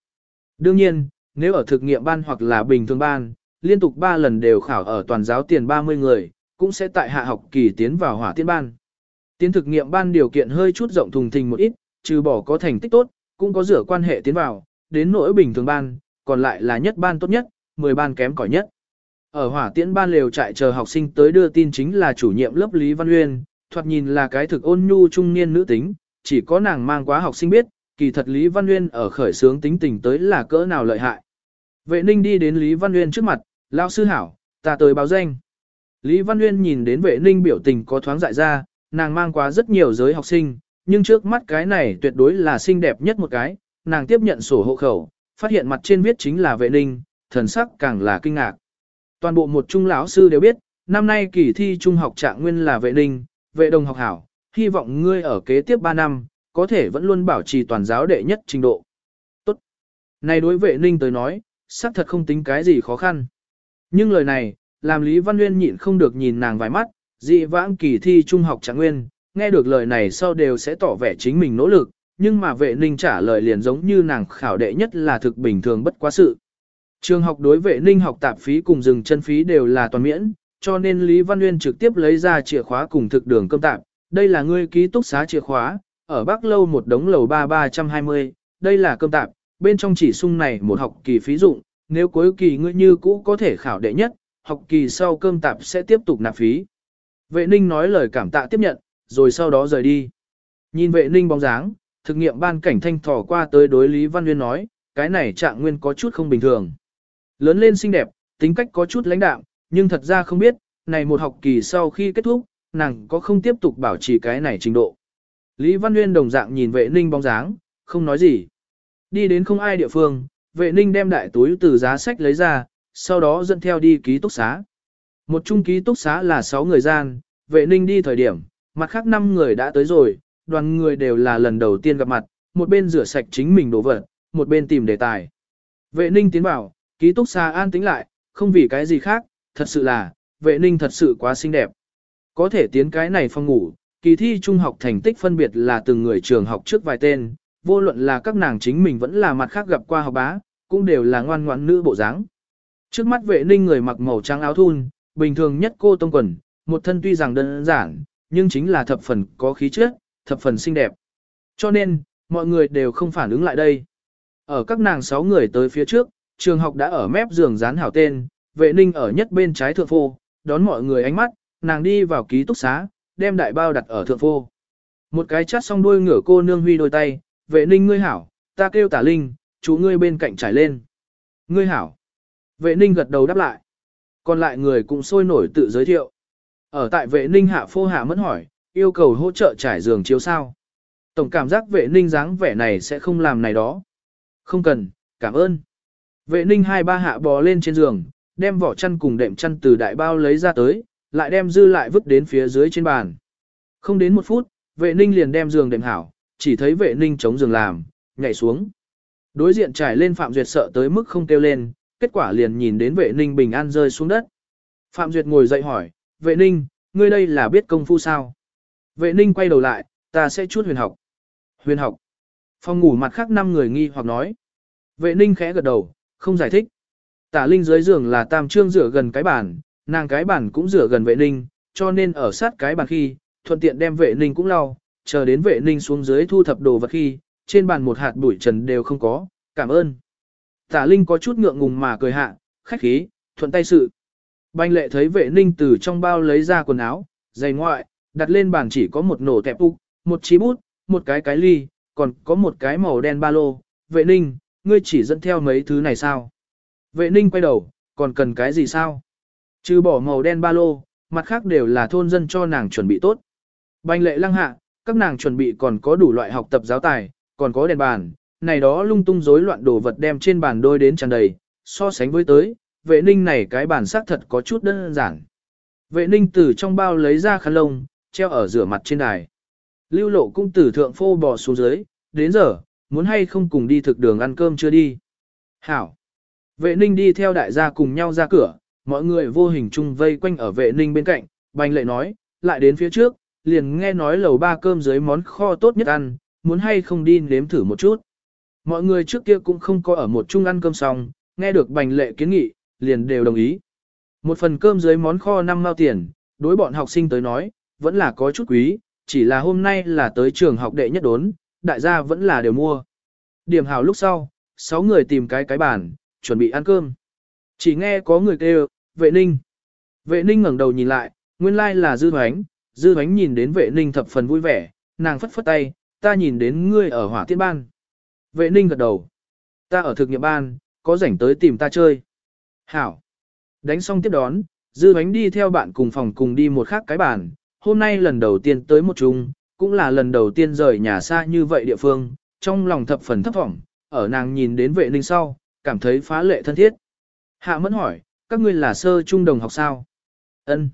Đương nhiên, nếu ở thực nghiệm ban hoặc là bình thường ban, liên tục 3 lần đều khảo ở toàn giáo tiền 30 người, cũng sẽ tại hạ học kỳ tiến vào hỏa tiễn ban. Tiến thực nghiệm ban điều kiện hơi chút rộng thùng thình một ít, trừ bỏ có thành tích tốt, cũng có rửa quan hệ tiến vào, đến nỗi bình thường ban, còn lại là nhất ban tốt nhất, 10 ban kém cỏi nhất. Ở hỏa tiễn ban lều trại chờ học sinh tới đưa tin chính là chủ nhiệm lớp Lý Văn Uyên, thoạt nhìn là cái thực ôn nhu trung niên nữ tính, chỉ có nàng mang quá học sinh biết, kỳ thật Lý Văn Uyên ở khởi sướng tính tình tới là cỡ nào lợi hại. Vệ ninh đi đến Lý Văn Uyên trước mặt, lão sư hảo, ta tới báo danh. Lý Văn Uyên nhìn đến vệ ninh biểu tình có thoáng dại ra, nàng mang quá rất nhiều giới học sinh, nhưng trước mắt cái này tuyệt đối là xinh đẹp nhất một cái, nàng tiếp nhận sổ hộ khẩu, phát hiện mặt trên viết chính là vệ ninh, thần sắc càng là kinh ngạc. Toàn bộ một trung lão sư đều biết, năm nay kỳ thi trung học trạng nguyên là vệ ninh, vệ đồng học hảo, hy vọng ngươi ở kế tiếp 3 năm, có thể vẫn luôn bảo trì toàn giáo đệ nhất trình độ. Tốt. Này đối vệ ninh tới nói, xác thật không tính cái gì khó khăn. Nhưng lời này, làm Lý Văn Nguyên nhịn không được nhìn nàng vài mắt, dị vãng kỳ thi trung học trạng nguyên, nghe được lời này sau đều sẽ tỏ vẻ chính mình nỗ lực, nhưng mà vệ ninh trả lời liền giống như nàng khảo đệ nhất là thực bình thường bất quá sự. Trường học đối vệ ninh học tạp phí cùng dừng chân phí đều là toàn miễn, cho nên Lý Văn Nguyên trực tiếp lấy ra chìa khóa cùng thực đường cơm tạp. Đây là ngươi ký túc xá chìa khóa, ở Bắc Lâu một đống lầu 3320, đây là cơm tạp, bên trong chỉ sung này một học kỳ phí dụng, nếu cuối kỳ ngươi như cũ có thể khảo đệ nhất, học kỳ sau cơm tạp sẽ tiếp tục nạp phí. Vệ ninh nói lời cảm tạ tiếp nhận, rồi sau đó rời đi. Nhìn vệ ninh bóng dáng, thực nghiệm ban cảnh thanh thỏ qua tới đối Lý Văn Nguyên nói, cái này trạng nguyên có chút không bình thường. Lớn lên xinh đẹp, tính cách có chút lãnh đạm, nhưng thật ra không biết, này một học kỳ sau khi kết thúc, nàng có không tiếp tục bảo trì cái này trình độ. Lý Văn Nguyên đồng dạng nhìn vệ ninh bóng dáng, không nói gì. Đi đến không ai địa phương, vệ ninh đem đại túi từ giá sách lấy ra, sau đó dẫn theo đi ký túc xá. Một chung ký túc xá là 6 người gian, vệ ninh đi thời điểm, mặt khác 5 người đã tới rồi, đoàn người đều là lần đầu tiên gặp mặt, một bên rửa sạch chính mình đồ vật, một bên tìm đề tài. Vệ ninh tiến bảo, ký túc xa an tĩnh lại, không vì cái gì khác, thật sự là, vệ ninh thật sự quá xinh đẹp. Có thể tiến cái này phòng ngủ, kỳ thi trung học thành tích phân biệt là từng người trường học trước vài tên, vô luận là các nàng chính mình vẫn là mặt khác gặp qua học bá, cũng đều là ngoan ngoãn nữ bộ dáng. Trước mắt vệ ninh người mặc màu trắng áo thun, bình thường nhất cô tông quần, một thân tuy rằng đơn giản, nhưng chính là thập phần có khí chất, thập phần xinh đẹp. Cho nên, mọi người đều không phản ứng lại đây. Ở các nàng sáu người tới phía trước, trường học đã ở mép giường dán hảo tên, vệ ninh ở nhất bên trái thượng phô, đón mọi người ánh mắt, nàng đi vào ký túc xá, đem đại bao đặt ở thượng phô. Một cái chát xong đuôi ngửa cô nương huy đôi tay, vệ ninh ngươi hảo, ta kêu tả linh, chú ngươi bên cạnh trải lên. Ngươi hảo. Vệ ninh gật đầu đáp lại. Còn lại người cũng sôi nổi tự giới thiệu. Ở tại vệ ninh hạ phô hạ mẫn hỏi, yêu cầu hỗ trợ trải giường chiếu sao. Tổng cảm giác vệ ninh dáng vẻ này sẽ không làm này đó. Không cần, cảm ơn. Vệ ninh hai ba hạ bò lên trên giường, đem vỏ chăn cùng đệm chăn từ đại bao lấy ra tới, lại đem dư lại vứt đến phía dưới trên bàn. Không đến một phút, vệ ninh liền đem giường đệm hảo, chỉ thấy vệ ninh chống giường làm, nhảy xuống. Đối diện trải lên Phạm Duyệt sợ tới mức không kêu lên, kết quả liền nhìn đến vệ ninh bình an rơi xuống đất. Phạm Duyệt ngồi dậy hỏi, vệ ninh, ngươi đây là biết công phu sao? Vệ ninh quay đầu lại, ta sẽ chút huyền học. Huyền học. Phòng ngủ mặt khác năm người nghi hoặc nói. Vệ ninh khẽ gật đầu, không giải thích. Tả Linh dưới giường là tam trương rửa gần cái bàn, nàng cái bàn cũng rửa gần vệ ninh, cho nên ở sát cái bàn khi, thuận tiện đem vệ ninh cũng lau, chờ đến vệ ninh xuống dưới thu thập đồ vật khi, trên bàn một hạt bụi trần đều không có, cảm ơn. Tả Linh có chút ngượng ngùng mà cười hạ, khách khí, thuận tay sự. Banh lệ thấy vệ ninh từ trong bao lấy ra quần áo, giày ngoại, đặt lên bàn chỉ có một nổ tẹp úc, một chí bút, một cái cái ly, còn có một cái màu đen ba lô. Vệ ninh, ngươi chỉ dẫn theo mấy thứ này sao? Vệ ninh quay đầu, còn cần cái gì sao? Chứ bỏ màu đen ba lô, mặt khác đều là thôn dân cho nàng chuẩn bị tốt. Banh lệ lăng hạ, các nàng chuẩn bị còn có đủ loại học tập giáo tài, còn có đèn bàn, này đó lung tung rối loạn đồ vật đem trên bàn đôi đến tràn đầy, so sánh với tới, vệ ninh này cái bản sắc thật có chút đơn giản. Vệ ninh từ trong bao lấy ra khăn lông, treo ở rửa mặt trên đài. Lưu lộ cung tử thượng phô bò xuống dưới, đến giờ, muốn hay không cùng đi thực đường ăn cơm chưa đi. Hảo. Vệ ninh đi theo đại gia cùng nhau ra cửa, mọi người vô hình chung vây quanh ở vệ ninh bên cạnh, bành lệ nói, lại đến phía trước, liền nghe nói lầu ba cơm dưới món kho tốt nhất ăn, muốn hay không đi nếm thử một chút. Mọi người trước kia cũng không có ở một chung ăn cơm xong, nghe được bành lệ kiến nghị, liền đều đồng ý. Một phần cơm dưới món kho năm mao tiền, đối bọn học sinh tới nói, vẫn là có chút quý, chỉ là hôm nay là tới trường học đệ nhất đốn, đại gia vẫn là đều mua. Điểm hào lúc sau, sáu người tìm cái cái bàn, chuẩn bị ăn cơm. Chỉ nghe có người kêu, vệ ninh. Vệ ninh ngẩng đầu nhìn lại, nguyên lai là dư hoánh, dư hoánh nhìn đến vệ ninh thập phần vui vẻ, nàng phất phất tay, ta nhìn đến ngươi ở hỏa tiết ban. Vệ ninh gật đầu. Ta ở thực nghiệm ban, có rảnh tới tìm ta chơi. Hảo. Đánh xong tiếp đón, dư bánh đi theo bạn cùng phòng cùng đi một khác cái bàn. Hôm nay lần đầu tiên tới một chung, cũng là lần đầu tiên rời nhà xa như vậy địa phương, trong lòng thập phần thấp vọng, ở nàng nhìn đến vệ ninh sau, cảm thấy phá lệ thân thiết. Hạ mẫn hỏi, các ngươi là sơ trung đồng học sao? Ân.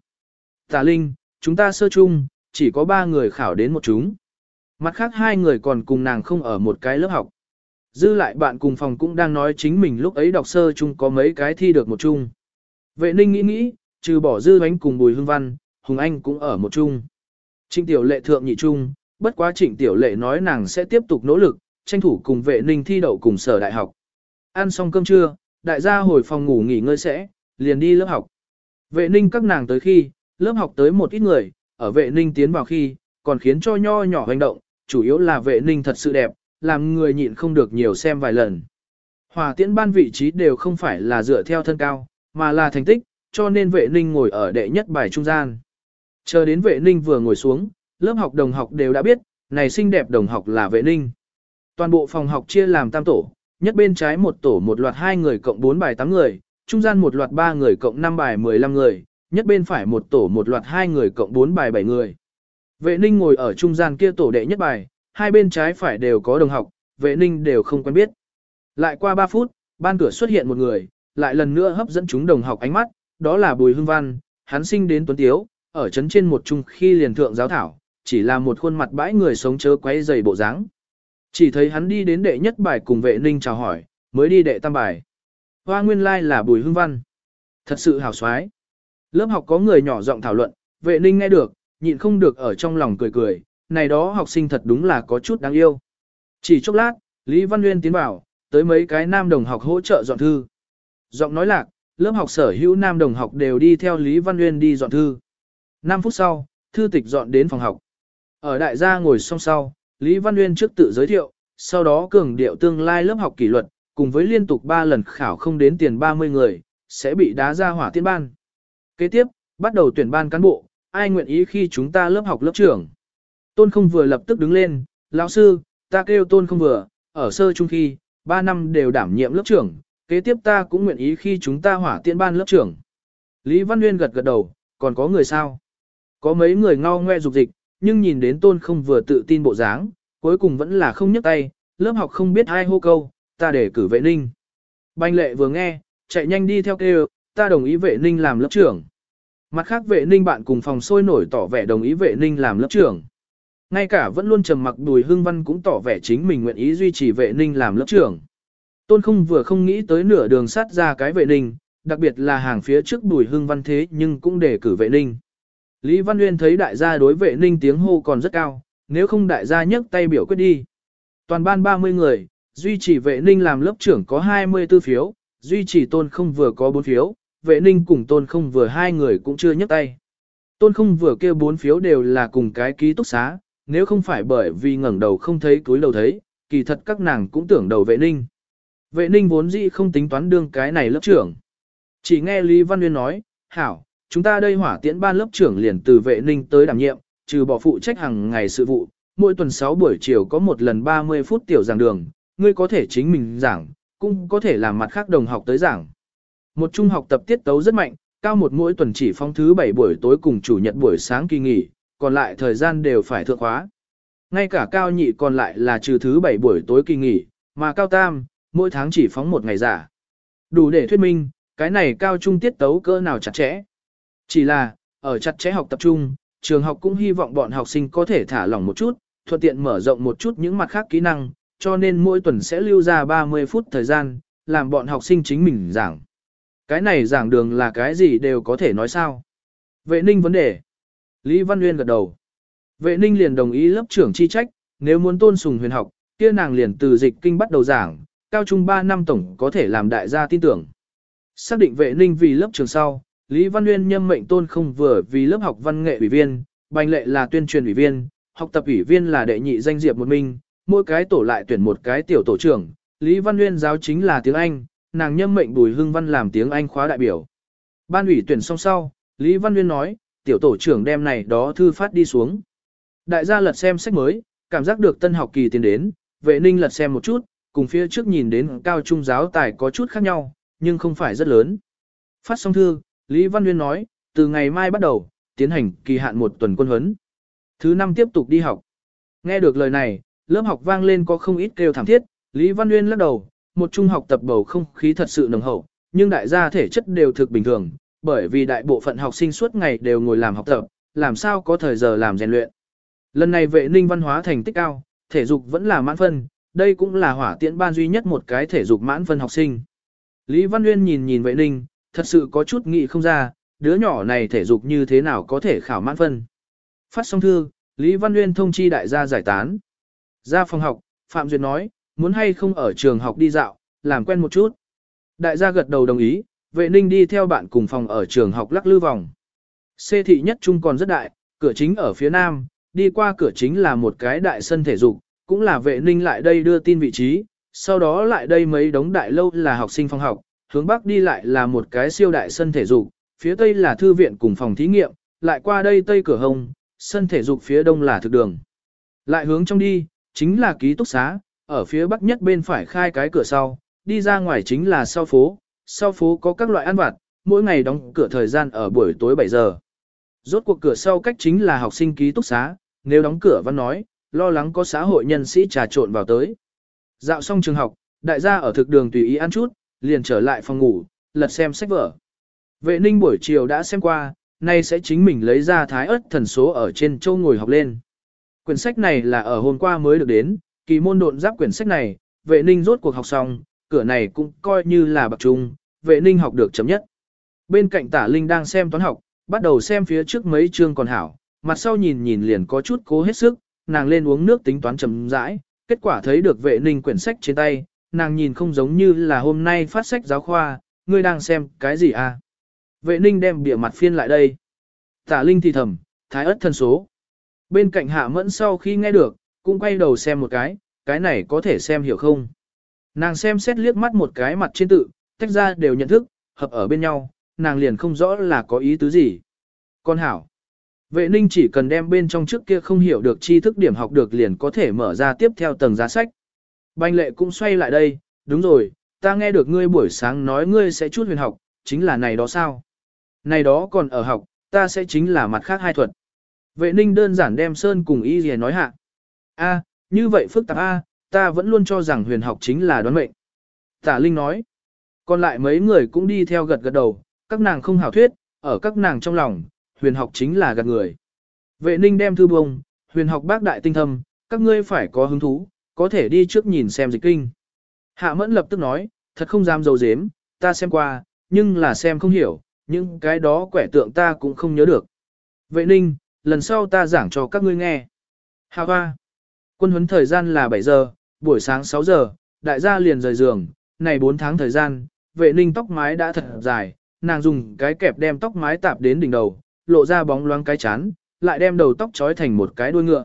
Tả Linh, chúng ta sơ trung, chỉ có ba người khảo đến một chúng. Mặt khác hai người còn cùng nàng không ở một cái lớp học. Dư lại bạn cùng phòng cũng đang nói chính mình lúc ấy đọc sơ chung có mấy cái thi được một chung. Vệ ninh nghĩ nghĩ, trừ bỏ dư bánh cùng bùi hương văn, Hùng Anh cũng ở một chung. Trịnh Tiểu Lệ thượng nhị chung, bất quá Trịnh Tiểu Lệ nói nàng sẽ tiếp tục nỗ lực, tranh thủ cùng vệ ninh thi đậu cùng sở đại học. Ăn xong cơm trưa, đại gia hồi phòng ngủ nghỉ ngơi sẽ, liền đi lớp học. Vệ ninh các nàng tới khi, lớp học tới một ít người, ở vệ ninh tiến vào khi, còn khiến cho nho nhỏ hành động, chủ yếu là vệ ninh thật sự đẹp, làm người nhịn không được nhiều xem vài lần. Hòa tiễn ban vị trí đều không phải là dựa theo thân cao, mà là thành tích, cho nên vệ ninh ngồi ở đệ nhất bài trung gian. Chờ đến vệ ninh vừa ngồi xuống, lớp học đồng học đều đã biết, này xinh đẹp đồng học là vệ ninh. Toàn bộ phòng học chia làm tam tổ, nhất bên trái một tổ một loạt hai người cộng 4 bài 8 người, trung gian một loạt ba người cộng 5 bài 15 người, nhất bên phải một tổ một loạt hai người cộng 4 bài 7 người. Vệ ninh ngồi ở trung gian kia tổ đệ nhất bài, hai bên trái phải đều có đồng học, vệ ninh đều không quen biết. Lại qua 3 phút, ban cửa xuất hiện một người, lại lần nữa hấp dẫn chúng đồng học ánh mắt, đó là Bùi Hưng Văn, hắn sinh đến Tuấn Tiếu, ở chấn trên một trung khi liền thượng giáo thảo, chỉ là một khuôn mặt bãi người sống chớ quấy dày bộ dáng. Chỉ thấy hắn đi đến đệ nhất bài cùng vệ ninh chào hỏi, mới đi đệ tam bài. Hoa nguyên lai like là Bùi Hưng Văn. Thật sự hào xoái. Lớp học có người nhỏ giọng thảo luận, vệ ninh nghe được, nhịn không được ở trong lòng cười cười, này đó học sinh thật đúng là có chút đáng yêu. Chỉ chốc lát, Lý Văn Nguyên tiến vào, tới mấy cái nam đồng học hỗ trợ dọn thư. Giọng nói lạc, lớp học sở hữu nam đồng học đều đi theo Lý Văn Nguyên đi dọn thư. 5 phút sau, thư tịch dọn đến phòng học. Ở đại gia ngồi song sau, Lý Văn Nguyên trước tự giới thiệu, sau đó cường điệu tương lai lớp học kỷ luật, cùng với liên tục 3 lần khảo không đến tiền 30 người, sẽ bị đá ra hỏa tiên ban. Kế tiếp, bắt đầu tuyển ban cán bộ, ai nguyện ý khi chúng ta lớp học lớp trưởng. Tôn không vừa lập tức đứng lên, lão sư, ta kêu tôn không vừa, ở sơ trung khi, 3 năm đều đảm nhiệm lớp trưởng, kế tiếp ta cũng nguyện ý khi chúng ta hỏa tiên ban lớp trưởng. Lý Văn Nguyên gật gật đầu, còn có người sao? Có mấy người ngao ngoe dục dịch, nhưng nhìn đến tôn không vừa tự tin bộ dáng, cuối cùng vẫn là không nhấc tay, lớp học không biết ai hô câu, ta để cử vệ ninh. Banh lệ vừa nghe, chạy nhanh đi theo kêu, ta đồng ý vệ ninh làm lớp trưởng. Mặt khác vệ ninh bạn cùng phòng sôi nổi tỏ vẻ đồng ý vệ ninh làm lớp trưởng. Ngay cả vẫn luôn trầm mặc Bùi Hưng Văn cũng tỏ vẻ chính mình nguyện ý duy trì vệ ninh làm lớp trưởng. Tôn không vừa không nghĩ tới nửa đường sát ra cái vệ ninh, đặc biệt là hàng phía trước Bùi Hưng Văn thế nhưng cũng để cử vệ ninh. Lý Văn Nguyên thấy đại gia đối vệ ninh tiếng hô còn rất cao, nếu không đại gia nhấc tay biểu quyết đi. Toàn ban 30 người, duy trì vệ ninh làm lớp trưởng có 24 phiếu, duy trì tôn không vừa có 4 phiếu, vệ ninh cùng tôn không vừa hai người cũng chưa nhấc tay. Tôn không vừa kêu 4 phiếu đều là cùng cái ký túc xá, nếu không phải bởi vì ngẩng đầu không thấy túi đầu thấy, kỳ thật các nàng cũng tưởng đầu vệ ninh. Vệ ninh vốn dĩ không tính toán đương cái này lớp trưởng. Chỉ nghe Lý Văn Nguyên nói, hảo, chúng ta đây hỏa tiễn ban lớp trưởng liền từ vệ ninh tới đảm nhiệm, trừ bỏ phụ trách hàng ngày sự vụ, mỗi tuần 6 buổi chiều có một lần 30 phút tiểu giảng đường, ngươi có thể chính mình giảng, cũng có thể làm mặt khác đồng học tới giảng. Một trung học tập tiết tấu rất mạnh, cao một mỗi tuần chỉ phong thứ 7 buổi tối cùng chủ nhật buổi sáng kỳ nghỉ, còn lại thời gian đều phải thượng khóa. Ngay cả cao nhị còn lại là trừ thứ 7 buổi tối kỳ nghỉ, mà cao tam, mỗi tháng chỉ phóng một ngày giả. Đủ để thuyết minh, cái này cao trung tiết tấu cỡ nào chặt chẽ. Chỉ là, ở chặt chẽ học tập trung, trường học cũng hy vọng bọn học sinh có thể thả lỏng một chút, thuận tiện mở rộng một chút những mặt khác kỹ năng, cho nên mỗi tuần sẽ lưu ra 30 phút thời gian, làm bọn học sinh chính mình giảng. Cái này giảng đường là cái gì đều có thể nói sao. Vệ ninh vấn đề. Lý Văn Nguyên gật đầu. Vệ ninh liền đồng ý lớp trưởng chi trách, nếu muốn tôn sùng huyền học, kia nàng liền từ dịch kinh bắt đầu giảng, cao trung 3 năm tổng có thể làm đại gia tin tưởng. Xác định vệ ninh vì lớp trường sau, Lý Văn Nguyên nhâm mệnh tôn không vừa vì lớp học văn nghệ ủy viên, bành lệ là tuyên truyền ủy viên, học tập ủy viên là đệ nhị danh diệp một mình, mỗi cái tổ lại tuyển một cái tiểu tổ trưởng, Lý Văn Nguyên giáo chính là tiếng Anh, nàng nhâm mệnh Bùi Hưng Văn làm tiếng Anh khóa đại biểu. Ban ủy tuyển xong sau, Lý Văn Nguyên nói, tiểu tổ trưởng đem này đó thư phát đi xuống. Đại gia lật xem sách mới, cảm giác được tân học kỳ tiến đến, vệ ninh lật xem một chút, cùng phía trước nhìn đến cao trung giáo tài có chút khác nhau, nhưng không phải rất lớn. Phát xong thư, Lý Văn Nguyên nói, từ ngày mai bắt đầu, tiến hành kỳ hạn một tuần quân huấn. Thứ năm tiếp tục đi học. Nghe được lời này, lớp học vang lên có không ít kêu thảm thiết, Lý Văn Nguyên lắc đầu, một trung học tập bầu không khí thật sự nồng hậu, nhưng đại gia thể chất đều thực bình thường, bởi vì đại bộ phận học sinh suốt ngày đều ngồi làm học tập, làm sao có thời giờ làm rèn luyện. Lần này vệ ninh văn hóa thành tích cao, thể dục vẫn là mãn phân, đây cũng là hỏa tiễn ban duy nhất một cái thể dục mãn phân học sinh. Lý Văn Nguyên nhìn nhìn vệ ninh, thật sự có chút nghĩ không ra, đứa nhỏ này thể dục như thế nào có thể khảo mãn phân. Phát xong thư, Lý Văn Nguyên thông chi đại gia giải tán. Ra phòng học, Phạm Duyệt nói, muốn hay không ở trường học đi dạo, làm quen một chút. Đại gia gật đầu đồng ý, vệ ninh đi theo bạn cùng phòng ở trường học lắc lư vòng. Xê thị nhất trung còn rất đại, cửa chính ở phía nam, đi qua cửa chính là một cái đại sân thể dục, cũng là vệ ninh lại đây đưa tin vị trí, sau đó lại đây mấy đống đại lâu là học sinh phòng học, hướng bắc đi lại là một cái siêu đại sân thể dục, phía tây là thư viện cùng phòng thí nghiệm, lại qua đây tây cửa hồng, sân thể dục phía đông là thực đường. Lại hướng trong đi, chính là ký túc xá, ở phía bắc nhất bên phải khai cái cửa sau, đi ra ngoài chính là sau phố, sau phố có các loại ăn vặt, mỗi ngày đóng cửa thời gian ở buổi tối 7 giờ. Rốt cuộc cửa sau cách chính là học sinh ký túc xá, nếu đóng cửa văn nói, lo lắng có xã hội nhân sĩ trà trộn vào tới. Dạo xong trường học, đại gia ở thực đường tùy ý ăn chút, liền trở lại phòng ngủ, lật xem sách vở. Vệ ninh buổi chiều đã xem qua, nay sẽ chính mình lấy ra thái ớt thần số ở trên châu ngồi học lên. Quyển sách này là ở hôm qua mới được đến, kỳ môn độn giáp quyển sách này, vệ ninh rốt cuộc học xong, cửa này cũng coi như là bậc trung, vệ ninh học được chấm nhất. Bên cạnh tả linh đang xem toán học, bắt đầu xem phía trước mấy chương còn hảo, mặt sau nhìn nhìn liền có chút cố hết sức, nàng lên uống nước tính toán chấm rãi, kết quả thấy được vệ ninh quyển sách trên tay, nàng nhìn không giống như là hôm nay phát sách giáo khoa, ngươi đang xem cái gì à? Vệ ninh đem bịa mặt phiên lại đây. Tả linh thì thầm, thái ớt thân số. Bên cạnh hạ mẫn sau khi nghe được, cũng quay đầu xem một cái, cái này có thể xem hiểu không? Nàng xem xét liếc mắt một cái mặt trên tự, tách ra đều nhận thức, hợp ở bên nhau, nàng liền không rõ là có ý tứ gì. Con hảo. Vệ ninh chỉ cần đem bên trong trước kia không hiểu được tri thức điểm học được liền có thể mở ra tiếp theo tầng giá sách. Banh lệ cũng xoay lại đây, đúng rồi, ta nghe được ngươi buổi sáng nói ngươi sẽ chút huyền học, chính là này đó sao? Này đó còn ở học, ta sẽ chính là mặt khác hai thuật. Vệ ninh đơn giản đem Sơn cùng y gì nói hạ. a như vậy phức tạp a ta vẫn luôn cho rằng huyền học chính là đoán mệnh. Tả Linh nói, còn lại mấy người cũng đi theo gật gật đầu, các nàng không hảo thuyết, ở các nàng trong lòng, huyền học chính là gạt người. Vệ ninh đem thư bông, huyền học bác đại tinh thâm, các ngươi phải có hứng thú, có thể đi trước nhìn xem dịch kinh. Hạ mẫn lập tức nói, thật không dám dầu dếm, ta xem qua, nhưng là xem không hiểu, những cái đó quẻ tượng ta cũng không nhớ được. Vệ ninh, lần sau ta giảng cho các ngươi nghe. Hạ hoa, quân huấn thời gian là 7 giờ, buổi sáng 6 giờ, đại gia liền rời giường, này 4 tháng thời gian, vệ ninh tóc mái đã thật dài, nàng dùng cái kẹp đem tóc mái tạp đến đỉnh đầu, lộ ra bóng loáng cái chán, lại đem đầu tóc trói thành một cái đuôi ngựa.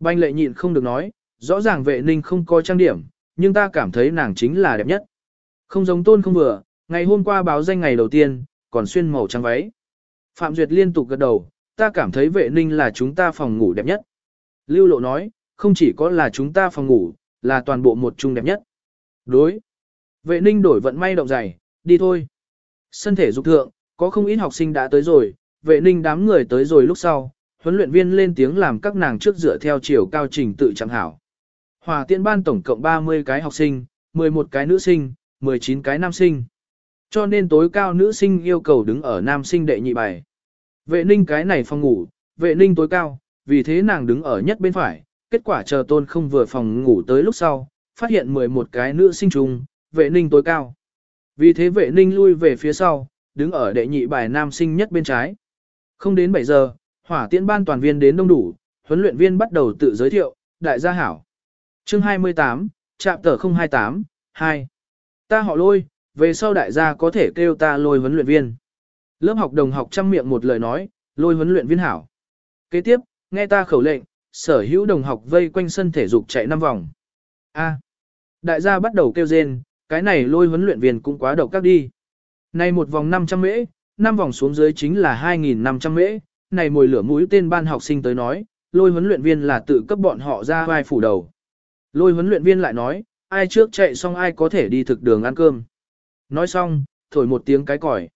Banh lệ nhịn không được nói, rõ ràng vệ ninh không có trang điểm, nhưng ta cảm thấy nàng chính là đẹp nhất. Không giống tôn không vừa, ngày hôm qua báo danh ngày đầu tiên, còn xuyên màu trắng váy. Phạm Duyệt liên tục gật đầu, ta cảm thấy vệ ninh là chúng ta phòng ngủ đẹp nhất. Lưu Lộ nói, không chỉ có là chúng ta phòng ngủ, là toàn bộ một chung đẹp nhất. Đối. Vệ ninh đổi vận may động dày, đi thôi. Sân thể dục thượng, có không ít học sinh đã tới rồi, vệ ninh đám người tới rồi lúc sau, huấn luyện viên lên tiếng làm các nàng trước dựa theo chiều cao trình tự chẳng hảo. Hòa tiện ban tổng cộng 30 cái học sinh, 11 cái nữ sinh, 19 cái nam sinh. Cho nên tối cao nữ sinh yêu cầu đứng ở nam sinh đệ nhị bài. Vệ ninh cái này phòng ngủ, vệ ninh tối cao, vì thế nàng đứng ở nhất bên phải, kết quả chờ tôn không vừa phòng ngủ tới lúc sau, phát hiện 11 cái nữ sinh trùng, vệ ninh tối cao. Vì thế vệ ninh lui về phía sau, đứng ở đệ nhị bài nam sinh nhất bên trái. Không đến 7 giờ, hỏa tiễn ban toàn viên đến đông đủ, huấn luyện viên bắt đầu tự giới thiệu, đại gia hảo. Chương 28, trạm tờ 028, 2. Ta họ lôi, về sau đại gia có thể kêu ta lôi huấn luyện viên. Lớp học đồng học chăm miệng một lời nói, lôi huấn luyện viên hảo. Kế tiếp, nghe ta khẩu lệnh, sở hữu đồng học vây quanh sân thể dục chạy 5 vòng. A. Đại gia bắt đầu kêu rên, cái này lôi huấn luyện viên cũng quá độc các đi. Này một vòng 500 mễ, 5 vòng xuống dưới chính là 2.500 mễ, này mồi lửa mũi tên ban học sinh tới nói, lôi huấn luyện viên là tự cấp bọn họ ra vai phủ đầu. Lôi huấn luyện viên lại nói, ai trước chạy xong ai có thể đi thực đường ăn cơm. Nói xong, thổi một tiếng cái còi.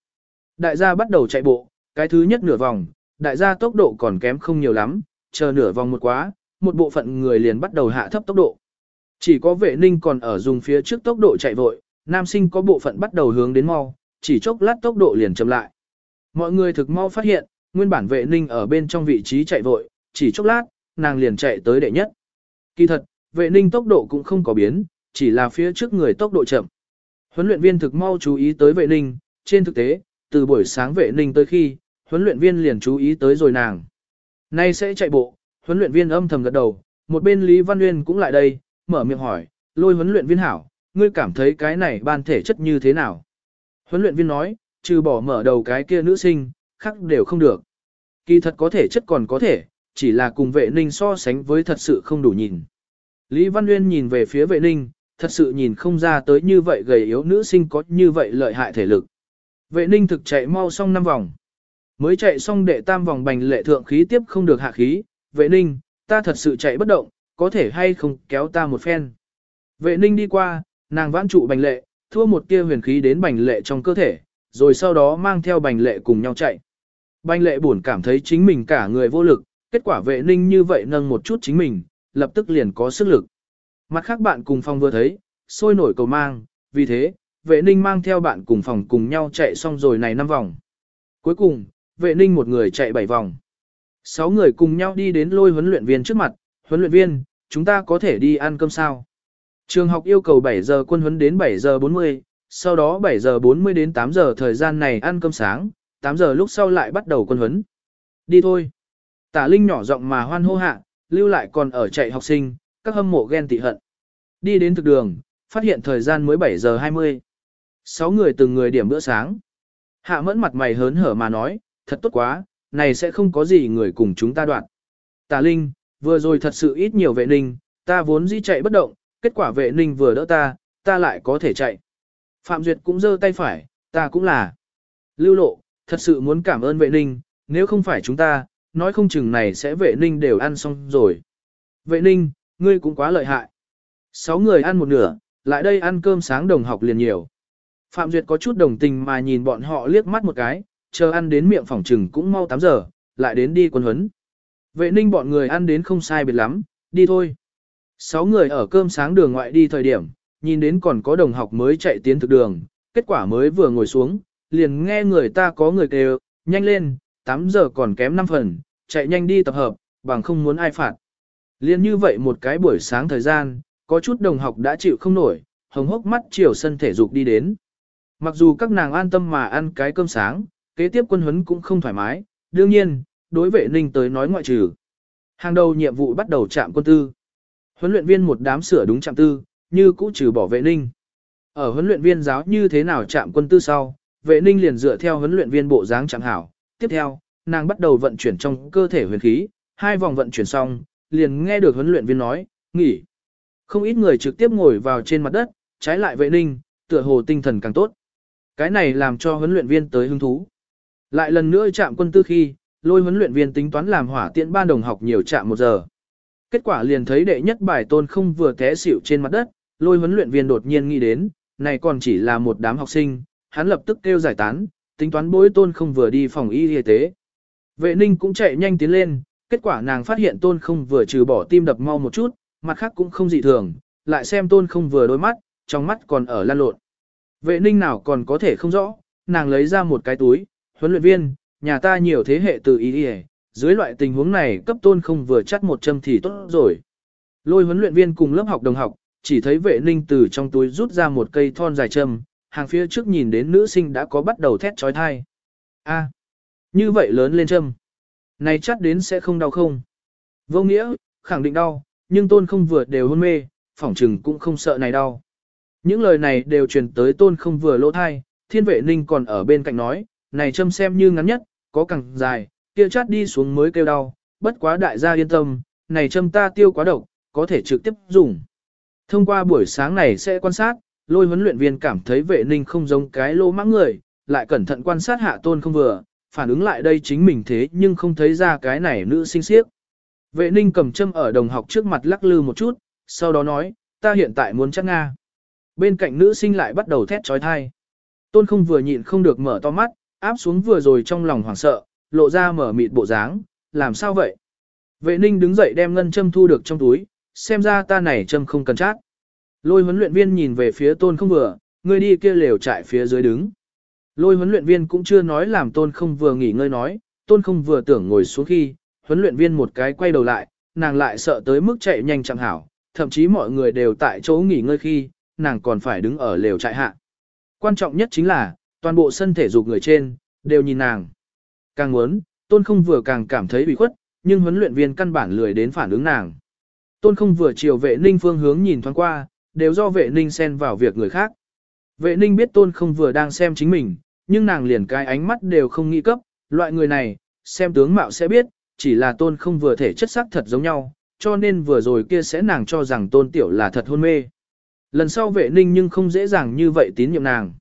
Đại gia bắt đầu chạy bộ, cái thứ nhất nửa vòng, đại gia tốc độ còn kém không nhiều lắm, chờ nửa vòng một quá, một bộ phận người liền bắt đầu hạ thấp tốc độ. Chỉ có vệ ninh còn ở dùng phía trước tốc độ chạy vội, nam sinh có bộ phận bắt đầu hướng đến mau, chỉ chốc lát tốc độ liền chậm lại. Mọi người thực mau phát hiện, nguyên bản vệ ninh ở bên trong vị trí chạy vội, chỉ chốc lát, nàng liền chạy tới đệ nhất. Kỳ thật, vệ ninh tốc độ cũng không có biến, chỉ là phía trước người tốc độ chậm. Huấn luyện viên thực mau chú ý tới vệ ninh, trên thực tế, từ buổi sáng vệ ninh tới khi, huấn luyện viên liền chú ý tới rồi nàng. Nay sẽ chạy bộ, huấn luyện viên âm thầm gật đầu, một bên Lý Văn Nguyên cũng lại đây, mở miệng hỏi, lôi huấn luyện viên hảo, ngươi cảm thấy cái này ban thể chất như thế nào? Huấn luyện viên nói, trừ bỏ mở đầu cái kia nữ sinh, khác đều không được. Kỳ thật có thể chất còn có thể, chỉ là cùng vệ ninh so sánh với thật sự không đủ nhìn. Lý Văn Nguyên nhìn về phía vệ ninh, thật sự nhìn không ra tới như vậy gầy yếu nữ sinh có như vậy lợi hại thể lực. Vệ ninh thực chạy mau xong 5 vòng. Mới chạy xong đệ tam vòng bành lệ thượng khí tiếp không được hạ khí, vệ ninh, ta thật sự chạy bất động, có thể hay không kéo ta một phen. Vệ ninh đi qua, nàng vãn trụ bành lệ, thua một tia huyền khí đến bành lệ trong cơ thể, rồi sau đó mang theo bành lệ cùng nhau chạy. Bành lệ buồn cảm thấy chính mình cả người vô lực, kết quả vệ ninh như vậy nâng một chút chính mình, lập tức liền có sức lực. Mặt khác bạn cùng phòng vừa thấy, sôi nổi cầu mang, vì thế, vệ ninh mang theo bạn cùng phòng cùng nhau chạy xong rồi này năm vòng. Cuối cùng, vệ ninh một người chạy bảy vòng. Sáu người cùng nhau đi đến lôi huấn luyện viên trước mặt, huấn luyện viên, chúng ta có thể đi ăn cơm sao? Trường học yêu cầu 7 giờ quân huấn đến 7 giờ 40, sau đó 7 giờ 40 đến 8 giờ thời gian này ăn cơm sáng, 8 giờ lúc sau lại bắt đầu quân huấn. Đi thôi. Tả Linh nhỏ giọng mà hoan hô hạ, lưu lại còn ở chạy học sinh, các hâm mộ ghen tị hận. Đi đến thực đường, phát hiện thời gian mới 7 giờ 20. Sáu người từng người điểm bữa sáng. Hạ mẫn mặt mày hớn hở mà nói, thật tốt quá, này sẽ không có gì người cùng chúng ta đoạn. Tà Linh, vừa rồi thật sự ít nhiều vệ ninh, ta vốn dĩ chạy bất động, kết quả vệ ninh vừa đỡ ta, ta lại có thể chạy. Phạm Duyệt cũng giơ tay phải, ta cũng là. Lưu lộ, thật sự muốn cảm ơn vệ ninh, nếu không phải chúng ta, nói không chừng này sẽ vệ ninh đều ăn xong rồi. Vệ ninh, ngươi cũng quá lợi hại. Sáu người ăn một nửa, lại đây ăn cơm sáng đồng học liền nhiều. Phạm Duyệt có chút đồng tình mà nhìn bọn họ liếc mắt một cái, chờ ăn đến miệng phòng trừng cũng mau 8 giờ, lại đến đi quân huấn. Vệ ninh bọn người ăn đến không sai biệt lắm, đi thôi. Sáu người ở cơm sáng đường ngoại đi thời điểm, nhìn đến còn có đồng học mới chạy tiến thực đường, kết quả mới vừa ngồi xuống, liền nghe người ta có người kêu, nhanh lên, 8 giờ còn kém 5 phần, chạy nhanh đi tập hợp, bằng không muốn ai phạt. Liên như vậy một cái buổi sáng thời gian, có chút đồng học đã chịu không nổi, hồng hốc mắt chiều sân thể dục đi đến. Mặc dù các nàng an tâm mà ăn cái cơm sáng, kế tiếp quân huấn cũng không thoải mái, đương nhiên, đối vệ ninh tới nói ngoại trừ. Hàng đầu nhiệm vụ bắt đầu chạm quân tư. Huấn luyện viên một đám sửa đúng chạm tư, như cũ trừ bỏ vệ ninh. Ở huấn luyện viên giáo như thế nào chạm quân tư sau, vệ ninh liền dựa theo huấn luyện viên bộ dáng chạm hảo. Tiếp theo, nàng bắt đầu vận chuyển trong cơ thể huyền khí, hai vòng vận chuyển xong, liền nghe được huấn luyện viên nói, nghỉ. Không ít người trực tiếp ngồi vào trên mặt đất, trái lại vệ ninh, tựa hồ tinh thần càng tốt. Cái này làm cho huấn luyện viên tới hứng thú. Lại lần nữa chạm quân tư khi, lôi huấn luyện viên tính toán làm hỏa tiễn ban đồng học nhiều chạm một giờ. Kết quả liền thấy đệ nhất bài tôn không vừa té xỉu trên mặt đất, lôi huấn luyện viên đột nhiên nghĩ đến, này còn chỉ là một đám học sinh, hắn lập tức kêu giải tán, tính toán bối tôn không vừa đi phòng y y tế. Vệ ninh cũng chạy nhanh tiến lên, kết quả nàng phát hiện tôn không vừa trừ bỏ tim đập mau một chút, mặt khác cũng không dị thường, lại xem tôn không vừa đôi mắt, trong mắt còn ở lan lộn. Vệ ninh nào còn có thể không rõ, nàng lấy ra một cái túi, huấn luyện viên, nhà ta nhiều thế hệ từ ý đi dưới loại tình huống này cấp tôn không vừa chắt một châm thì tốt rồi. Lôi huấn luyện viên cùng lớp học đồng học, chỉ thấy vệ ninh từ trong túi rút ra một cây thon dài châm, hàng phía trước nhìn đến nữ sinh đã có bắt đầu thét trói thai. A, như vậy lớn lên châm. Này chắc đến sẽ không đau không? Vô nghĩa, khẳng định đau, nhưng tôn không vừa đều hôn mê, phỏng trừng cũng không sợ này đau. Những lời này đều truyền tới tôn không vừa lỗ thai, thiên vệ ninh còn ở bên cạnh nói, này châm xem như ngắn nhất, có càng dài, kia chát đi xuống mới kêu đau, bất quá đại gia yên tâm, này châm ta tiêu quá độc, có thể trực tiếp dùng. Thông qua buổi sáng này sẽ quan sát, lôi huấn luyện viên cảm thấy vệ ninh không giống cái lô mãng người, lại cẩn thận quan sát hạ tôn không vừa, phản ứng lại đây chính mình thế nhưng không thấy ra cái này nữ sinh siếc. Vệ ninh cầm châm ở đồng học trước mặt lắc lư một chút, sau đó nói, ta hiện tại muốn chắc Nga. Bên cạnh nữ sinh lại bắt đầu thét trói thai. Tôn không vừa nhịn không được mở to mắt, áp xuống vừa rồi trong lòng hoảng sợ, lộ ra mở mịt bộ dáng, làm sao vậy? Vệ ninh đứng dậy đem ngân châm thu được trong túi, xem ra ta này châm không cần chát. Lôi huấn luyện viên nhìn về phía tôn không vừa, người đi kia lều trại phía dưới đứng. Lôi huấn luyện viên cũng chưa nói làm tôn không vừa nghỉ ngơi nói, tôn không vừa tưởng ngồi xuống khi, huấn luyện viên một cái quay đầu lại, nàng lại sợ tới mức chạy nhanh chẳng hảo, thậm chí mọi người đều tại chỗ nghỉ ngơi khi, nàng còn phải đứng ở lều trại hạ. Quan trọng nhất chính là, toàn bộ sân thể dục người trên, đều nhìn nàng. Càng muốn, tôn không vừa càng cảm thấy bị khuất, nhưng huấn luyện viên căn bản lười đến phản ứng nàng. Tôn không vừa chiều vệ ninh phương hướng nhìn thoáng qua, đều do vệ ninh xen vào việc người khác. Vệ ninh biết tôn không vừa đang xem chính mình, nhưng nàng liền cái ánh mắt đều không nghĩ cấp, loại người này, xem tướng mạo sẽ biết, chỉ là tôn không vừa thể chất sắc thật giống nhau, cho nên vừa rồi kia sẽ nàng cho rằng tôn tiểu là thật hôn mê. Lần sau vệ ninh nhưng không dễ dàng như vậy tín nhiệm nàng.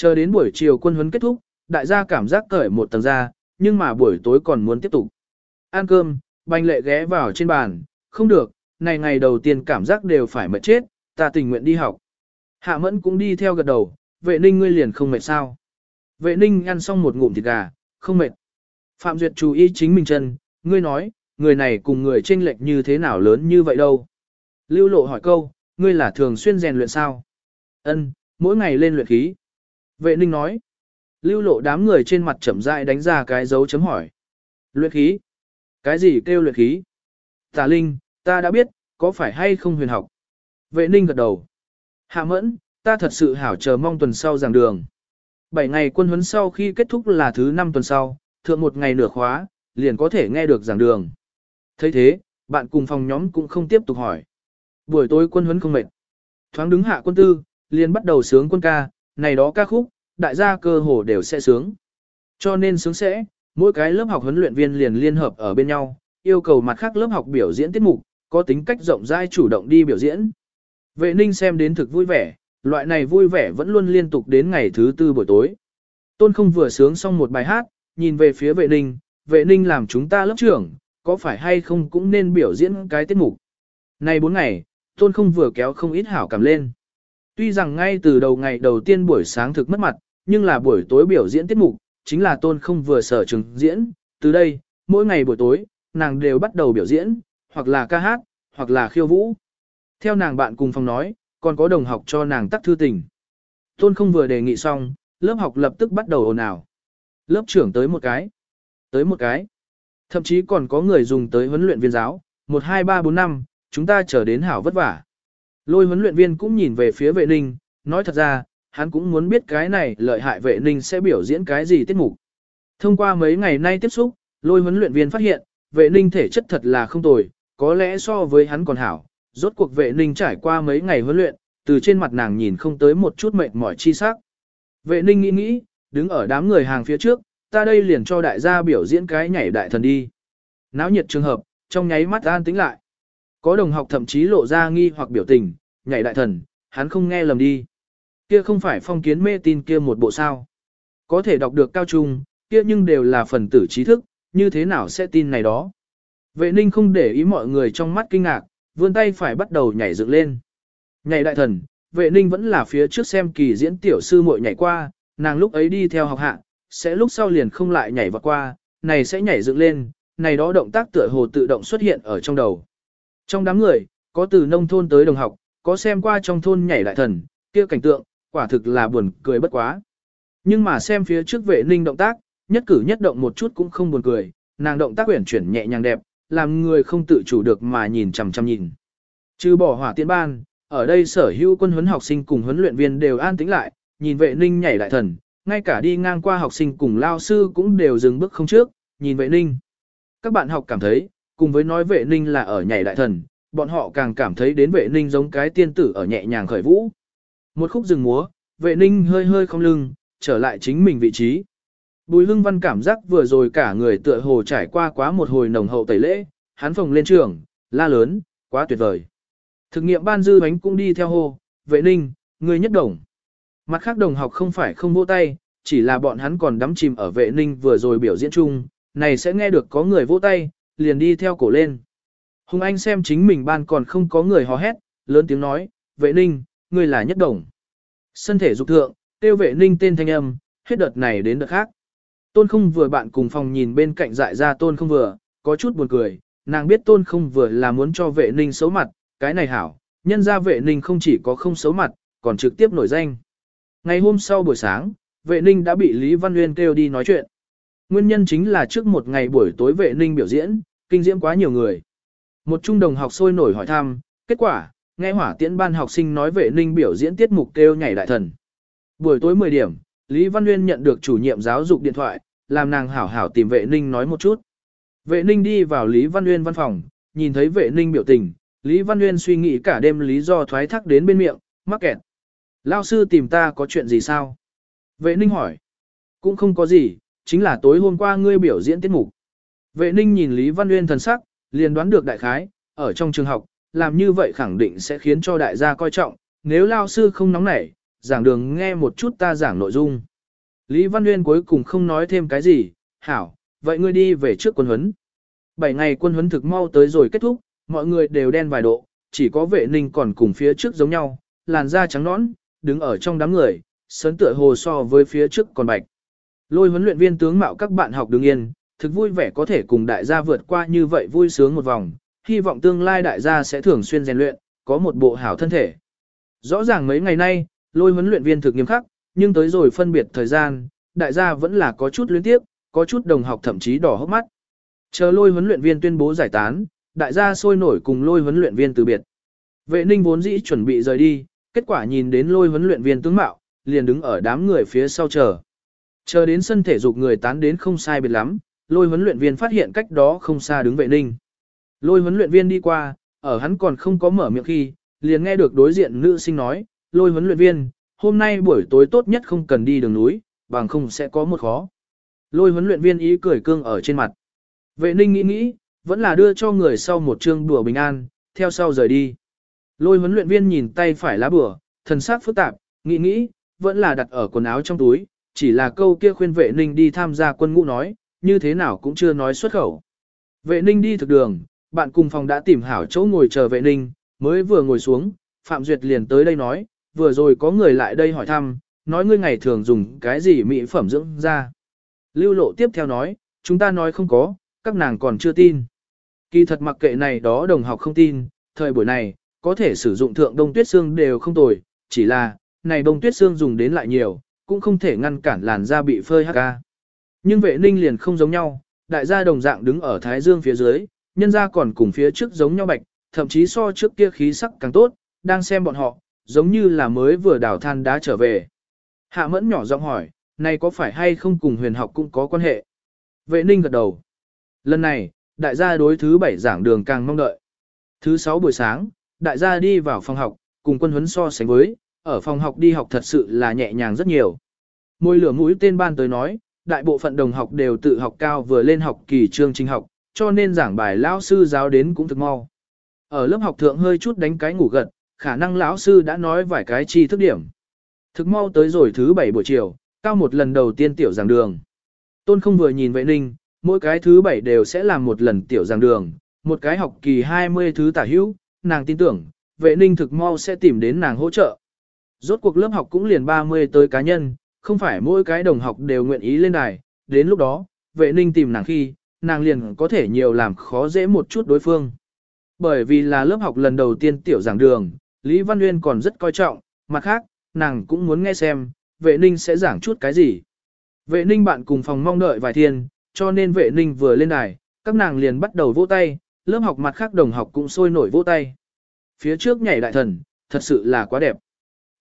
Chờ đến buổi chiều quân huấn kết thúc, đại gia cảm giác cởi một tầng ra, nhưng mà buổi tối còn muốn tiếp tục. Ăn cơm, banh lệ ghé vào trên bàn, không được, này ngày đầu tiên cảm giác đều phải mệt chết, ta tình nguyện đi học. Hạ mẫn cũng đi theo gật đầu, vệ ninh ngươi liền không mệt sao. Vệ ninh ăn xong một ngụm thịt gà, không mệt. Phạm Duyệt chú ý chính mình chân, ngươi nói, người này cùng người chênh lệch như thế nào lớn như vậy đâu. Lưu lộ hỏi câu, ngươi là thường xuyên rèn luyện sao? Ân, mỗi ngày lên luyện khí. Vệ ninh nói. Lưu lộ đám người trên mặt chậm rãi đánh ra cái dấu chấm hỏi. Luyện khí? Cái gì kêu luyện khí? Tà Linh, ta đã biết, có phải hay không huyền học? Vệ ninh gật đầu. Hạ mẫn, ta thật sự hảo chờ mong tuần sau giảng đường. Bảy ngày quân huấn sau khi kết thúc là thứ năm tuần sau, thượng một ngày nửa khóa, liền có thể nghe được giảng đường. thấy thế, bạn cùng phòng nhóm cũng không tiếp tục hỏi. Buổi tối quân huấn không mệt. Thoáng đứng hạ quân tư, liền bắt đầu sướng quân ca, này đó ca khúc, đại gia cơ hồ đều sẽ sướng. Cho nên sướng sẽ, mỗi cái lớp học huấn luyện viên liền liên hợp ở bên nhau, yêu cầu mặt khác lớp học biểu diễn tiết mục, có tính cách rộng rãi chủ động đi biểu diễn. Vệ ninh xem đến thực vui vẻ, loại này vui vẻ vẫn luôn liên tục đến ngày thứ tư buổi tối. Tôn không vừa sướng xong một bài hát, nhìn về phía vệ ninh, vệ ninh làm chúng ta lớp trưởng, có phải hay không cũng nên biểu diễn cái tiết mục. Này bốn ngày, tôn không vừa kéo không ít hảo cảm lên. Tuy rằng ngay từ đầu ngày đầu tiên buổi sáng thực mất mặt, nhưng là buổi tối biểu diễn tiết mục, chính là tôn không vừa sở trường diễn. Từ đây, mỗi ngày buổi tối, nàng đều bắt đầu biểu diễn, hoặc là ca hát, hoặc là khiêu vũ. Theo nàng bạn cùng phòng nói, còn có đồng học cho nàng tắt thư tình. Tôn không vừa đề nghị xong, lớp học lập tức bắt đầu ồn ào. Lớp trưởng tới một cái, tới một cái. Thậm chí còn có người dùng tới huấn luyện viên giáo, 1, 2, 3, 4, 5, chúng ta chờ đến hảo vất vả. Lôi huấn luyện viên cũng nhìn về phía vệ ninh, nói thật ra, hắn cũng muốn biết cái này lợi hại vệ ninh sẽ biểu diễn cái gì tiết mục. Thông qua mấy ngày nay tiếp xúc, lôi huấn luyện viên phát hiện, vệ ninh thể chất thật là không tồi, có lẽ so với hắn còn hảo. Rốt cuộc vệ ninh trải qua mấy ngày huấn luyện, từ trên mặt nàng nhìn không tới một chút mệt mỏi chi sắc. Vệ ninh nghĩ nghĩ, đứng ở đám người hàng phía trước, ta đây liền cho đại gia biểu diễn cái nhảy đại thần đi. Náo nhiệt trường hợp, trong nháy mắt an tĩnh lại. Có đồng học thậm chí lộ ra nghi hoặc biểu tình, nhảy đại thần, hắn không nghe lầm đi. Kia không phải phong kiến mê tin kia một bộ sao. Có thể đọc được cao trung, kia nhưng đều là phần tử trí thức, như thế nào sẽ tin này đó. Vệ ninh không để ý mọi người trong mắt kinh ngạc, vươn tay phải bắt đầu nhảy dựng lên. Nhảy đại thần, vệ ninh vẫn là phía trước xem kỳ diễn tiểu sư muội nhảy qua, nàng lúc ấy đi theo học hạ, sẽ lúc sau liền không lại nhảy vọt qua, này sẽ nhảy dựng lên, này đó động tác tựa hồ tự động xuất hiện ở trong đầu. Trong đám người, có từ nông thôn tới đồng học, có xem qua trong thôn nhảy lại thần, kia cảnh tượng, quả thực là buồn cười bất quá. Nhưng mà xem phía trước vệ ninh động tác, nhất cử nhất động một chút cũng không buồn cười, nàng động tác uyển chuyển nhẹ nhàng đẹp, làm người không tự chủ được mà nhìn chằm chằm nhìn. Trừ bỏ hỏa tiễn ban, ở đây sở hữu quân huấn học sinh cùng huấn luyện viên đều an tĩnh lại, nhìn vệ ninh nhảy lại thần, ngay cả đi ngang qua học sinh cùng lao sư cũng đều dừng bước không trước, nhìn vệ ninh. Các bạn học cảm thấy, cùng với nói vệ ninh là ở nhảy đại thần, bọn họ càng cảm thấy đến vệ ninh giống cái tiên tử ở nhẹ nhàng khởi vũ. Một khúc rừng múa, vệ ninh hơi hơi không lưng, trở lại chính mình vị trí. Bùi hưng văn cảm giác vừa rồi cả người tựa hồ trải qua quá một hồi nồng hậu tẩy lễ, hắn phồng lên trường, la lớn, quá tuyệt vời. Thực nghiệm ban dư bánh cũng đi theo hô, vệ ninh, người nhất đồng. Mặt khác đồng học không phải không vỗ tay, chỉ là bọn hắn còn đắm chìm ở vệ ninh vừa rồi biểu diễn chung, này sẽ nghe được có người vỗ tay, liền đi theo cổ lên. Hùng Anh xem chính mình ban còn không có người hò hét, lớn tiếng nói, vệ ninh, ngươi là nhất đồng. Sân thể dục thượng, tiêu vệ ninh tên thanh âm, hết đợt này đến đợt khác. Tôn không vừa bạn cùng phòng nhìn bên cạnh dại ra tôn không vừa, có chút buồn cười, nàng biết tôn không vừa là muốn cho vệ ninh xấu mặt, cái này hảo, nhân ra vệ ninh không chỉ có không xấu mặt, còn trực tiếp nổi danh. Ngày hôm sau buổi sáng, vệ ninh đã bị Lý Văn Nguyên kêu đi nói chuyện. Nguyên nhân chính là trước một ngày buổi tối vệ ninh biểu diễn, kinh diễm quá nhiều người. Một trung đồng học sôi nổi hỏi thăm, kết quả, nghe hỏa tiễn ban học sinh nói vệ ninh biểu diễn tiết mục kêu nhảy đại thần. Buổi tối 10 điểm, Lý Văn Nguyên nhận được chủ nhiệm giáo dục điện thoại, làm nàng hảo hảo tìm vệ ninh nói một chút. Vệ ninh đi vào Lý Văn Nguyên văn phòng, nhìn thấy vệ ninh biểu tình, Lý Văn Nguyên suy nghĩ cả đêm lý do thoái thác đến bên miệng, mắc kẹt. Lao sư tìm ta có chuyện gì sao? Vệ ninh hỏi. Cũng không có gì, chính là tối hôm qua ngươi biểu diễn tiết mục. Vệ ninh nhìn Lý Văn Nguyên thần sắc, liền đoán được đại khái, ở trong trường học, làm như vậy khẳng định sẽ khiến cho đại gia coi trọng, nếu lao sư không nóng nảy, giảng đường nghe một chút ta giảng nội dung. Lý Văn Nguyên cuối cùng không nói thêm cái gì, hảo, vậy ngươi đi về trước quân huấn. Bảy ngày quân huấn thực mau tới rồi kết thúc, mọi người đều đen vài độ, chỉ có vệ ninh còn cùng phía trước giống nhau, làn da trắng nõn, đứng ở trong đám người, sớn tựa hồ so với phía trước còn bạch. Lôi huấn luyện viên tướng mạo các bạn học đứng yên, thực vui vẻ có thể cùng đại gia vượt qua như vậy vui sướng một vòng, hy vọng tương lai đại gia sẽ thường xuyên rèn luyện, có một bộ hảo thân thể. Rõ ràng mấy ngày nay, lôi huấn luyện viên thực nghiêm khắc, nhưng tới rồi phân biệt thời gian, đại gia vẫn là có chút luyến tiếp, có chút đồng học thậm chí đỏ hốc mắt. Chờ lôi huấn luyện viên tuyên bố giải tán, đại gia sôi nổi cùng lôi huấn luyện viên từ biệt. Vệ ninh vốn dĩ chuẩn bị rời đi, kết quả nhìn đến lôi huấn luyện viên tướng mạo, liền đứng ở đám người phía sau chờ. Chờ đến sân thể dục người tán đến không sai biệt lắm, lôi huấn luyện viên phát hiện cách đó không xa đứng vệ ninh. Lôi huấn luyện viên đi qua, ở hắn còn không có mở miệng khi, liền nghe được đối diện nữ sinh nói, lôi huấn luyện viên, hôm nay buổi tối tốt nhất không cần đi đường núi, bằng không sẽ có một khó. Lôi huấn luyện viên ý cười cương ở trên mặt. Vệ ninh nghĩ nghĩ, vẫn là đưa cho người sau một chương đùa bình an, theo sau rời đi. Lôi huấn luyện viên nhìn tay phải lá bửa, thần sắc phức tạp, nghĩ nghĩ, vẫn là đặt ở quần áo trong túi, chỉ là câu kia khuyên vệ ninh đi tham gia quân ngũ nói, như thế nào cũng chưa nói xuất khẩu. Vệ ninh đi thực đường, bạn cùng phòng đã tìm hảo chỗ ngồi chờ vệ ninh, mới vừa ngồi xuống, Phạm Duyệt liền tới đây nói, vừa rồi có người lại đây hỏi thăm, nói ngươi ngày thường dùng cái gì mỹ phẩm dưỡng da. Lưu lộ tiếp theo nói, chúng ta nói không có, các nàng còn chưa tin. Kỳ thật mặc kệ này đó đồng học không tin, thời buổi này, có thể sử dụng thượng đông tuyết xương đều không tồi, chỉ là, này đông tuyết xương dùng đến lại nhiều, cũng không thể ngăn cản làn da bị phơi hắc ca. Nhưng vệ ninh liền không giống nhau, đại gia đồng dạng đứng ở thái dương phía dưới, nhân gia còn cùng phía trước giống nhau bạch, thậm chí so trước kia khí sắc càng tốt, đang xem bọn họ, giống như là mới vừa đào than đá trở về. Hạ mẫn nhỏ giọng hỏi, này có phải hay không cùng huyền học cũng có quan hệ? Vệ ninh gật đầu. Lần này, đại gia đối thứ bảy giảng đường càng mong đợi. Thứ sáu buổi sáng, đại gia đi vào phòng học, cùng quân huấn so sánh với, ở phòng học đi học thật sự là nhẹ nhàng rất nhiều. Môi lửa mũi tên ban tới nói, đại bộ phận đồng học đều tự học cao vừa lên học kỳ chương trình học, cho nên giảng bài lão sư giáo đến cũng thực mau. Ở lớp học thượng hơi chút đánh cái ngủ gật, khả năng lão sư đã nói vài cái chi thức điểm. Thực mau tới rồi thứ bảy buổi chiều, cao một lần đầu tiên tiểu giảng đường. Tôn không vừa nhìn vệ ninh, mỗi cái thứ bảy đều sẽ làm một lần tiểu giảng đường, một cái học kỳ 20 thứ tả hữu, nàng tin tưởng, vệ ninh thực mau sẽ tìm đến nàng hỗ trợ. Rốt cuộc lớp học cũng liền 30 tới cá nhân, không phải mỗi cái đồng học đều nguyện ý lên đài, đến lúc đó, vệ ninh tìm nàng khi, nàng liền có thể nhiều làm khó dễ một chút đối phương. Bởi vì là lớp học lần đầu tiên tiểu giảng đường, Lý Văn Nguyên còn rất coi trọng, mặt khác, nàng cũng muốn nghe xem, vệ ninh sẽ giảng chút cái gì. Vệ ninh bạn cùng phòng mong đợi vài thiên, cho nên vệ ninh vừa lên đài, các nàng liền bắt đầu vỗ tay, lớp học mặt khác đồng học cũng sôi nổi vỗ tay. Phía trước nhảy đại thần, thật sự là quá đẹp.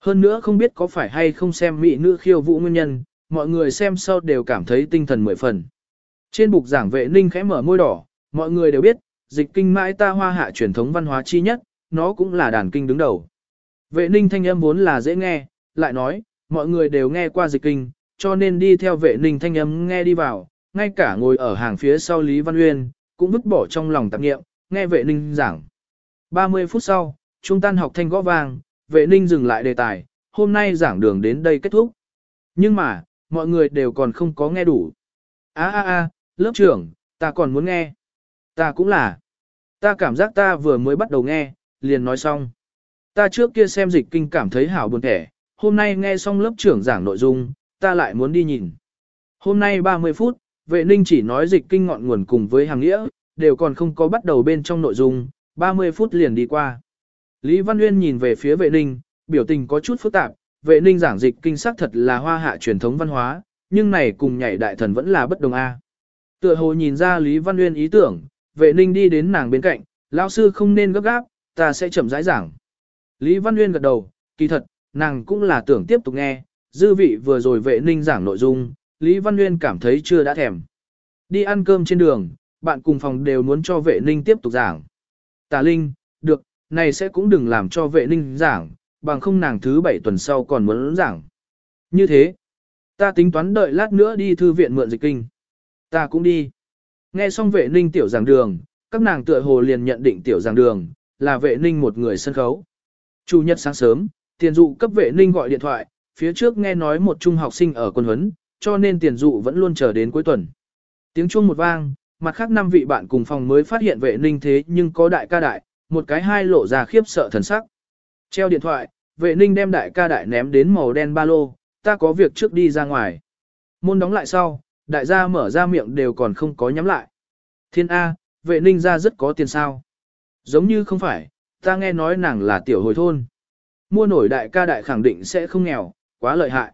Hơn nữa không biết có phải hay không xem mỹ nữ khiêu vũ nguyên nhân, mọi người xem sau đều cảm thấy tinh thần mười phần. Trên bục giảng vệ ninh khẽ mở môi đỏ, mọi người đều biết, dịch kinh mãi ta hoa hạ truyền thống văn hóa chi nhất, nó cũng là đàn kinh đứng đầu. Vệ ninh thanh âm vốn là dễ nghe, lại nói, mọi người đều nghe qua dịch kinh, cho nên đi theo vệ ninh thanh âm nghe đi vào, ngay cả ngồi ở hàng phía sau Lý Văn Uyên, cũng vứt bỏ trong lòng tạp nghiệm, nghe vệ ninh giảng. 30 phút sau, trung tan học thanh gõ vàng vệ ninh dừng lại đề tài, hôm nay giảng đường đến đây kết thúc. Nhưng mà, mọi người đều còn không có nghe đủ. a a a lớp trưởng, ta còn muốn nghe. Ta cũng là. Ta cảm giác ta vừa mới bắt đầu nghe, liền nói xong. Ta trước kia xem dịch kinh cảm thấy hảo buồn thẻ, hôm nay nghe xong lớp trưởng giảng nội dung, ta lại muốn đi nhìn. Hôm nay 30 phút, vệ ninh chỉ nói dịch kinh ngọn nguồn cùng với hàng nghĩa, đều còn không có bắt đầu bên trong nội dung, 30 phút liền đi qua. Lý Văn Nguyên nhìn về phía vệ ninh, biểu tình có chút phức tạp, vệ ninh giảng dịch kinh sắc thật là hoa hạ truyền thống văn hóa, nhưng này cùng nhảy đại thần vẫn là bất đồng A. Tựa hồ nhìn ra Lý Văn Nguyên ý tưởng, vệ ninh đi đến nàng bên cạnh, lão sư không nên gấp gáp, ta sẽ chậm rãi giảng. Lý Văn Nguyên gật đầu, kỳ thật, nàng cũng là tưởng tiếp tục nghe, dư vị vừa rồi vệ ninh giảng nội dung, Lý Văn Nguyên cảm thấy chưa đã thèm. Đi ăn cơm trên đường, bạn cùng phòng đều muốn cho vệ ninh tiếp tục giảng. Tà Linh, này sẽ cũng đừng làm cho vệ ninh giảng, bằng không nàng thứ bảy tuần sau còn muốn giảng. Như thế, ta tính toán đợi lát nữa đi thư viện mượn dịch kinh. Ta cũng đi. Nghe xong vệ ninh tiểu giảng đường, các nàng tựa hồ liền nhận định tiểu giảng đường, là vệ ninh một người sân khấu. Chủ nhật sáng sớm, tiền dụ cấp vệ ninh gọi điện thoại, phía trước nghe nói một trung học sinh ở quân huấn, cho nên tiền dụ vẫn luôn chờ đến cuối tuần. Tiếng chuông một vang, mặt khác năm vị bạn cùng phòng mới phát hiện vệ ninh thế nhưng có đại ca đại, một cái hai lộ ra khiếp sợ thần sắc. Treo điện thoại, vệ ninh đem đại ca đại ném đến màu đen ba lô, ta có việc trước đi ra ngoài. Môn đóng lại sau, đại gia mở ra miệng đều còn không có nhắm lại. Thiên A, vệ ninh ra rất có tiền sao. Giống như không phải, ta nghe nói nàng là tiểu hồi thôn. Mua nổi đại ca đại khẳng định sẽ không nghèo, quá lợi hại.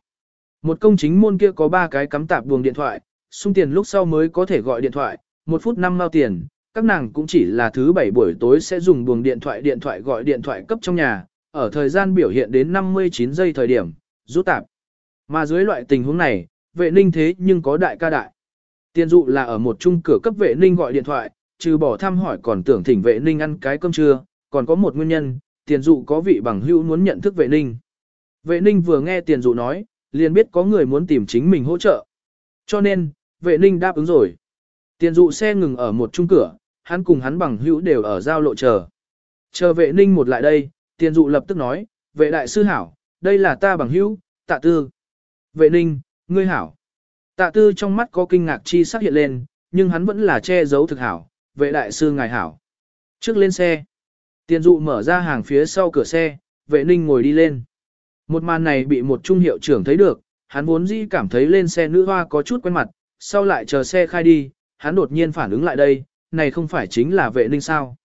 Một công chính môn kia có ba cái cắm tạp buồng điện thoại, sung tiền lúc sau mới có thể gọi điện thoại, một phút năm mao tiền, các nàng cũng chỉ là thứ bảy buổi tối sẽ dùng buồng điện thoại điện thoại gọi điện thoại cấp trong nhà, ở thời gian biểu hiện đến 59 giây thời điểm, rút tạp. Mà dưới loại tình huống này, vệ ninh thế nhưng có đại ca đại. Tiền dụ là ở một trung cửa cấp vệ ninh gọi điện thoại, trừ bỏ thăm hỏi còn tưởng thỉnh vệ ninh ăn cái cơm trưa, còn có một nguyên nhân, tiền dụ có vị bằng hữu muốn nhận thức vệ ninh. Vệ ninh vừa nghe tiền dụ nói, liền biết có người muốn tìm chính mình hỗ trợ. Cho nên, vệ ninh đáp ứng rồi. Tiền dụ xe ngừng ở một trung cửa, hắn cùng hắn bằng hữu đều ở giao lộ chờ. Chờ vệ ninh một lại đây, tiền dụ lập tức nói, vệ đại sư hảo, đây là ta bằng hữu, tạ tư. Vệ ninh, ngươi hảo. Tạ tư trong mắt có kinh ngạc chi sắc hiện lên, nhưng hắn vẫn là che giấu thực hảo, vệ đại sư ngài hảo. Trước lên xe, tiền dụ mở ra hàng phía sau cửa xe, vệ ninh ngồi đi lên. Một màn này bị một trung hiệu trưởng thấy được, hắn vốn dĩ cảm thấy lên xe nữ hoa có chút quen mặt, sau lại chờ xe khai đi, hắn đột nhiên phản ứng lại đây, này không phải chính là vệ ninh sao.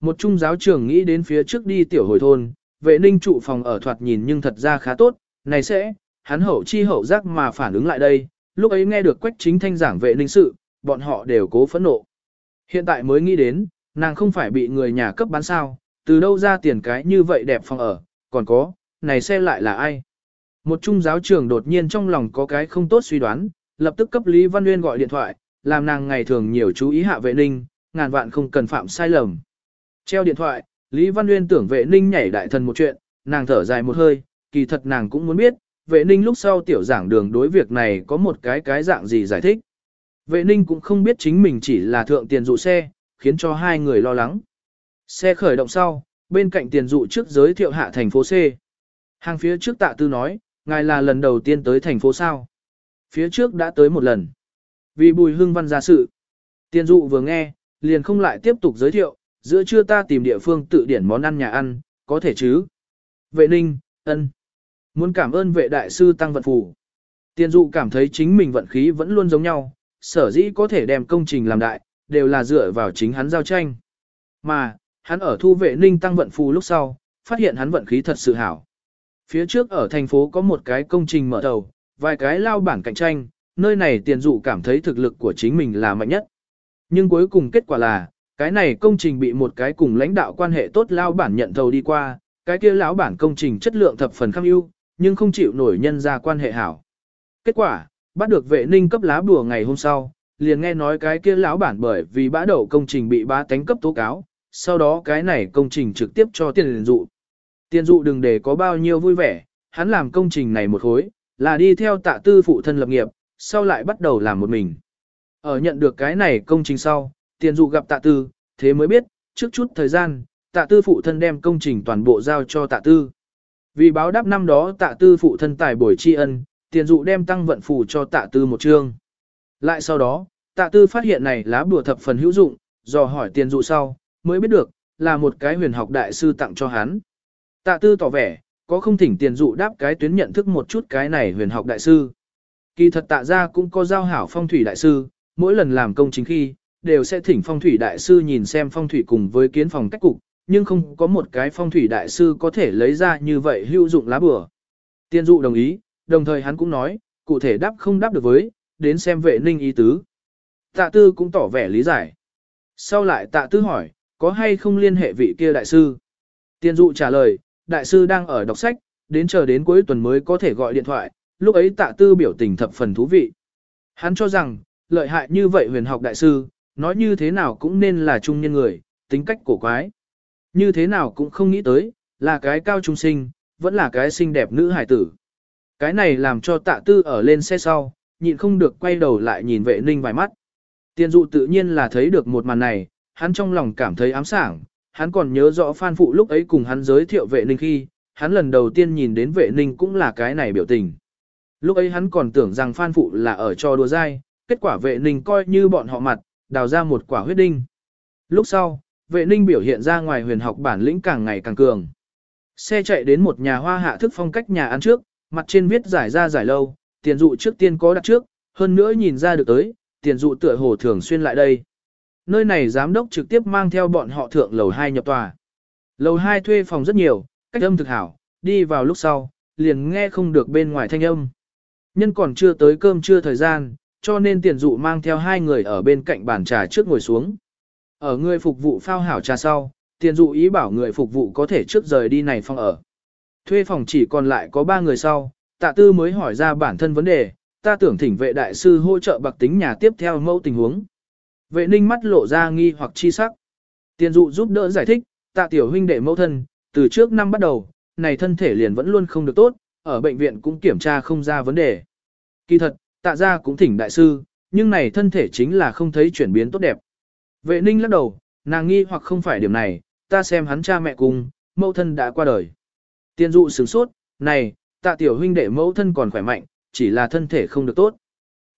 Một trung giáo trưởng nghĩ đến phía trước đi tiểu hồi thôn, vệ ninh trụ phòng ở thoạt nhìn nhưng thật ra khá tốt, này sẽ, hắn hậu chi hậu giác mà phản ứng lại đây, lúc ấy nghe được quách chính thanh giảng vệ ninh sự, bọn họ đều cố phẫn nộ. Hiện tại mới nghĩ đến, nàng không phải bị người nhà cấp bán sao, từ đâu ra tiền cái như vậy đẹp phòng ở, còn có, này xe lại là ai? Một trung giáo trưởng đột nhiên trong lòng có cái không tốt suy đoán, lập tức cấp Lý Văn Nguyên gọi điện thoại, làm nàng ngày thường nhiều chú ý hạ vệ ninh, ngàn vạn không cần phạm sai lầm. Treo điện thoại, Lý Văn Nguyên tưởng vệ ninh nhảy đại thần một chuyện, nàng thở dài một hơi, kỳ thật nàng cũng muốn biết, vệ ninh lúc sau tiểu giảng đường đối việc này có một cái cái dạng gì giải thích. Vệ ninh cũng không biết chính mình chỉ là thượng tiền dụ xe, khiến cho hai người lo lắng. Xe khởi động sau, bên cạnh tiền dụ trước giới thiệu hạ thành phố C. Hàng phía trước tạ tư nói, ngài là lần đầu tiên tới thành phố sao. Phía trước đã tới một lần. Vì bùi hưng văn ra sự. Tiền dụ vừa nghe, liền không lại tiếp tục giới thiệu, giữa trưa ta tìm địa phương tự điển món ăn nhà ăn, có thể chứ. Vệ ninh, ân. Muốn cảm ơn vệ đại sư tăng vận phủ. Tiền dụ cảm thấy chính mình vận khí vẫn luôn giống nhau, sở dĩ có thể đem công trình làm đại, đều là dựa vào chính hắn giao tranh. Mà, hắn ở thu vệ ninh tăng vận Phủ lúc sau, phát hiện hắn vận khí thật sự hảo. Phía trước ở thành phố có một cái công trình mở đầu, vài cái lao bản cạnh tranh, nơi này tiền dụ cảm thấy thực lực của chính mình là mạnh nhất. Nhưng cuối cùng kết quả là, cái này công trình bị một cái cùng lãnh đạo quan hệ tốt lao bản nhận thầu đi qua, cái kia lão bản công trình chất lượng thập phần kham ưu, nhưng không chịu nổi nhân ra quan hệ hảo. Kết quả, bắt được vệ ninh cấp lá bùa ngày hôm sau, liền nghe nói cái kia lão bản bởi vì bã đậu công trình bị bá tánh cấp tố cáo, sau đó cái này công trình trực tiếp cho tiền dụ. Tiền dụ đừng để có bao nhiêu vui vẻ, hắn làm công trình này một khối, là đi theo tạ tư phụ thân lập nghiệp, sau lại bắt đầu làm một mình. Ở nhận được cái này công trình sau, tiền dụ gặp tạ tư, thế mới biết, trước chút thời gian, tạ tư phụ thân đem công trình toàn bộ giao cho tạ tư. Vì báo đáp năm đó tạ tư phụ thân tài bồi tri ân, tiền dụ đem tăng vận phù cho tạ tư một chương. Lại sau đó, tạ tư phát hiện này lá bùa thập phần hữu dụng, dò hỏi tiền dụ sau, mới biết được, là một cái huyền học đại sư tặng cho hắn. Tạ tư tỏ vẻ, có không thỉnh tiền dụ đáp cái tuyến nhận thức một chút cái này huyền học đại sư. Kỳ thật tạ ra cũng có giao hảo phong thủy đại sư, mỗi lần làm công chính khi, đều sẽ thỉnh phong thủy đại sư nhìn xem phong thủy cùng với kiến phòng cách cục, nhưng không có một cái phong thủy đại sư có thể lấy ra như vậy hữu dụng lá bừa. Tiên dụ đồng ý, đồng thời hắn cũng nói, cụ thể đáp không đáp được với, đến xem vệ ninh ý tứ. Tạ tư cũng tỏ vẻ lý giải. Sau lại tạ tư hỏi, có hay không liên hệ vị kia đại sư? Tiên dụ trả lời, đại sư đang ở đọc sách, đến chờ đến cuối tuần mới có thể gọi điện thoại, lúc ấy tạ tư biểu tình thập phần thú vị. Hắn cho rằng, lợi hại như vậy huyền học đại sư, nói như thế nào cũng nên là trung nhân người, tính cách cổ quái. Như thế nào cũng không nghĩ tới, là cái cao trung sinh, vẫn là cái xinh đẹp nữ hải tử. Cái này làm cho tạ tư ở lên xe sau, nhịn không được quay đầu lại nhìn vệ ninh vài mắt. Tiền dụ tự nhiên là thấy được một màn này, hắn trong lòng cảm thấy ám sảng, hắn còn nhớ rõ Phan Phụ lúc ấy cùng hắn giới thiệu vệ ninh khi, hắn lần đầu tiên nhìn đến vệ ninh cũng là cái này biểu tình. Lúc ấy hắn còn tưởng rằng Phan Phụ là ở trò đùa dai, kết quả vệ ninh coi như bọn họ mặt, đào ra một quả huyết đinh. Lúc sau, vệ ninh biểu hiện ra ngoài huyền học bản lĩnh càng ngày càng cường. Xe chạy đến một nhà hoa hạ thức phong cách nhà ăn trước, mặt trên viết giải ra giải lâu, tiền dụ trước tiên có đặt trước, hơn nữa nhìn ra được tới, tiền dụ tựa hồ thường xuyên lại đây. Nơi này giám đốc trực tiếp mang theo bọn họ thượng lầu 2 nhập tòa. Lầu 2 thuê phòng rất nhiều, cách âm thực hảo, đi vào lúc sau, liền nghe không được bên ngoài thanh âm. Nhân còn chưa tới cơm trưa thời gian, cho nên tiền dụ mang theo hai người ở bên cạnh bàn trà trước ngồi xuống. Ở người phục vụ phao hảo trà sau, tiền dụ ý bảo người phục vụ có thể trước rời đi này phòng ở. Thuê phòng chỉ còn lại có ba người sau, tạ tư mới hỏi ra bản thân vấn đề, ta tưởng thỉnh vệ đại sư hỗ trợ bạc tính nhà tiếp theo mẫu tình huống. Vệ ninh mắt lộ ra nghi hoặc chi sắc. Tiền dụ giúp đỡ giải thích, tạ tiểu huynh đệ mẫu thân, từ trước năm bắt đầu, này thân thể liền vẫn luôn không được tốt, ở bệnh viện cũng kiểm tra không ra vấn đề. Kỳ thật, tạ ra cũng thỉnh đại sư, nhưng này thân thể chính là không thấy chuyển biến tốt đẹp. Vệ ninh lắc đầu, nàng nghi hoặc không phải điểm này, ta xem hắn cha mẹ cùng, mẫu thân đã qua đời. Tiên dụ sửng sốt, này, tạ tiểu huynh đệ mẫu thân còn khỏe mạnh, chỉ là thân thể không được tốt.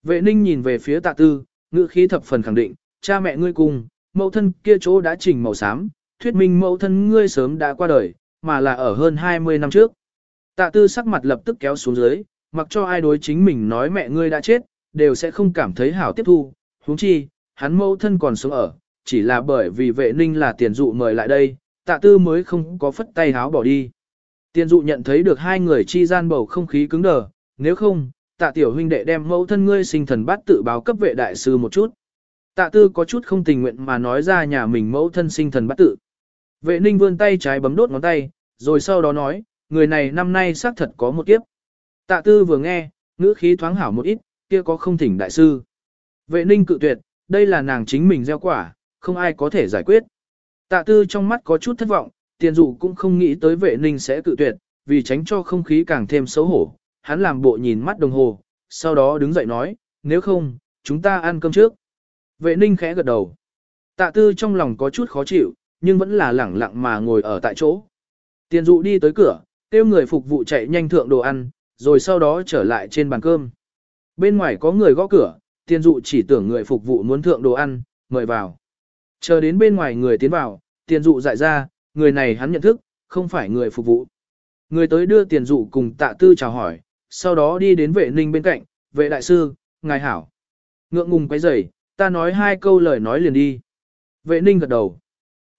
Vệ ninh nhìn về phía tạ tư, ngữ khí thập phần khẳng định, cha mẹ ngươi cùng, mẫu thân kia chỗ đã chỉnh màu xám, thuyết minh mẫu thân ngươi sớm đã qua đời, mà là ở hơn 20 năm trước. Tạ tư sắc mặt lập tức kéo xuống dưới, mặc cho ai đối chính mình nói mẹ ngươi đã chết, đều sẽ không cảm thấy hảo tiếp thu, huống chi, hắn mẫu thân còn sống ở, chỉ là bởi vì vệ ninh là tiền dụ mời lại đây, tạ tư mới không có phất tay háo bỏ đi. Tiền dụ nhận thấy được hai người chi gian bầu không khí cứng đờ, nếu không, tạ tiểu huynh đệ đem mẫu thân ngươi sinh thần bát tự báo cấp vệ đại sư một chút. Tạ tư có chút không tình nguyện mà nói ra nhà mình mẫu thân sinh thần bát tự. Vệ ninh vươn tay trái bấm đốt ngón tay, rồi sau đó nói, người này năm nay xác thật có một kiếp. Tạ tư vừa nghe, ngữ khí thoáng hảo một ít, kia có không thỉnh đại sư. Vệ ninh cự tuyệt, đây là nàng chính mình gieo quả, không ai có thể giải quyết. Tạ tư trong mắt có chút thất vọng, tiền dụ cũng không nghĩ tới vệ ninh sẽ cự tuyệt, vì tránh cho không khí càng thêm xấu hổ. Hắn làm bộ nhìn mắt đồng hồ, sau đó đứng dậy nói, nếu không, chúng ta ăn cơm trước. Vệ ninh khẽ gật đầu. Tạ tư trong lòng có chút khó chịu, nhưng vẫn là lẳng lặng mà ngồi ở tại chỗ. Tiền dụ đi tới cửa, kêu người phục vụ chạy nhanh thượng đồ ăn, rồi sau đó trở lại trên bàn cơm. Bên ngoài có người gõ cửa, tiền dụ chỉ tưởng người phục vụ muốn thượng đồ ăn, mời vào. Chờ đến bên ngoài người tiến vào, tiền dụ dại ra, người này hắn nhận thức, không phải người phục vụ. Người tới đưa tiền dụ cùng tạ tư chào hỏi, sau đó đi đến vệ ninh bên cạnh, vệ đại sư, ngài hảo. Ngượng ngùng quấy rầy, ta nói hai câu lời nói liền đi. Vệ ninh gật đầu.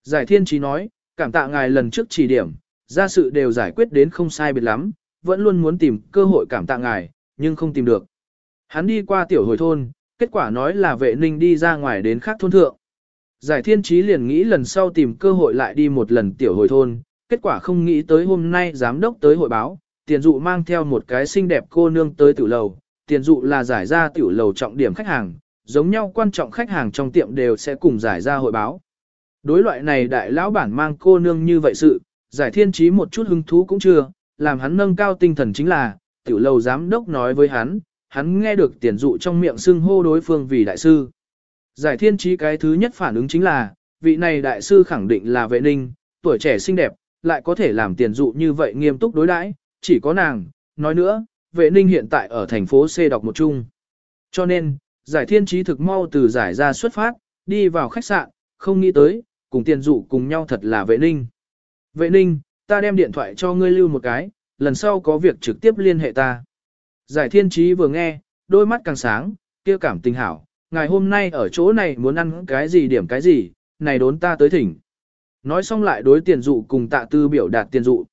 Giải thiên trí nói, cảm tạ ngài lần trước chỉ điểm, ra sự đều giải quyết đến không sai biệt lắm, vẫn luôn muốn tìm cơ hội cảm tạ ngài, nhưng không tìm được. Hắn đi qua tiểu hồi thôn, kết quả nói là vệ ninh đi ra ngoài đến khác thôn thượng. Giải thiên trí liền nghĩ lần sau tìm cơ hội lại đi một lần tiểu hồi thôn, kết quả không nghĩ tới hôm nay giám đốc tới hội báo, tiền dụ mang theo một cái xinh đẹp cô nương tới tiểu lầu, tiền dụ là giải ra tiểu lầu trọng điểm khách hàng, giống nhau quan trọng khách hàng trong tiệm đều sẽ cùng giải ra hội báo. Đối loại này đại lão bản mang cô nương như vậy sự, giải thiên trí một chút hứng thú cũng chưa, làm hắn nâng cao tinh thần chính là, tiểu lầu giám đốc nói với hắn, hắn nghe được tiền dụ trong miệng xưng hô đối phương vì đại sư. Giải thiên trí cái thứ nhất phản ứng chính là, vị này đại sư khẳng định là vệ ninh, tuổi trẻ xinh đẹp, lại có thể làm tiền dụ như vậy nghiêm túc đối đãi, chỉ có nàng, nói nữa, vệ ninh hiện tại ở thành phố C đọc một chung. Cho nên, giải thiên trí thực mau từ giải ra xuất phát, đi vào khách sạn, không nghĩ tới, cùng tiền dụ cùng nhau thật là vệ ninh. Vệ ninh, ta đem điện thoại cho ngươi lưu một cái, lần sau có việc trực tiếp liên hệ ta. Giải thiên trí vừa nghe, đôi mắt càng sáng, kia cảm tình hảo, Ngày hôm nay ở chỗ này muốn ăn cái gì điểm cái gì, này đốn ta tới thỉnh. Nói xong lại đối tiền dụ cùng tạ tư biểu đạt tiền dụ.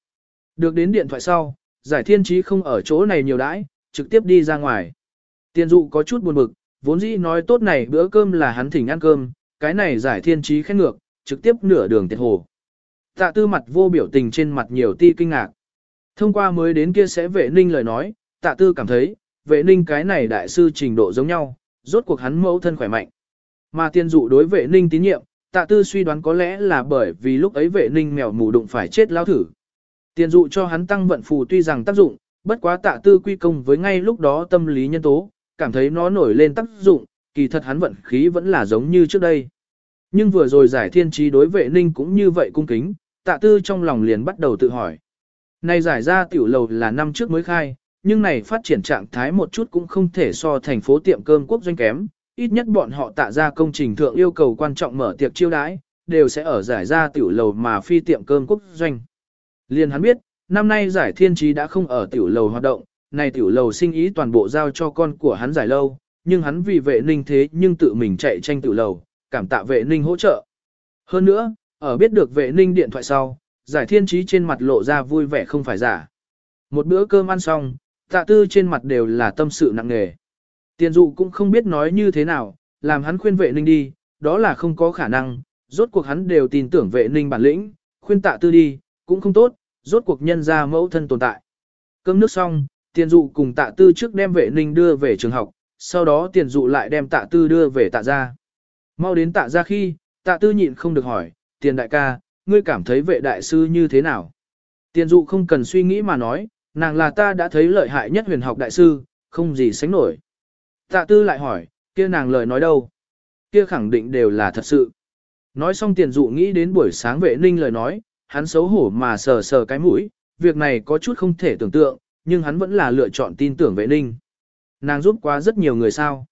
Được đến điện thoại sau, giải thiên trí không ở chỗ này nhiều đãi, trực tiếp đi ra ngoài. Tiền dụ có chút buồn bực, vốn dĩ nói tốt này bữa cơm là hắn thỉnh ăn cơm, cái này giải thiên trí khen ngược, trực tiếp nửa đường tiệt hồ. Tạ tư mặt vô biểu tình trên mặt nhiều ti kinh ngạc. Thông qua mới đến kia sẽ vệ ninh lời nói, tạ tư cảm thấy, vệ ninh cái này đại sư trình độ giống nhau, rốt cuộc hắn mẫu thân khỏe mạnh. Mà tiên dụ đối vệ ninh tín nhiệm, tạ tư suy đoán có lẽ là bởi vì lúc ấy vệ ninh mèo mù đụng phải chết lao thử. Tiên dụ cho hắn tăng vận phù tuy rằng tác dụng, bất quá tạ tư quy công với ngay lúc đó tâm lý nhân tố, cảm thấy nó nổi lên tác dụng, kỳ thật hắn vận khí vẫn là giống như trước đây. Nhưng vừa rồi giải thiên trí đối vệ ninh cũng như vậy cung kính, tạ tư trong lòng liền bắt đầu tự hỏi. Này giải ra tiểu lầu là năm trước mới khai, nhưng này phát triển trạng thái một chút cũng không thể so thành phố tiệm cơm quốc doanh kém, ít nhất bọn họ tạ ra công trình thượng yêu cầu quan trọng mở tiệc chiêu đãi, đều sẽ ở giải ra tiểu lầu mà phi tiệm cơm quốc doanh. Liên hắn biết, năm nay giải thiên trí đã không ở tiểu lầu hoạt động, này tiểu lầu sinh ý toàn bộ giao cho con của hắn giải lâu, nhưng hắn vì vệ ninh thế nhưng tự mình chạy tranh tiểu lầu, cảm tạ vệ ninh hỗ trợ. Hơn nữa, ở biết được vệ ninh điện thoại sau, giải thiên trí trên mặt lộ ra vui vẻ không phải giả. Một bữa cơm ăn xong, tạ tư trên mặt đều là tâm sự nặng nề. Tiền dụ cũng không biết nói như thế nào, làm hắn khuyên vệ ninh đi, đó là không có khả năng, rốt cuộc hắn đều tin tưởng vệ ninh bản lĩnh, khuyên tạ tư đi, cũng không tốt, rốt cuộc nhân ra mẫu thân tồn tại. Cơm nước xong, tiền dụ cùng tạ tư trước đem vệ ninh đưa về trường học, sau đó tiền dụ lại đem tạ tư đưa về tạ gia. Mau đến tạ gia khi, tạ tư nhịn không được hỏi, tiền đại ca, ngươi cảm thấy vệ đại sư như thế nào? Tiền dụ không cần suy nghĩ mà nói, nàng là ta đã thấy lợi hại nhất huyền học đại sư, không gì sánh nổi. Tạ tư lại hỏi, kia nàng lời nói đâu? Kia khẳng định đều là thật sự. Nói xong tiền dụ nghĩ đến buổi sáng vệ ninh lời nói, hắn xấu hổ mà sờ sờ cái mũi, việc này có chút không thể tưởng tượng, nhưng hắn vẫn là lựa chọn tin tưởng vệ ninh. Nàng giúp qua rất nhiều người sao.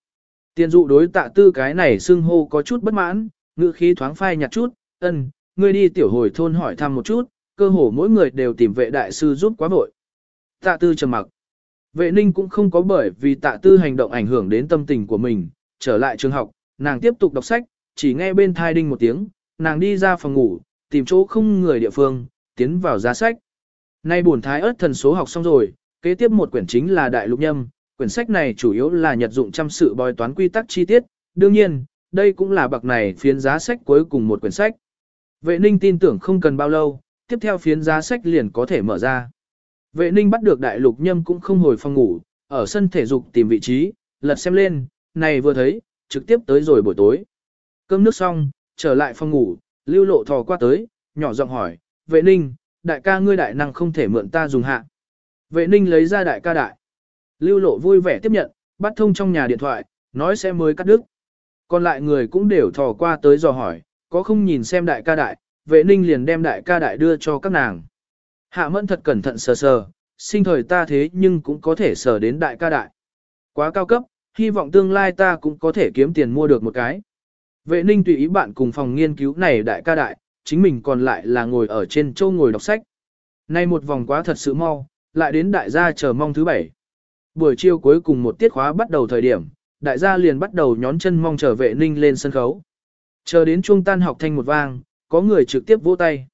Tiền dụ đối tạ tư cái này xưng hô có chút bất mãn, ngữ khí thoáng phai nhạt chút, ân, ngươi đi tiểu hồi thôn hỏi thăm một chút, cơ hồ mỗi người đều tìm vệ đại sư giúp quá vội. Tạ tư trầm mặc. Vệ ninh cũng không có bởi vì tạ tư hành động ảnh hưởng đến tâm tình của mình, trở lại trường học, nàng tiếp tục đọc sách, chỉ nghe bên thai đinh một tiếng, nàng đi ra phòng ngủ, tìm chỗ không người địa phương, tiến vào giá sách. Nay buồn thái ớt thần số học xong rồi, kế tiếp một quyển chính là Đại Lục Nhâm, quyển sách này chủ yếu là nhật dụng chăm sự bói toán quy tắc chi tiết, đương nhiên, đây cũng là bậc này phiến giá sách cuối cùng một quyển sách. Vệ ninh tin tưởng không cần bao lâu, tiếp theo phiến giá sách liền có thể mở ra. Vệ ninh bắt được Đại Lục Nhâm cũng không hồi phòng ngủ, ở sân thể dục tìm vị trí, lật xem lên, này vừa thấy, trực tiếp tới rồi buổi tối. Cơm nước xong, trở lại phòng ngủ, lưu lộ thò qua tới, nhỏ giọng hỏi, vệ ninh, đại ca ngươi đại năng không thể mượn ta dùng hạ. Vệ ninh lấy ra đại ca đại. Lưu lộ vui vẻ tiếp nhận, bắt thông trong nhà điện thoại, nói sẽ mới cắt đứt. Còn lại người cũng đều thò qua tới dò hỏi, có không nhìn xem đại ca đại, vệ ninh liền đem đại ca đại đưa cho các nàng. Hạ mẫn thật cẩn thận sờ sờ, sinh thời ta thế nhưng cũng có thể sờ đến đại ca đại. Quá cao cấp, hy vọng tương lai ta cũng có thể kiếm tiền mua được một cái. Vệ ninh tùy ý bạn cùng phòng nghiên cứu này đại ca đại, chính mình còn lại là ngồi ở trên châu ngồi đọc sách. Nay một vòng quá thật sự mau, lại đến đại gia chờ mong thứ bảy. Buổi chiều cuối cùng một tiết khóa bắt đầu thời điểm, đại gia liền bắt đầu nhón chân mong chờ vệ ninh lên sân khấu. Chờ đến chuông tan học thanh một vang, có người trực tiếp vỗ tay.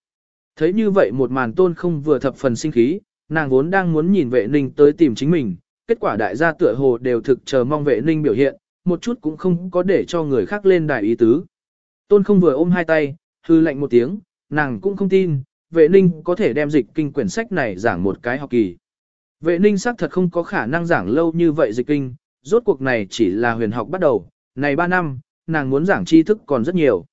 Thấy như vậy một màn tôn không vừa thập phần sinh khí, nàng vốn đang muốn nhìn vệ ninh tới tìm chính mình, kết quả đại gia tựa hồ đều thực chờ mong vệ ninh biểu hiện, một chút cũng không có để cho người khác lên đài ý tứ. Tôn không vừa ôm hai tay, hư lạnh một tiếng, nàng cũng không tin, vệ ninh có thể đem dịch kinh quyển sách này giảng một cái học kỳ. Vệ ninh xác thật không có khả năng giảng lâu như vậy dịch kinh, rốt cuộc này chỉ là huyền học bắt đầu, này 3 năm, nàng muốn giảng tri thức còn rất nhiều.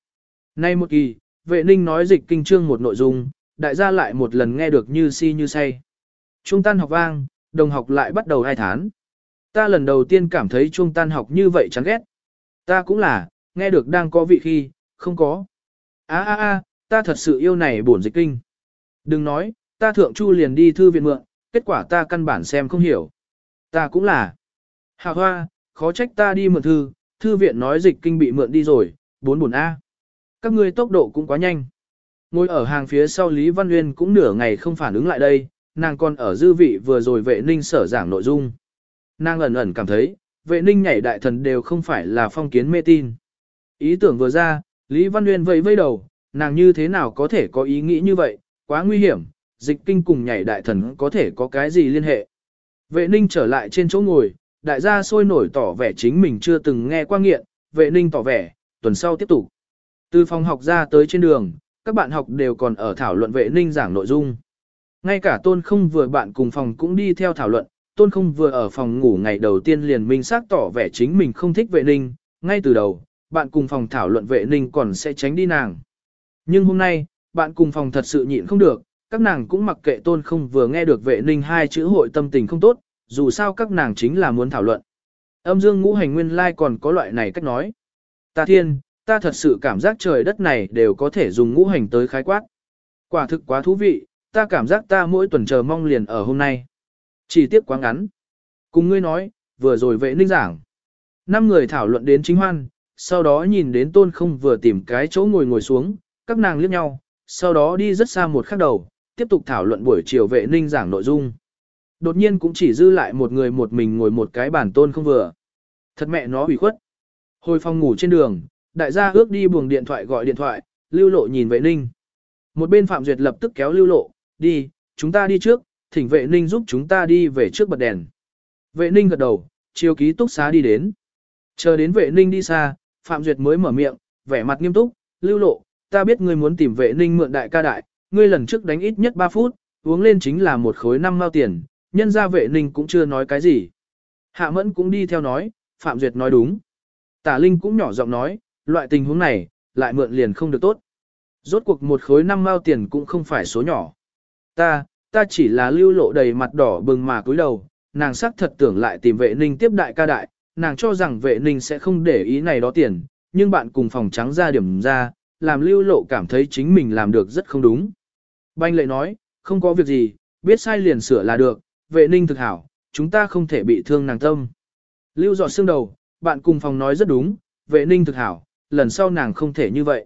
Nay một kỳ, vệ ninh nói dịch kinh chương một nội dung, đại gia lại một lần nghe được như si như say. Trung tan học vang, đồng học lại bắt đầu hai thán. Ta lần đầu tiên cảm thấy trung tan học như vậy chán ghét. Ta cũng là, nghe được đang có vị khi, không có. a a a ta thật sự yêu này bổn dịch kinh. Đừng nói, ta thượng chu liền đi thư viện mượn, kết quả ta căn bản xem không hiểu. Ta cũng là. Hạ hoa, khó trách ta đi mượn thư, thư viện nói dịch kinh bị mượn đi rồi, bốn buồn A. Các ngươi tốc độ cũng quá nhanh. Ngồi ở hàng phía sau Lý Văn Nguyên cũng nửa ngày không phản ứng lại đây, nàng còn ở dư vị vừa rồi vệ ninh sở giảng nội dung. Nàng ẩn ẩn cảm thấy, vệ ninh nhảy đại thần đều không phải là phong kiến mê tin. Ý tưởng vừa ra, Lý Văn Nguyên vẫy vây đầu, nàng như thế nào có thể có ý nghĩ như vậy, quá nguy hiểm, dịch kinh cùng nhảy đại thần có thể có cái gì liên hệ. Vệ ninh trở lại trên chỗ ngồi, đại gia sôi nổi tỏ vẻ chính mình chưa từng nghe qua nghiện, vệ ninh tỏ vẻ, tuần sau tiếp tục. Từ phòng học ra tới trên đường, các bạn học đều còn ở thảo luận vệ ninh giảng nội dung. Ngay cả tôn không vừa bạn cùng phòng cũng đi theo thảo luận, tôn không vừa ở phòng ngủ ngày đầu tiên liền minh xác tỏ vẻ chính mình không thích vệ ninh, ngay từ đầu, bạn cùng phòng thảo luận vệ ninh còn sẽ tránh đi nàng. Nhưng hôm nay, bạn cùng phòng thật sự nhịn không được, các nàng cũng mặc kệ tôn không vừa nghe được vệ ninh hai chữ hội tâm tình không tốt, dù sao các nàng chính là muốn thảo luận. Âm dương ngũ hành nguyên lai còn có loại này cách nói. Ta thiên, ta thật sự cảm giác trời đất này đều có thể dùng ngũ hành tới khái quát. Quả thực quá thú vị, ta cảm giác ta mỗi tuần chờ mong liền ở hôm nay. Chỉ tiếp quá ngắn. Cùng ngươi nói, vừa rồi vệ ninh giảng. Năm người thảo luận đến chính hoan, sau đó nhìn đến tôn không vừa tìm cái chỗ ngồi ngồi xuống, các nàng liếc nhau, sau đó đi rất xa một khắc đầu, tiếp tục thảo luận buổi chiều vệ ninh giảng nội dung. Đột nhiên cũng chỉ dư lại một người một mình ngồi một cái bàn tôn không vừa. Thật mẹ nó ủy khuất. Hồi phòng ngủ trên đường, đại gia ước đi buồng điện thoại gọi điện thoại, lưu lộ nhìn vệ ninh. Một bên Phạm Duyệt lập tức kéo lưu lộ, đi, chúng ta đi trước, thỉnh vệ ninh giúp chúng ta đi về trước bật đèn. Vệ ninh gật đầu, chiều ký túc xá đi đến. Chờ đến vệ ninh đi xa, Phạm Duyệt mới mở miệng, vẻ mặt nghiêm túc, lưu lộ, ta biết ngươi muốn tìm vệ ninh mượn đại ca đại, ngươi lần trước đánh ít nhất 3 phút, uống lên chính là một khối năm mao tiền, nhân gia vệ ninh cũng chưa nói cái gì. Hạ Mẫn cũng đi theo nói, Phạm Duyệt nói đúng. Tả Linh cũng nhỏ giọng nói, loại tình huống này, lại mượn liền không được tốt. Rốt cuộc một khối năm mao tiền cũng không phải số nhỏ. Ta, ta chỉ là lưu lộ đầy mặt đỏ bừng mà cúi đầu, nàng sắc thật tưởng lại tìm vệ ninh tiếp đại ca đại, nàng cho rằng vệ ninh sẽ không để ý này đó tiền, nhưng bạn cùng phòng trắng ra điểm ra, làm lưu lộ cảm thấy chính mình làm được rất không đúng. Banh lệ nói, không có việc gì, biết sai liền sửa là được, vệ ninh thực hảo, chúng ta không thể bị thương nàng tâm. Lưu dọt xương đầu, bạn cùng phòng nói rất đúng, vệ ninh thực hảo, lần sau nàng không thể như vậy.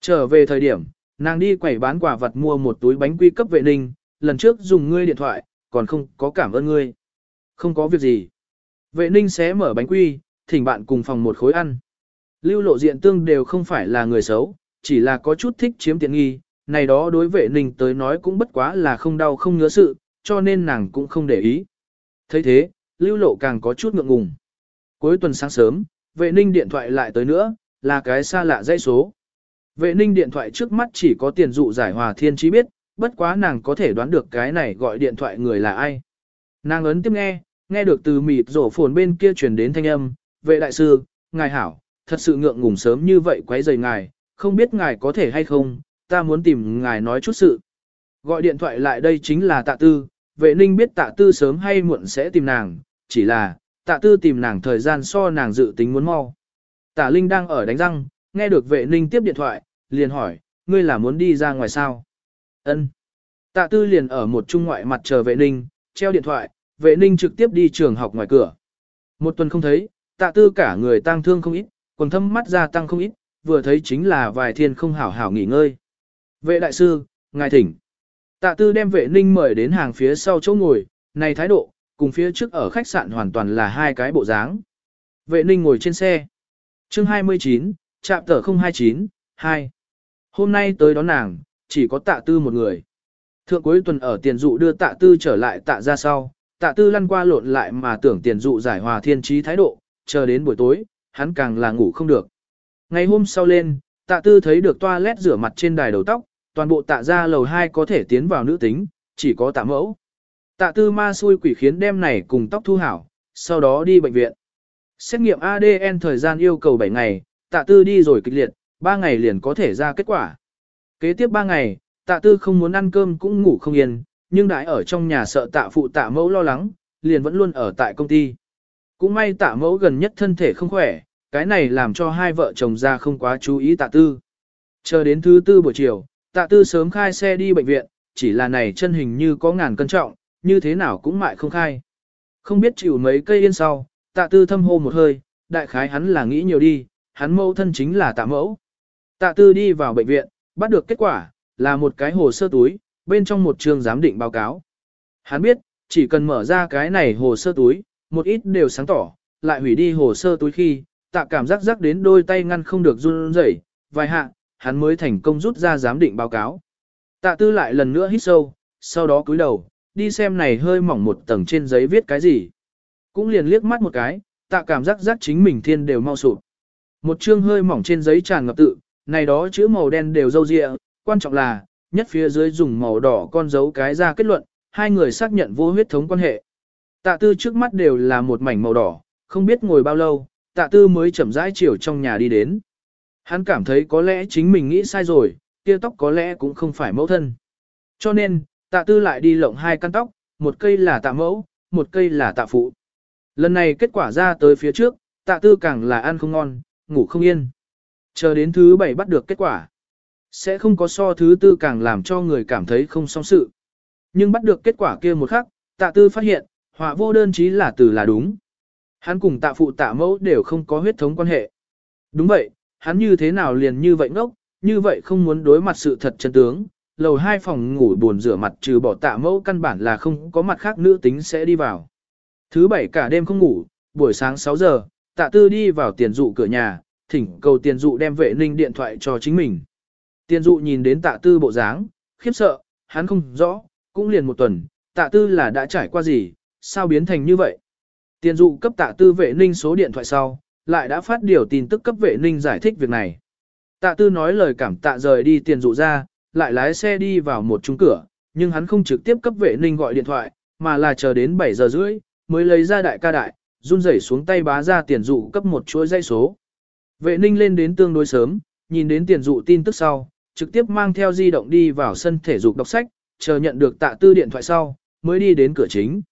Trở về thời điểm, nàng đi quẩy bán quả vật mua một túi bánh quy cấp vệ ninh, lần trước dùng ngươi điện thoại, còn không có cảm ơn ngươi. Không có việc gì. Vệ ninh sẽ mở bánh quy, thỉnh bạn cùng phòng một khối ăn. Lưu lộ diện tương đều không phải là người xấu, chỉ là có chút thích chiếm tiện nghi, này đó đối vệ ninh tới nói cũng bất quá là không đau không nhớ sự, cho nên nàng cũng không để ý. thấy thế, lưu lộ càng có chút ngượng ngùng. Cuối tuần sáng sớm, vệ ninh điện thoại lại tới nữa, là cái xa lạ dãy số. Vệ ninh điện thoại trước mắt chỉ có tiền dụ giải hòa thiên trí biết, bất quá nàng có thể đoán được cái này gọi điện thoại người là ai. Nàng ấn tiếp nghe, nghe được từ mịt rổ phồn bên kia truyền đến thanh âm, vệ đại sư, ngài hảo, thật sự ngượng ngùng sớm như vậy quấy rầy ngài, không biết ngài có thể hay không, ta muốn tìm ngài nói chút sự. Gọi điện thoại lại đây chính là tạ tư, vệ ninh biết tạ tư sớm hay muộn sẽ tìm nàng, chỉ là, tạ tư tìm nàng thời gian so nàng dự tính muốn mau. Tạ Linh đang ở đánh răng, nghe được vệ ninh tiếp điện thoại, liền hỏi, ngươi là muốn đi ra ngoài sao? Ân. Tạ tư liền ở một trung ngoại mặt chờ vệ ninh, treo điện thoại, vệ ninh trực tiếp đi trường học ngoài cửa. Một tuần không thấy, tạ tư cả người tăng thương không ít, quần thâm mắt ra tăng không ít, vừa thấy chính là vài thiên không hảo hảo nghỉ ngơi. Vệ đại sư, ngài thỉnh. Tạ tư đem vệ ninh mời đến hàng phía sau chỗ ngồi, này thái độ, cùng phía trước ở khách sạn hoàn toàn là hai cái bộ dáng. Vệ ninh ngồi trên xe. chương 29, trạm tờ 029, 2. Hôm nay tới đón nàng, chỉ có tạ tư một người. Thượng cuối tuần ở tiền dụ đưa tạ tư trở lại tạ ra sau, tạ tư lăn qua lộn lại mà tưởng tiền dụ giải hòa thiên trí thái độ, chờ đến buổi tối, hắn càng là ngủ không được. Ngày hôm sau lên, tạ tư thấy được toilet rửa mặt trên đài đầu tóc, toàn bộ tạ ra lầu 2 có thể tiến vào nữ tính, chỉ có tạ mẫu. Tạ tư ma xui quỷ khiến đem này cùng tóc thu hảo, sau đó đi bệnh viện. Xét nghiệm ADN thời gian yêu cầu 7 ngày, tạ tư đi rồi kịch liệt, 3 ngày liền có thể ra kết quả. Kế tiếp 3 ngày, tạ tư không muốn ăn cơm cũng ngủ không yên, nhưng đại ở trong nhà sợ tạ phụ tạ mẫu lo lắng, liền vẫn luôn ở tại công ty. Cũng may tạ mẫu gần nhất thân thể không khỏe, cái này làm cho hai vợ chồng ra không quá chú ý tạ tư. Chờ đến thứ tư buổi chiều, tạ tư sớm khai xe đi bệnh viện, chỉ là này chân hình như có ngàn cân trọng, như thế nào cũng mại không khai. Không biết chịu mấy cây yên sau, tạ tư thâm hô một hơi, đại khái hắn là nghĩ nhiều đi, hắn mẫu thân chính là tạ mẫu. Tạ tư đi vào bệnh viện, bắt được kết quả, là một cái hồ sơ túi, bên trong một trường giám định báo cáo. Hắn biết, chỉ cần mở ra cái này hồ sơ túi, một ít đều sáng tỏ, lại hủy đi hồ sơ túi khi, tạ cảm giác rắc đến đôi tay ngăn không được run rẩy, vài hạ, hắn mới thành công rút ra giám định báo cáo. Tạ tư lại lần nữa hít sâu, sau đó cúi đầu, đi xem này hơi mỏng một tầng trên giấy viết cái gì. Cũng liền liếc mắt một cái, tạ cảm giác giác chính mình thiên đều mau sụp. Một chương hơi mỏng trên giấy tràn ngập tự, này đó chữ màu đen đều dâu dịa, quan trọng là, nhất phía dưới dùng màu đỏ con dấu cái ra kết luận, hai người xác nhận vô huyết thống quan hệ. Tạ tư trước mắt đều là một mảnh màu đỏ, không biết ngồi bao lâu, tạ tư mới chậm rãi chiều trong nhà đi đến. Hắn cảm thấy có lẽ chính mình nghĩ sai rồi, kia tóc có lẽ cũng không phải mẫu thân. Cho nên, tạ tư lại đi lộng hai căn tóc, một cây là tạ mẫu, một cây là tạ phụ. Lần này kết quả ra tới phía trước, tạ tư càng là ăn không ngon, ngủ không yên. Chờ đến thứ bảy bắt được kết quả. Sẽ không có so thứ tư càng làm cho người cảm thấy không song sự. Nhưng bắt được kết quả kia một khắc, tạ tư phát hiện, họa vô đơn chí là từ là đúng. Hắn cùng tạ phụ tạ mẫu đều không có huyết thống quan hệ. Đúng vậy, hắn như thế nào liền như vậy ngốc, như vậy không muốn đối mặt sự thật chân tướng. Lầu hai phòng ngủ buồn rửa mặt trừ bỏ tạ mẫu căn bản là không có mặt khác nữ tính sẽ đi vào. Thứ bảy cả đêm không ngủ, buổi sáng 6 giờ, tạ tư đi vào tiền dụ cửa nhà, thỉnh cầu tiền dụ đem vệ ninh điện thoại cho chính mình. Tiền dụ nhìn đến tạ tư bộ dáng, khiếp sợ, hắn không rõ, cũng liền một tuần, tạ tư là đã trải qua gì, sao biến thành như vậy. Tiền dụ cấp tạ tư vệ ninh số điện thoại sau, lại đã phát điều tin tức cấp vệ ninh giải thích việc này. Tạ tư nói lời cảm tạ rời đi tiền dụ ra, lại lái xe đi vào một trung cửa, nhưng hắn không trực tiếp cấp vệ ninh gọi điện thoại, mà là chờ đến 7 giờ rưỡi, mới lấy ra đại ca đại, run rẩy xuống tay bá ra tiền dụ cấp một chuỗi dây số. Vệ ninh lên đến tương đối sớm, nhìn đến tiền dụ tin tức sau, trực tiếp mang theo di động đi vào sân thể dục đọc sách, chờ nhận được tạ tư điện thoại sau, mới đi đến cửa chính.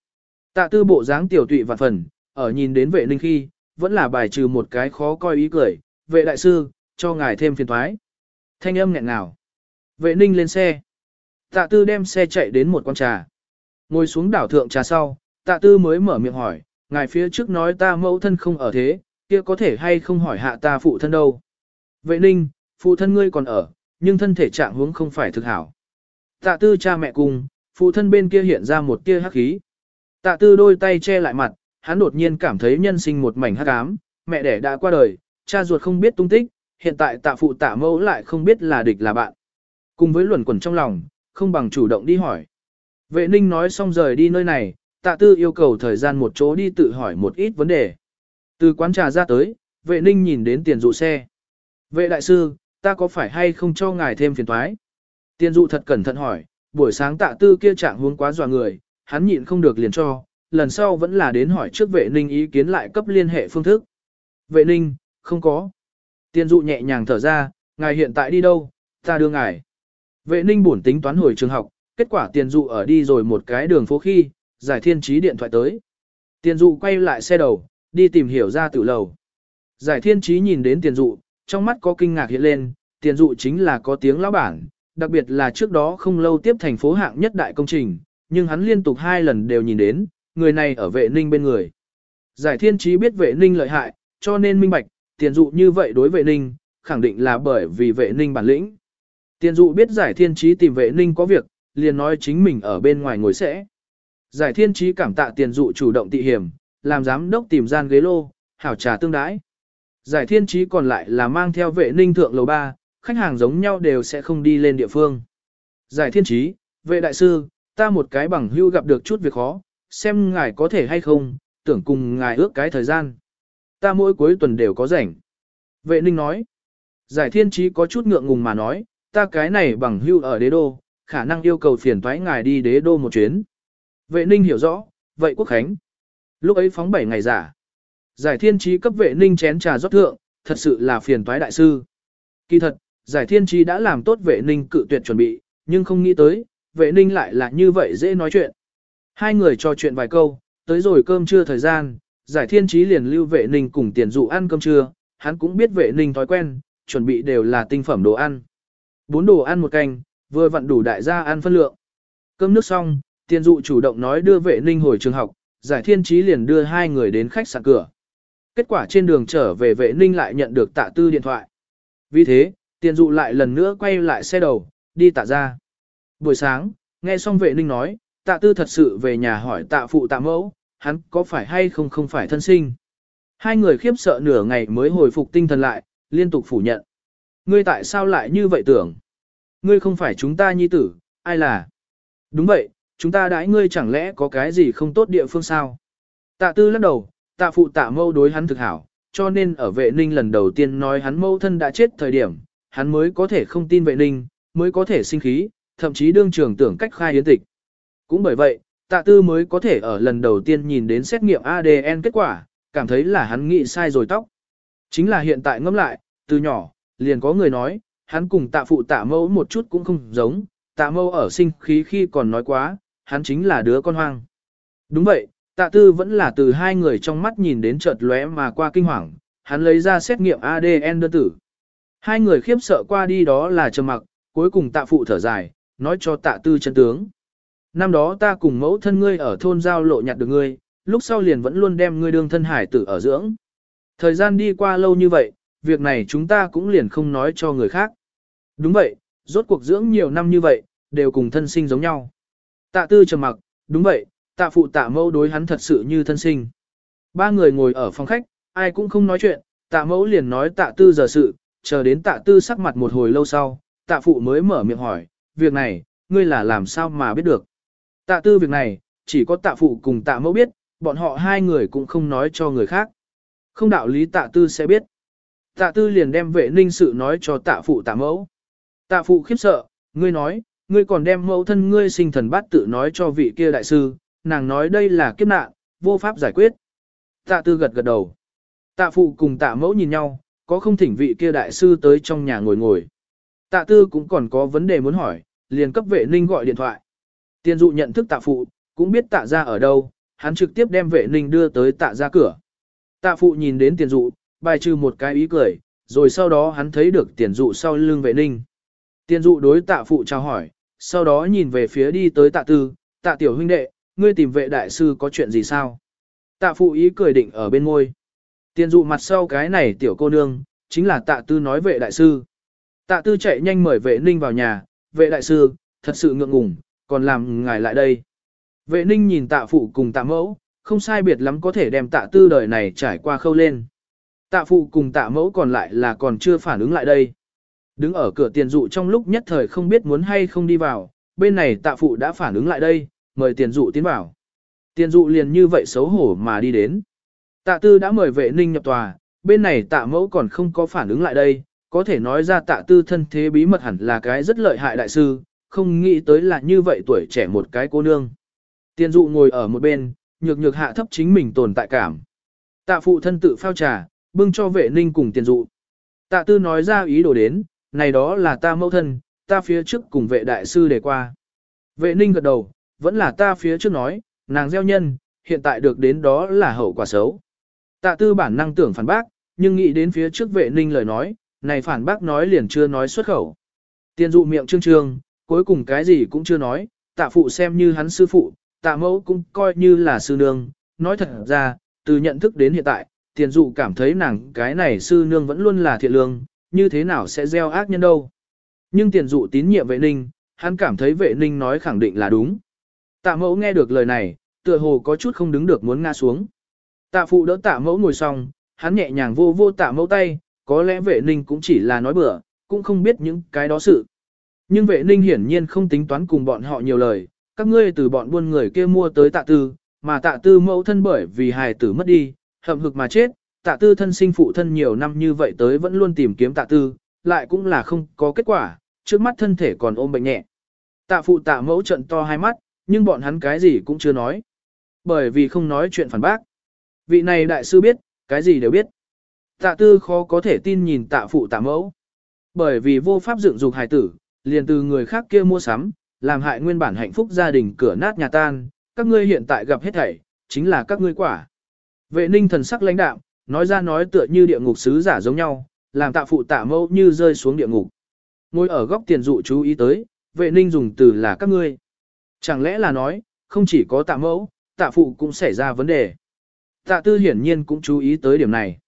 Tạ tư bộ dáng tiểu tụy vạn phần, ở nhìn đến vệ ninh khi, vẫn là bài trừ một cái khó coi ý cười, vệ đại sư, cho ngài thêm phiền thoái. Thanh âm nghẹn nào. Vệ ninh lên xe. Tạ tư đem xe chạy đến một quán trà. Ngồi xuống đảo thượng trà sau, tạ tư mới mở miệng hỏi, ngài phía trước nói ta mẫu thân không ở thế, kia có thể hay không hỏi hạ ta phụ thân đâu. Vệ ninh, phụ thân ngươi còn ở, nhưng thân thể trạng huống không phải thực hảo. Tạ tư cha mẹ cùng, phụ thân bên kia hiện ra một tia hắc khí. Tạ tư đôi tay che lại mặt, hắn đột nhiên cảm thấy nhân sinh một mảnh hắc ám, mẹ đẻ đã qua đời, cha ruột không biết tung tích, hiện tại tạ phụ tạ mẫu lại không biết là địch là bạn. Cùng với luẩn quẩn trong lòng, không bằng chủ động đi hỏi. Vệ ninh nói xong rời đi nơi này, tạ tư yêu cầu thời gian một chỗ đi tự hỏi một ít vấn đề. Từ quán trà ra tới, vệ ninh nhìn đến tiền dụ xe. Vệ đại sư, ta có phải hay không cho ngài thêm phiền toái? Tiền dụ thật cẩn thận hỏi, buổi sáng tạ tư kia trạng huống quá dọa người, hắn nhịn không được liền cho, lần sau vẫn là đến hỏi trước vệ ninh ý kiến lại cấp liên hệ phương thức. Vệ ninh, không có. Tiền dụ nhẹ nhàng thở ra, ngài hiện tại đi đâu, ta đưa ngài. Vệ ninh buồn tính toán hồi trường học, kết quả tiền dụ ở đi rồi một cái đường phố khi, giải thiên trí điện thoại tới. Tiền dụ quay lại xe đầu, đi tìm hiểu ra tử lầu. Giải thiên trí nhìn đến tiền dụ, trong mắt có kinh ngạc hiện lên, tiền dụ chính là có tiếng lão bản, đặc biệt là trước đó không lâu tiếp thành phố hạng nhất đại công trình, nhưng hắn liên tục hai lần đều nhìn đến, người này ở vệ ninh bên người. Giải thiên trí biết vệ ninh lợi hại, cho nên minh bạch, tiền dụ như vậy đối vệ ninh, khẳng định là bởi vì vệ ninh bản lĩnh. Tiền dụ biết giải thiên trí tìm vệ ninh có việc, liền nói chính mình ở bên ngoài ngồi sẽ. Giải thiên trí cảm tạ tiền dụ chủ động tị hiểm, làm giám đốc tìm gian ghế lô, hảo trà tương đái. Giải thiên trí còn lại là mang theo vệ ninh thượng lầu 3, khách hàng giống nhau đều sẽ không đi lên địa phương. Giải thiên trí, vệ đại sư, ta một cái bằng hưu gặp được chút việc khó, xem ngài có thể hay không, tưởng cùng ngài ước cái thời gian. Ta mỗi cuối tuần đều có rảnh. Vệ ninh nói. Giải thiên trí có chút ngượng ngùng mà nói, ta cái này bằng hưu ở đế đô, khả năng yêu cầu phiền thoái ngài đi đế đô một chuyến. Vệ ninh hiểu rõ, vậy quốc khánh. Lúc ấy phóng 7 ngày giả. Giải thiên trí cấp vệ ninh chén trà rót thượng, thật sự là phiền toái đại sư. Kỳ thật, giải thiên trí đã làm tốt vệ ninh cự tuyệt chuẩn bị, nhưng không nghĩ tới, vệ ninh lại là như vậy dễ nói chuyện. Hai người trò chuyện vài câu, tới rồi cơm trưa thời gian, giải thiên trí liền lưu vệ ninh cùng tiền dụ ăn cơm trưa, hắn cũng biết vệ ninh thói quen, chuẩn bị đều là tinh phẩm đồ ăn. Bốn đồ ăn một canh, vừa vặn đủ đại gia ăn phân lượng. Cơm nước xong, tiền dụ chủ động nói đưa vệ ninh hồi trường học, giải thiên trí liền đưa hai người đến khách sạn cửa. Kết quả trên đường trở về vệ ninh lại nhận được tạ tư điện thoại. Vì thế, tiền dụ lại lần nữa quay lại xe đầu, đi tạ ra. Buổi sáng, nghe xong vệ ninh nói, tạ tư thật sự về nhà hỏi tạ phụ tạ mẫu, hắn có phải hay không không phải thân sinh. Hai người khiếp sợ nửa ngày mới hồi phục tinh thần lại, liên tục phủ nhận. Ngươi tại sao lại như vậy tưởng? Ngươi không phải chúng ta nhi tử, ai là? Đúng vậy, chúng ta đãi ngươi chẳng lẽ có cái gì không tốt địa phương sao? Tạ tư lắc đầu, tạ phụ tạ mâu đối hắn thực hảo, cho nên ở vệ ninh lần đầu tiên nói hắn mâu thân đã chết thời điểm, hắn mới có thể không tin vệ ninh, mới có thể sinh khí, thậm chí đương trường tưởng cách khai yến tịch. Cũng bởi vậy, tạ tư mới có thể ở lần đầu tiên nhìn đến xét nghiệm ADN kết quả, cảm thấy là hắn nghĩ sai rồi tóc. Chính là hiện tại ngẫm lại, từ nhỏ, liền có người nói, hắn cùng tạ phụ tạ mẫu một chút cũng không giống, tạ mẫu ở sinh khí khi còn nói quá, hắn chính là đứa con hoang. Đúng vậy, tạ tư vẫn là từ hai người trong mắt nhìn đến chợt lóe mà qua kinh hoàng, hắn lấy ra xét nghiệm ADN đơn tử. Hai người khiếp sợ qua đi đó là trầm mặc, cuối cùng tạ phụ thở dài, nói cho tạ tư chân tướng. Năm đó ta cùng mẫu thân ngươi ở thôn giao lộ nhặt được ngươi, lúc sau liền vẫn luôn đem ngươi đương thân hải tử ở dưỡng. Thời gian đi qua lâu như vậy, việc này chúng ta cũng liền không nói cho người khác. Đúng vậy, rốt cuộc dưỡng nhiều năm như vậy, đều cùng thân sinh giống nhau. Tạ tư trầm mặc, đúng vậy, tạ phụ tạ mẫu đối hắn thật sự như thân sinh. Ba người ngồi ở phòng khách, ai cũng không nói chuyện, tạ mẫu liền nói tạ tư giờ sự, chờ đến tạ tư sắc mặt một hồi lâu sau, tạ phụ mới mở miệng hỏi, việc này, ngươi là làm sao mà biết được. Tạ tư việc này, chỉ có tạ phụ cùng tạ mẫu biết, bọn họ hai người cũng không nói cho người khác. Không đạo lý tạ tư sẽ biết. Tạ tư liền đem vệ ninh sự nói cho tạ phụ tạ mẫu. Tạ phụ khiếp sợ, ngươi nói, ngươi còn đem mẫu thân ngươi sinh thần bát tự nói cho vị kia đại sư, nàng nói đây là kiếp nạn, vô pháp giải quyết. Tạ tư gật gật đầu. Tạ phụ cùng tạ mẫu nhìn nhau, có không thỉnh vị kia đại sư tới trong nhà ngồi ngồi. Tạ tư cũng còn có vấn đề muốn hỏi, liền cấp vệ ninh gọi điện thoại. Tiền dụ nhận thức tạ phụ, cũng biết tạ ra ở đâu, hắn trực tiếp đem vệ ninh đưa tới tạ ra cửa. Tạ phụ nhìn đến tiền dụ, bài trừ một cái ý cười, rồi sau đó hắn thấy được tiền dụ sau lưng vệ ninh. Tiền dụ đối tạ phụ chào hỏi, sau đó nhìn về phía đi tới tạ tư, tạ tiểu huynh đệ, ngươi tìm vệ đại sư có chuyện gì sao? Tạ phụ ý cười định ở bên môi. Tiền dụ mặt sau cái này tiểu cô nương, chính là tạ tư nói vệ đại sư. Tạ tư chạy nhanh mời vệ ninh vào nhà, vệ đại sư, thật sự ngượng ngùng, còn làm ngài lại đây. Vệ ninh nhìn tạ phụ cùng tạ mẫu, không sai biệt lắm có thể đem tạ tư đời này trải qua khâu lên. Tạ phụ cùng tạ mẫu còn lại là còn chưa phản ứng lại đây. Đứng ở cửa tiền dụ trong lúc nhất thời không biết muốn hay không đi vào, bên này tạ phụ đã phản ứng lại đây, mời tiền dụ tiến vào. Tiền dụ liền như vậy xấu hổ mà đi đến. Tạ tư đã mời vệ ninh nhập tòa, bên này tạ mẫu còn không có phản ứng lại đây, có thể nói ra tạ tư thân thế bí mật hẳn là cái rất lợi hại đại sư, không nghĩ tới là như vậy tuổi trẻ một cái cô nương. Tiền dụ ngồi ở một bên, nhược nhược hạ thấp chính mình tồn tại cảm. Tạ phụ thân tự phao trà, bưng cho vệ ninh cùng tiền dụ. Tạ tư nói ra ý đồ đến, này đó là ta mẫu thân, ta phía trước cùng vệ đại sư để qua. Vệ ninh gật đầu, vẫn là ta phía trước nói, nàng gieo nhân, hiện tại được đến đó là hậu quả xấu. Tạ tư bản năng tưởng phản bác, nhưng nghĩ đến phía trước vệ ninh lời nói, này phản bác nói liền chưa nói xuất khẩu. Tiền dụ miệng trương trương, cuối cùng cái gì cũng chưa nói, tạ phụ xem như hắn sư phụ, tạ mẫu cũng coi như là sư nương, nói thật ra, từ nhận thức đến hiện tại, tiền dụ cảm thấy nàng cái này sư nương vẫn luôn là thiện lương, như thế nào sẽ gieo ác nhân đâu. Nhưng tiền dụ tín nhiệm vệ ninh, hắn cảm thấy vệ ninh nói khẳng định là đúng. Tạ mẫu nghe được lời này, tựa hồ có chút không đứng được muốn ngã xuống. Tạ phụ đỡ tạ mẫu ngồi xong, hắn nhẹ nhàng vô vô tạ mẫu tay, có lẽ vệ ninh cũng chỉ là nói bừa, cũng không biết những cái đó sự. Nhưng vệ ninh hiển nhiên không tính toán cùng bọn họ nhiều lời, các ngươi từ bọn buôn người kia mua tới tạ tư, mà tạ tư mẫu thân bởi vì hài tử mất đi, hậm hực mà chết, tạ tư thân sinh phụ thân nhiều năm như vậy tới vẫn luôn tìm kiếm tạ tư, lại cũng là không có kết quả, trước mắt thân thể còn ôm bệnh nhẹ. Tạ phụ tạ mẫu trận to hai mắt, nhưng bọn hắn cái gì cũng chưa nói. Bởi vì không nói chuyện phản bác. Vị này đại sư biết, cái gì đều biết. Tạ tư khó có thể tin nhìn tạ phụ tạ mẫu. Bởi vì vô pháp dựng dục hài tử, liền từ người khác kia mua sắm, làm hại nguyên bản hạnh phúc gia đình cửa nát nhà tan, các ngươi hiện tại gặp hết thảy, chính là các ngươi quả. Vệ ninh thần sắc lãnh đạm, nói ra nói tựa như địa ngục sứ giả giống nhau, làm tạ phụ tạ mẫu như rơi xuống địa ngục. Ngồi ở góc tiền dụ chú ý tới, vệ ninh dùng từ là các ngươi. Chẳng lẽ là nói, không chỉ có tạ mẫu, tạ phụ cũng xảy ra vấn đề. Tạ tư hiển nhiên cũng chú ý tới điểm này.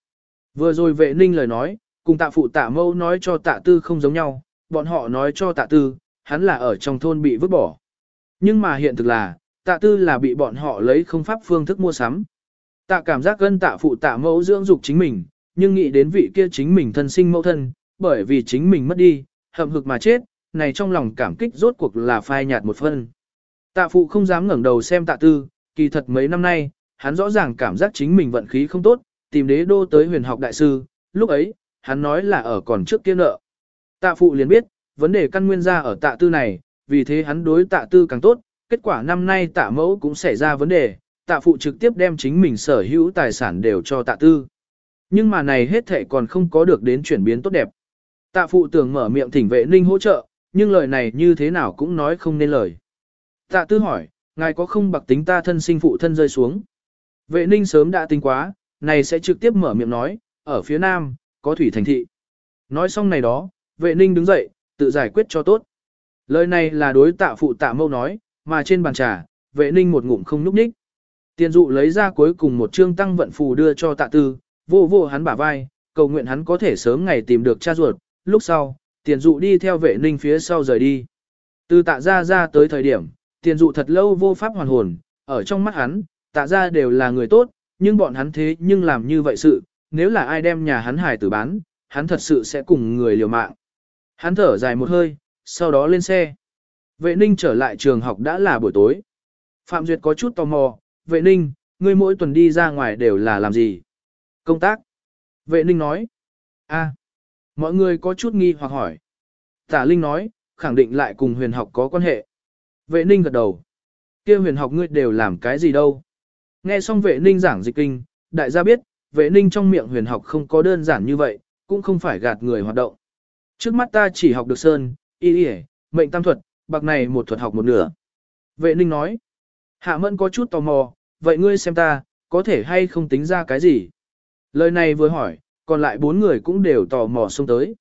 Vừa rồi vệ ninh lời nói, cùng tạ phụ tạ mẫu nói cho tạ tư không giống nhau, bọn họ nói cho tạ tư, hắn là ở trong thôn bị vứt bỏ. Nhưng mà hiện thực là, tạ tư là bị bọn họ lấy không pháp phương thức mua sắm. Tạ cảm giác gân tạ phụ tạ mẫu dưỡng dục chính mình, nhưng nghĩ đến vị kia chính mình thân sinh mẫu thân, bởi vì chính mình mất đi, hậm hực mà chết, này trong lòng cảm kích rốt cuộc là phai nhạt một phân. Tạ phụ không dám ngẩng đầu xem tạ tư, kỳ thật mấy năm nay, hắn rõ ràng cảm giác chính mình vận khí không tốt, tìm đế đô tới huyền học đại sư, lúc ấy, hắn nói là ở còn trước kia nợ. Tạ phụ liền biết, vấn đề căn nguyên ra ở tạ tư này, vì thế hắn đối tạ tư càng tốt, kết quả năm nay tạ mẫu cũng xảy ra vấn đề, tạ phụ trực tiếp đem chính mình sở hữu tài sản đều cho tạ tư. Nhưng mà này hết thệ còn không có được đến chuyển biến tốt đẹp. Tạ phụ tưởng mở miệng thỉnh vệ ninh hỗ trợ, nhưng lời này như thế nào cũng nói không nên lời. Tạ tư hỏi, ngài có không bạc tính ta thân sinh phụ thân rơi xuống. Vệ ninh sớm đã tính quá, này sẽ trực tiếp mở miệng nói, ở phía nam, có thủy thành thị. Nói xong này đó, vệ ninh đứng dậy, tự giải quyết cho tốt. Lời này là đối tạ phụ tạ mâu nói, mà trên bàn trà, vệ ninh một ngụm không núp ních. Tiền dụ lấy ra cuối cùng một chương tăng vận phù đưa cho tạ tư, vô vô hắn bả vai, cầu nguyện hắn có thể sớm ngày tìm được cha ruột, lúc sau, tiền dụ đi theo vệ ninh phía sau rời đi. Từ tạ ra ra tới thời điểm, tiền dụ thật lâu vô pháp hoàn hồn, ở trong mắt hắn, tạ ra đều là người tốt, nhưng bọn hắn thế nhưng làm như vậy sự, nếu là ai đem nhà hắn hải tử bán, hắn thật sự sẽ cùng người liều mạng. Hắn thở dài một hơi, sau đó lên xe. Vệ ninh trở lại trường học đã là buổi tối. Phạm Duyệt có chút tò mò, vệ ninh, ngươi mỗi tuần đi ra ngoài đều là làm gì? Công tác. Vệ ninh nói. a mọi người có chút nghi hoặc hỏi. Tả Linh nói, khẳng định lại cùng huyền học có quan hệ. Vệ ninh gật đầu. kia huyền học ngươi đều làm cái gì đâu? Nghe xong vệ ninh giảng dịch kinh, đại gia biết, vệ ninh trong miệng huyền học không có đơn giản như vậy, cũng không phải gạt người hoạt động. Trước mắt ta chỉ học được sơn, y y mệnh tam thuật, bạc này một thuật học một nửa. Vệ ninh nói. Hạ mẫn có chút tò mò, vậy ngươi xem ta, có thể hay không tính ra cái gì? Lời này vừa hỏi, còn lại bốn người cũng đều tò mò xông tới.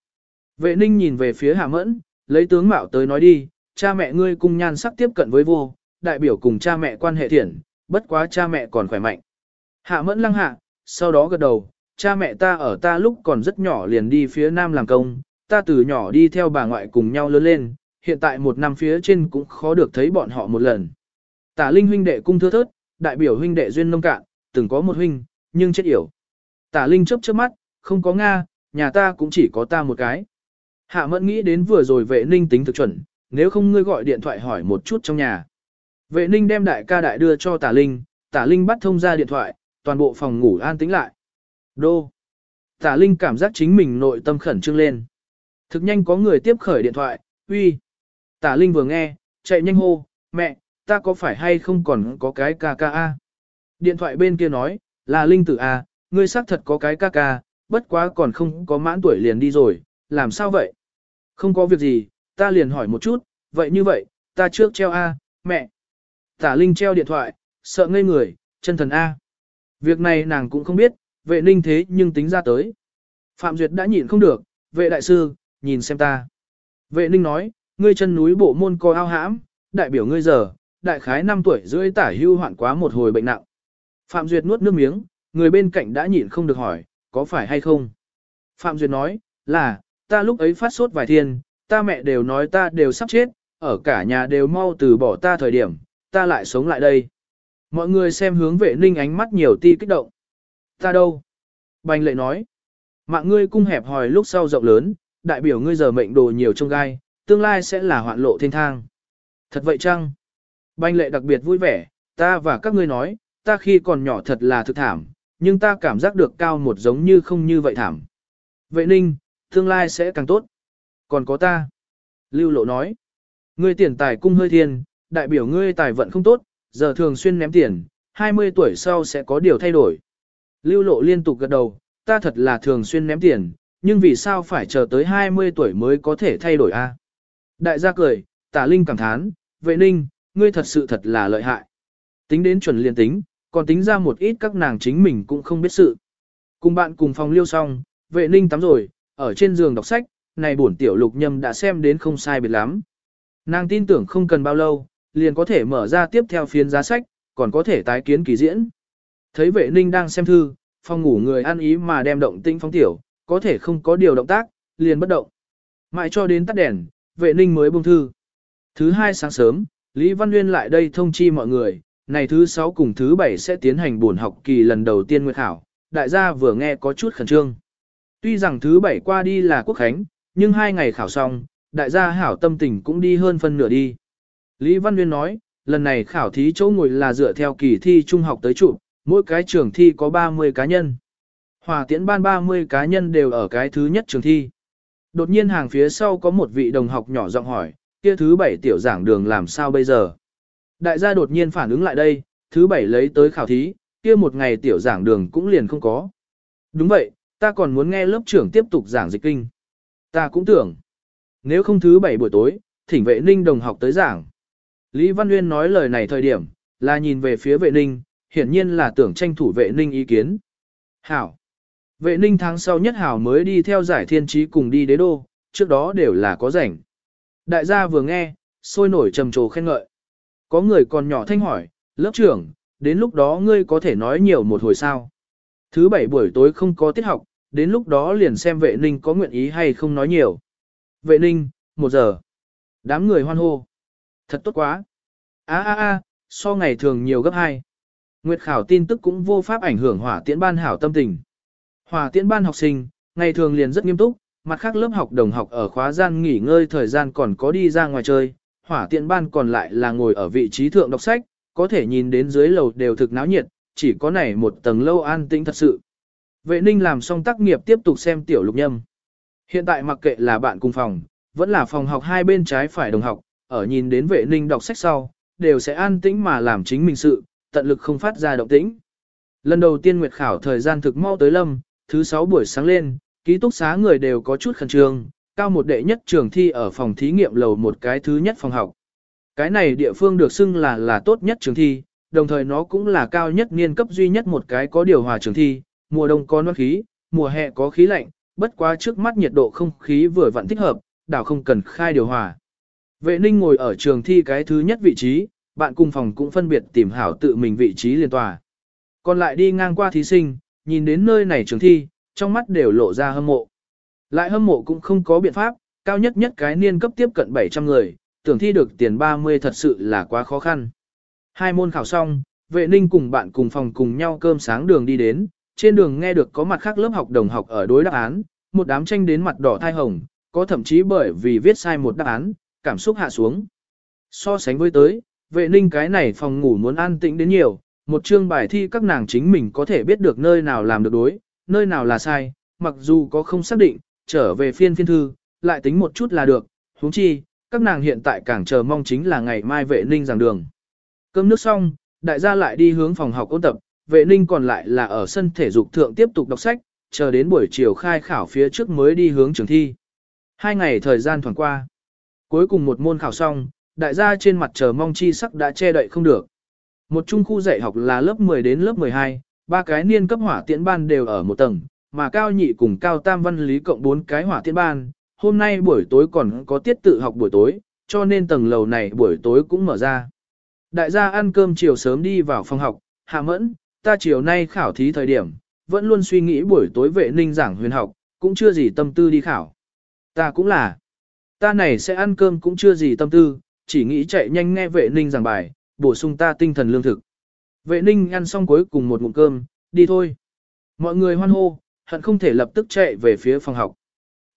Vệ ninh nhìn về phía hạ mẫn, lấy tướng mạo tới nói đi, cha mẹ ngươi cùng nhan sắc tiếp cận với vô, đại biểu cùng cha mẹ quan hệ thiện, bất quá cha mẹ còn khỏe mạnh. Hạ mẫn lăng hạ, sau đó gật đầu, cha mẹ ta ở ta lúc còn rất nhỏ liền đi phía nam làm công, ta từ nhỏ đi theo bà ngoại cùng nhau lớn lên, hiện tại một năm phía trên cũng khó được thấy bọn họ một lần. Tả Linh huynh đệ cung thưa thớt, đại biểu huynh đệ duyên nông cạn, từng có một huynh, nhưng chết yểu. Tả Linh chớp chớp mắt, không có Nga, nhà ta cũng chỉ có ta một cái. Hạ mẫn nghĩ đến vừa rồi vệ ninh tính thực chuẩn, nếu không ngươi gọi điện thoại hỏi một chút trong nhà. Vệ ninh đem đại ca đại đưa cho tả Linh, tả Linh bắt thông ra điện thoại, toàn bộ phòng ngủ an tĩnh lại. Đô. Tả Linh cảm giác chính mình nội tâm khẩn trương lên. Thực nhanh có người tiếp khởi điện thoại, uy. Tả Linh vừa nghe, chạy nhanh hô, mẹ, ta có phải hay không còn có cái ca ca a? Điện thoại bên kia nói, là Linh tử a, ngươi xác thật có cái ca ca, bất quá còn không có mãn tuổi liền đi rồi, làm sao vậy? Không có việc gì, ta liền hỏi một chút, vậy như vậy, ta trước treo a, mẹ. Tả Linh treo điện thoại, sợ ngây người, chân thần a. Việc này nàng cũng không biết, vệ ninh thế nhưng tính ra tới. Phạm Duyệt đã nhịn không được, vệ đại sư, nhìn xem ta. Vệ ninh nói, ngươi chân núi bộ môn co ao hãm, đại biểu ngươi giờ, đại khái 5 tuổi rưỡi tả hưu hoạn quá một hồi bệnh nặng. Phạm Duyệt nuốt nước miếng, người bên cạnh đã nhịn không được hỏi, có phải hay không? Phạm Duyệt nói, là, ta lúc ấy phát sốt vài thiên, ta mẹ đều nói ta đều sắp chết, ở cả nhà đều mau từ bỏ ta thời điểm, ta lại sống lại đây. Mọi người xem hướng vệ ninh ánh mắt nhiều ti kích động. Ta đâu? Bành lệ nói, mạng ngươi cung hẹp hòi lúc sau rộng lớn, đại biểu ngươi giờ mệnh đồ nhiều trong gai, tương lai sẽ là hoạn lộ thiên thang. Thật vậy chăng? Banh lệ đặc biệt vui vẻ, ta và các ngươi nói, ta khi còn nhỏ thật là thực thảm, nhưng ta cảm giác được cao một giống như không như vậy thảm. Vệ ninh, tương lai sẽ càng tốt. Còn có ta. Lưu lộ nói, ngươi tiền tài cung hơi thiên, đại biểu ngươi tài vận không tốt, giờ thường xuyên ném tiền, 20 tuổi sau sẽ có điều thay đổi. Lưu lộ liên tục gật đầu, ta thật là thường xuyên ném tiền, nhưng vì sao phải chờ tới 20 tuổi mới có thể thay đổi a? Đại gia cười, tả linh cảm thán, vệ ninh, ngươi thật sự thật là lợi hại. Tính đến chuẩn liên tính, còn tính ra một ít các nàng chính mình cũng không biết sự. Cùng bạn cùng phòng liêu xong, vệ ninh tắm rồi, ở trên giường đọc sách, này bổn tiểu lục nhâm đã xem đến không sai biệt lắm. Nàng tin tưởng không cần bao lâu, liền có thể mở ra tiếp theo phiên giá sách, còn có thể tái kiến kỳ diễn. Thấy vệ ninh đang xem thư, phòng ngủ người ăn ý mà đem động tinh phóng tiểu, có thể không có điều động tác, liền bất động. Mãi cho đến tắt đèn, vệ ninh mới buông thư. Thứ hai sáng sớm, Lý Văn Nguyên lại đây thông chi mọi người, này thứ sáu cùng thứ bảy sẽ tiến hành buổi học kỳ lần đầu tiên nguyệt khảo, đại gia vừa nghe có chút khẩn trương. Tuy rằng thứ bảy qua đi là quốc khánh, nhưng hai ngày khảo xong, đại gia hảo tâm tình cũng đi hơn phân nửa đi. Lý Văn Nguyên nói, lần này khảo thí chỗ ngồi là dựa theo kỳ thi trung học tới trụ, mỗi cái trường thi có 30 cá nhân. Hòa tiễn ban 30 cá nhân đều ở cái thứ nhất trường thi. Đột nhiên hàng phía sau có một vị đồng học nhỏ giọng hỏi, kia thứ bảy tiểu giảng đường làm sao bây giờ? Đại gia đột nhiên phản ứng lại đây, thứ bảy lấy tới khảo thí, kia một ngày tiểu giảng đường cũng liền không có. Đúng vậy, ta còn muốn nghe lớp trưởng tiếp tục giảng dịch kinh. Ta cũng tưởng, nếu không thứ bảy buổi tối, thỉnh vệ ninh đồng học tới giảng. Lý Văn Nguyên nói lời này thời điểm, là nhìn về phía vệ ninh, hiển nhiên là tưởng tranh thủ vệ ninh ý kiến. Hảo. Vệ ninh tháng sau nhất Hảo mới đi theo giải thiên trí cùng đi đế đô, trước đó đều là có rảnh. Đại gia vừa nghe, sôi nổi trầm trồ khen ngợi. Có người còn nhỏ thanh hỏi, lớp trưởng, đến lúc đó ngươi có thể nói nhiều một hồi sao. Thứ bảy buổi tối không có tiết học, đến lúc đó liền xem vệ ninh có nguyện ý hay không nói nhiều. Vệ ninh, một giờ. Đám người hoan hô. Thật tốt quá. a a a so ngày thường nhiều gấp hai. Nguyệt khảo tin tức cũng vô pháp ảnh hưởng hỏa tiễn ban hảo tâm tình. Hòa tiễn ban học sinh, ngày thường liền rất nghiêm túc, mặt khác lớp học đồng học ở khóa gian nghỉ ngơi thời gian còn có đi ra ngoài chơi, hỏa tiễn ban còn lại là ngồi ở vị trí thượng đọc sách, có thể nhìn đến dưới lầu đều thực náo nhiệt, chỉ có này một tầng lâu an tĩnh thật sự. Vệ ninh làm xong tác nghiệp tiếp tục xem tiểu lục nhâm. Hiện tại mặc kệ là bạn cùng phòng, vẫn là phòng học hai bên trái phải đồng học, ở nhìn đến vệ ninh đọc sách sau, đều sẽ an tĩnh mà làm chính mình sự, tận lực không phát ra động tĩnh. Lần đầu tiên nguyệt khảo thời gian thực mau tới lâm, thứ sáu buổi sáng lên, ký túc xá người đều có chút khẩn trương, cao một đệ nhất trường thi ở phòng thí nghiệm lầu một cái thứ nhất phòng học. Cái này địa phương được xưng là là tốt nhất trường thi, đồng thời nó cũng là cao nhất niên cấp duy nhất một cái có điều hòa trường thi, mùa đông có nốt khí, mùa hè có khí lạnh, bất quá trước mắt nhiệt độ không khí vừa vặn thích hợp, đảo không cần khai điều hòa. Vệ ninh ngồi ở trường thi cái thứ nhất vị trí, bạn cùng phòng cũng phân biệt tìm hảo tự mình vị trí liên tòa. Còn lại đi ngang qua thí sinh, nhìn đến nơi này trường thi, trong mắt đều lộ ra hâm mộ. Lại hâm mộ cũng không có biện pháp, cao nhất nhất cái niên cấp tiếp cận 700 người, tưởng thi được tiền 30 thật sự là quá khó khăn. Hai môn khảo xong, vệ ninh cùng bạn cùng phòng cùng nhau cơm sáng đường đi đến, trên đường nghe được có mặt khác lớp học đồng học ở đối đáp án, một đám tranh đến mặt đỏ thai hồng, có thậm chí bởi vì viết sai một đáp án, cảm xúc hạ xuống. So sánh với tới, vệ ninh cái này phòng ngủ muốn an tĩnh đến nhiều, một chương bài thi các nàng chính mình có thể biết được nơi nào làm được đối, nơi nào là sai, mặc dù có không xác định, trở về phiên phiên thư, lại tính một chút là được, huống chi, các nàng hiện tại càng chờ mong chính là ngày mai vệ ninh giảng đường. Cơm nước xong, đại gia lại đi hướng phòng học ôn tập, vệ ninh còn lại là ở sân thể dục thượng tiếp tục đọc sách, chờ đến buổi chiều khai khảo phía trước mới đi hướng trường thi. Hai ngày thời gian thoảng qua. Cuối cùng một môn khảo xong, đại gia trên mặt chờ mong chi sắc đã che đậy không được. Một trung khu dạy học là lớp 10 đến lớp 12, ba cái niên cấp hỏa tiễn ban đều ở một tầng, mà cao nhị cùng cao tam văn lý cộng bốn cái hỏa tiễn ban. Hôm nay buổi tối còn có tiết tự học buổi tối, cho nên tầng lầu này buổi tối cũng mở ra. Đại gia ăn cơm chiều sớm đi vào phòng học, hạ mẫn, ta chiều nay khảo thí thời điểm, vẫn luôn suy nghĩ buổi tối vệ ninh giảng huyền học, cũng chưa gì tâm tư đi khảo. Ta cũng là. Ta này sẽ ăn cơm cũng chưa gì tâm tư, chỉ nghĩ chạy nhanh nghe vệ ninh giảng bài, bổ sung ta tinh thần lương thực. Vệ ninh ăn xong cuối cùng một ngụm cơm, đi thôi. Mọi người hoan hô, hận không thể lập tức chạy về phía phòng học.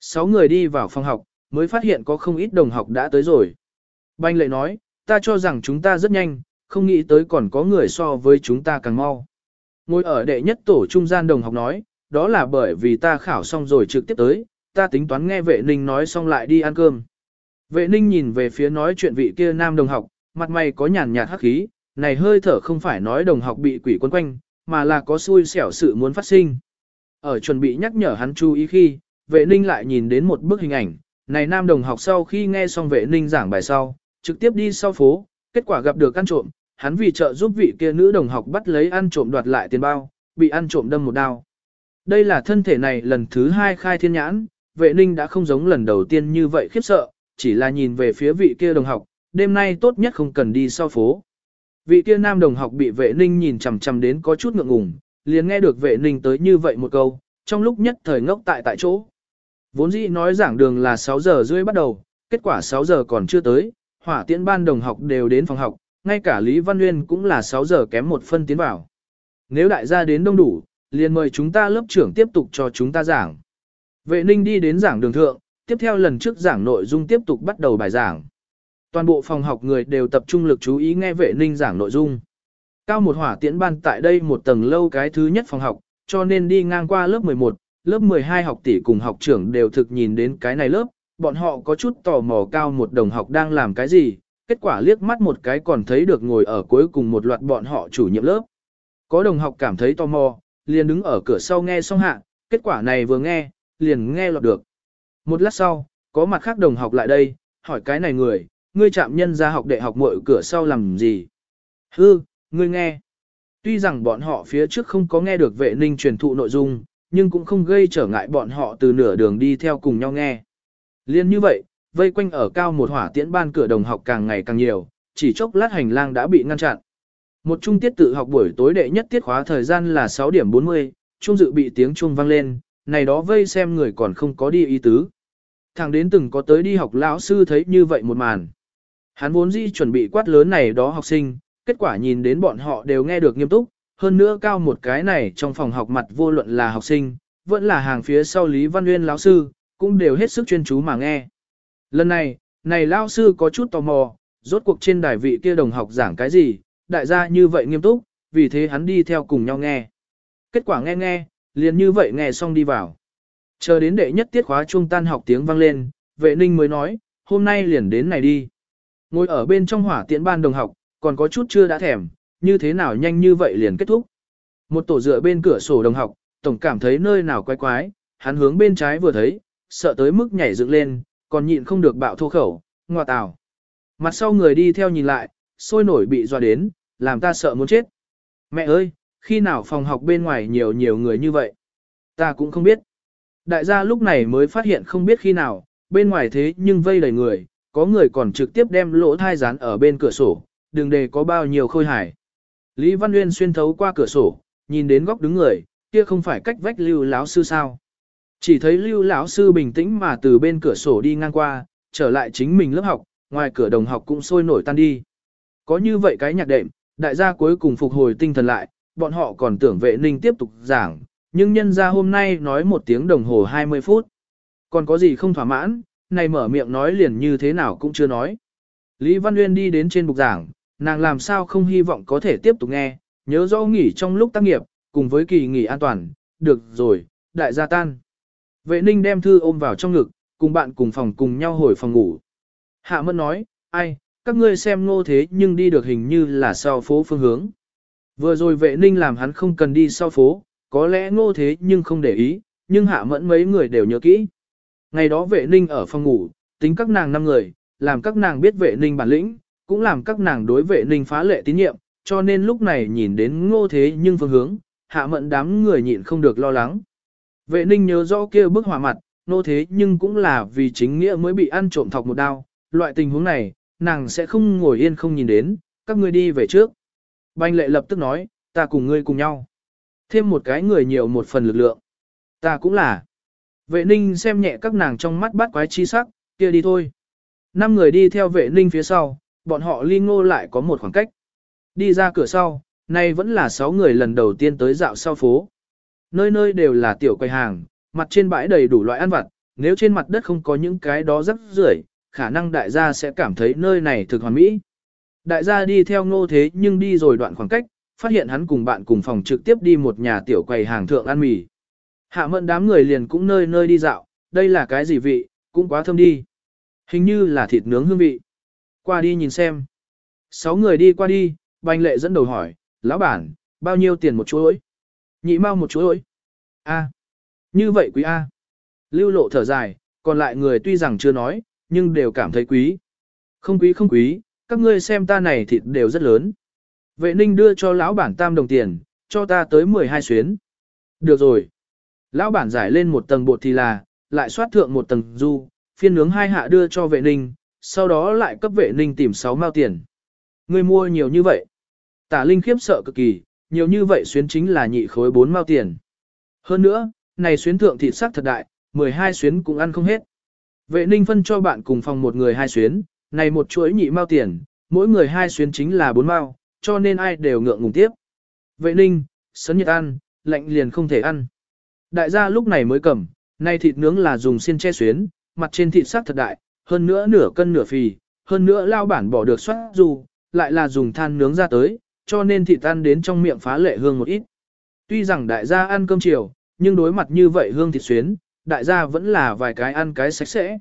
Sáu người đi vào phòng học, mới phát hiện có không ít đồng học đã tới rồi. Banh lệ nói, ta cho rằng chúng ta rất nhanh, không nghĩ tới còn có người so với chúng ta càng mau. Ngồi ở đệ nhất tổ trung gian đồng học nói, đó là bởi vì ta khảo xong rồi trực tiếp tới, ta tính toán nghe vệ ninh nói xong lại đi ăn cơm. Vệ ninh nhìn về phía nói chuyện vị kia nam đồng học, mặt mày có nhàn nhạt hắc khí, này hơi thở không phải nói đồng học bị quỷ quấn quanh, mà là có xui xẻo sự muốn phát sinh. Ở chuẩn bị nhắc nhở hắn chú ý khi, vệ ninh lại nhìn đến một bức hình ảnh, này nam đồng học sau khi nghe xong vệ ninh giảng bài sau, trực tiếp đi sau phố, kết quả gặp được ăn trộm, hắn vì trợ giúp vị kia nữ đồng học bắt lấy ăn trộm đoạt lại tiền bao, bị ăn trộm đâm một đao. Đây là thân thể này lần thứ hai khai thiên nhãn, vệ ninh đã không giống lần đầu tiên như vậy khiếp sợ, chỉ là nhìn về phía vị kia đồng học, đêm nay tốt nhất không cần đi sau phố. Vị kia nam đồng học bị vệ ninh nhìn chằm chằm đến có chút ngượng ngùng, liền nghe được vệ ninh tới như vậy một câu, trong lúc nhất thời ngốc tại tại chỗ. Vốn dĩ nói giảng đường là 6 giờ rưỡi bắt đầu, kết quả 6 giờ còn chưa tới, hỏa tiễn ban đồng học đều đến phòng học, ngay cả Lý Văn Nguyên cũng là 6 giờ kém một phân tiến vào. Nếu đại gia đến đông đủ, liền mời chúng ta lớp trưởng tiếp tục cho chúng ta giảng. Vệ ninh đi đến giảng đường thượng, tiếp theo lần trước giảng nội dung tiếp tục bắt đầu bài giảng. Toàn bộ phòng học người đều tập trung lực chú ý nghe vệ ninh giảng nội dung. Cao một hỏa tiễn ban tại đây một tầng lâu cái thứ nhất phòng học, cho nên đi ngang qua lớp 11, lớp 12 học tỷ cùng học trưởng đều thực nhìn đến cái này lớp, bọn họ có chút tò mò cao một đồng học đang làm cái gì, kết quả liếc mắt một cái còn thấy được ngồi ở cuối cùng một loạt bọn họ chủ nhiệm lớp. Có đồng học cảm thấy tò mò, liền đứng ở cửa sau nghe xong hạ, kết quả này vừa nghe, liền nghe lọt được. Một lát sau, có mặt khác đồng học lại đây, hỏi cái này người, ngươi chạm nhân ra học đại học mội cửa sau làm gì? Hư, ngươi nghe. Tuy rằng bọn họ phía trước không có nghe được vệ ninh truyền thụ nội dung, nhưng cũng không gây trở ngại bọn họ từ nửa đường đi theo cùng nhau nghe. Liên như vậy, vây quanh ở cao một hỏa tiễn ban cửa đồng học càng ngày càng nhiều, chỉ chốc lát hành lang đã bị ngăn chặn. Một trung tiết tự học buổi tối đệ nhất tiết khóa thời gian là 6 điểm 40, trung dự bị tiếng chuông vang lên, này đó vây xem người còn không có đi ý tứ. Thằng đến từng có tới đi học lão sư thấy như vậy một màn. Hắn vốn dĩ chuẩn bị quát lớn này đó học sinh, kết quả nhìn đến bọn họ đều nghe được nghiêm túc, hơn nữa cao một cái này trong phòng học mặt vô luận là học sinh, vẫn là hàng phía sau Lý Văn Nguyên lão sư, cũng đều hết sức chuyên chú mà nghe. Lần này, này lão sư có chút tò mò, rốt cuộc trên đài vị kia đồng học giảng cái gì, đại gia như vậy nghiêm túc, vì thế hắn đi theo cùng nhau nghe. Kết quả nghe nghe, liền như vậy nghe xong đi vào. Chờ đến đệ nhất tiết khóa trung tan học tiếng vang lên, vệ ninh mới nói, hôm nay liền đến này đi. Ngồi ở bên trong hỏa tiễn ban đồng học, còn có chút chưa đã thèm, như thế nào nhanh như vậy liền kết thúc. Một tổ dựa bên cửa sổ đồng học, tổng cảm thấy nơi nào quái quái, hắn hướng bên trái vừa thấy, sợ tới mức nhảy dựng lên, còn nhịn không được bạo thô khẩu, ngoa tào. Mặt sau người đi theo nhìn lại, sôi nổi bị dọa đến, làm ta sợ muốn chết. Mẹ ơi, khi nào phòng học bên ngoài nhiều nhiều người như vậy? Ta cũng không biết. Đại gia lúc này mới phát hiện không biết khi nào, bên ngoài thế nhưng vây đầy người, có người còn trực tiếp đem lỗ thai dán ở bên cửa sổ, đừng để có bao nhiêu khôi hài. Lý Văn Nguyên xuyên thấu qua cửa sổ, nhìn đến góc đứng người, kia không phải cách vách lưu lão sư sao. Chỉ thấy lưu lão sư bình tĩnh mà từ bên cửa sổ đi ngang qua, trở lại chính mình lớp học, ngoài cửa đồng học cũng sôi nổi tan đi. Có như vậy cái nhạc đệm, đại gia cuối cùng phục hồi tinh thần lại, bọn họ còn tưởng vệ ninh tiếp tục giảng, nhưng nhân ra hôm nay nói một tiếng đồng hồ 20 phút. Còn có gì không thỏa mãn, này mở miệng nói liền như thế nào cũng chưa nói. Lý Văn Nguyên đi đến trên bục giảng, nàng làm sao không hy vọng có thể tiếp tục nghe, nhớ rõ nghỉ trong lúc tác nghiệp, cùng với kỳ nghỉ an toàn, được rồi, đại gia tan. Vệ ninh đem thư ôm vào trong ngực, cùng bạn cùng phòng cùng nhau hồi phòng ngủ. Hạ Mẫn nói, ai, các ngươi xem ngô thế nhưng đi được hình như là sau phố phương hướng. Vừa rồi vệ ninh làm hắn không cần đi sau phố, có lẽ ngô thế nhưng không để ý, nhưng hạ mẫn mấy người đều nhớ kỹ. Ngày đó vệ ninh ở phòng ngủ, tính các nàng năm người, làm các nàng biết vệ ninh bản lĩnh, cũng làm các nàng đối vệ ninh phá lệ tín nhiệm, cho nên lúc này nhìn đến ngô thế nhưng phương hướng, hạ mận đám người nhịn không được lo lắng. Vệ ninh nhớ rõ kia bức hỏa mặt, ngô thế nhưng cũng là vì chính nghĩa mới bị ăn trộm thọc một đao, loại tình huống này, nàng sẽ không ngồi yên không nhìn đến, các ngươi đi về trước. Banh lệ lập tức nói, ta cùng ngươi cùng nhau. Thêm một cái người nhiều một phần lực lượng. Ta cũng là. Vệ ninh xem nhẹ các nàng trong mắt bắt quái chi sắc, kia đi thôi. Năm người đi theo vệ ninh phía sau, bọn họ ly ngô lại có một khoảng cách. Đi ra cửa sau, nay vẫn là sáu người lần đầu tiên tới dạo sau phố. Nơi nơi đều là tiểu quầy hàng, mặt trên bãi đầy đủ loại ăn vặt, nếu trên mặt đất không có những cái đó rất rưởi, khả năng đại gia sẽ cảm thấy nơi này thực hoàn mỹ. Đại gia đi theo ngô thế nhưng đi rồi đoạn khoảng cách, phát hiện hắn cùng bạn cùng phòng trực tiếp đi một nhà tiểu quầy hàng thượng ăn mì. Hạ mận đám người liền cũng nơi nơi đi dạo, đây là cái gì vị, cũng quá thơm đi. Hình như là thịt nướng hương vị. Qua đi nhìn xem. Sáu người đi qua đi, banh lệ dẫn đầu hỏi, lão bản, bao nhiêu tiền một chuối? Nhị mau một chuối. A. Như vậy quý A. Lưu lộ thở dài, còn lại người tuy rằng chưa nói, nhưng đều cảm thấy quý. Không quý không quý, các ngươi xem ta này thịt đều rất lớn. Vệ ninh đưa cho lão bản tam đồng tiền, cho ta tới 12 xuyến. Được rồi. Lão bản giải lên một tầng bột thì là, lại xoát thượng một tầng du, phiên nướng hai hạ đưa cho vệ ninh, sau đó lại cấp vệ ninh tìm 6 mao tiền. người mua nhiều như vậy. Tả Linh khiếp sợ cực kỳ, nhiều như vậy xuyến chính là nhị khối 4 mao tiền. Hơn nữa, này xuyến thượng thịt sắc thật đại, 12 xuyến cũng ăn không hết. Vệ ninh phân cho bạn cùng phòng một người hai xuyến, này một chuỗi nhị mao tiền, mỗi người hai xuyến chính là 4 mao, cho nên ai đều ngượng ngùng tiếp. Vệ ninh, sấn nhiệt ăn, lạnh liền không thể ăn. Đại gia lúc này mới cầm, nay thịt nướng là dùng xiên che xuyến, mặt trên thịt sắc thật đại, hơn nữa nửa cân nửa phì, hơn nữa lao bản bỏ được xoát dù, lại là dùng than nướng ra tới, cho nên thịt ăn đến trong miệng phá lệ hương một ít. Tuy rằng đại gia ăn cơm chiều, nhưng đối mặt như vậy hương thịt xuyến, đại gia vẫn là vài cái ăn cái sạch sẽ.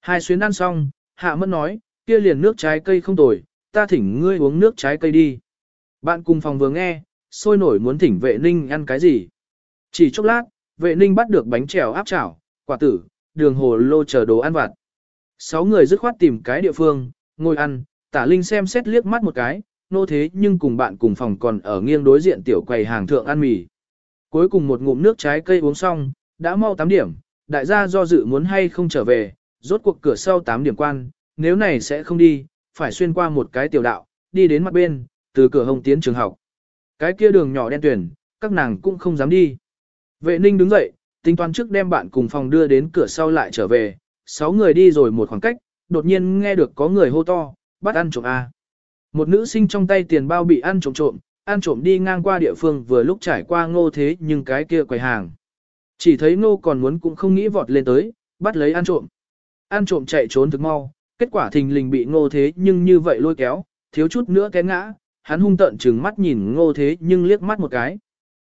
Hai xuyến ăn xong, hạ mẫn nói, kia liền nước trái cây không tồi, ta thỉnh ngươi uống nước trái cây đi. Bạn cùng phòng vừa nghe, sôi nổi muốn thỉnh vệ ninh ăn cái gì. Chỉ chốc lát, vệ ninh bắt được bánh trèo áp chảo, quả tử, đường hồ lô chờ đồ ăn vặt. Sáu người dứt khoát tìm cái địa phương, ngồi ăn, tả linh xem xét liếc mắt một cái, nô thế nhưng cùng bạn cùng phòng còn ở nghiêng đối diện tiểu quầy hàng thượng ăn mì. Cuối cùng một ngụm nước trái cây uống xong, đã mau 8 điểm, đại gia do dự muốn hay không trở về, rốt cuộc cửa sau 8 điểm quan, nếu này sẽ không đi, phải xuyên qua một cái tiểu đạo, đi đến mặt bên, từ cửa hồng tiến trường học. Cái kia đường nhỏ đen tuyển, các nàng cũng không dám đi. Vệ ninh đứng dậy, tính toán trước đem bạn cùng phòng đưa đến cửa sau lại trở về, sáu người đi rồi một khoảng cách, đột nhiên nghe được có người hô to, bắt ăn trộm A. Một nữ sinh trong tay tiền bao bị ăn trộm trộm, ăn trộm đi ngang qua địa phương vừa lúc trải qua ngô thế nhưng cái kia quầy hàng. Chỉ thấy ngô còn muốn cũng không nghĩ vọt lên tới, bắt lấy ăn trộm. Ăn trộm chạy trốn thực mau, kết quả thình lình bị ngô thế nhưng như vậy lôi kéo, thiếu chút nữa té ngã, hắn hung tợn chừng mắt nhìn ngô thế nhưng liếc mắt một cái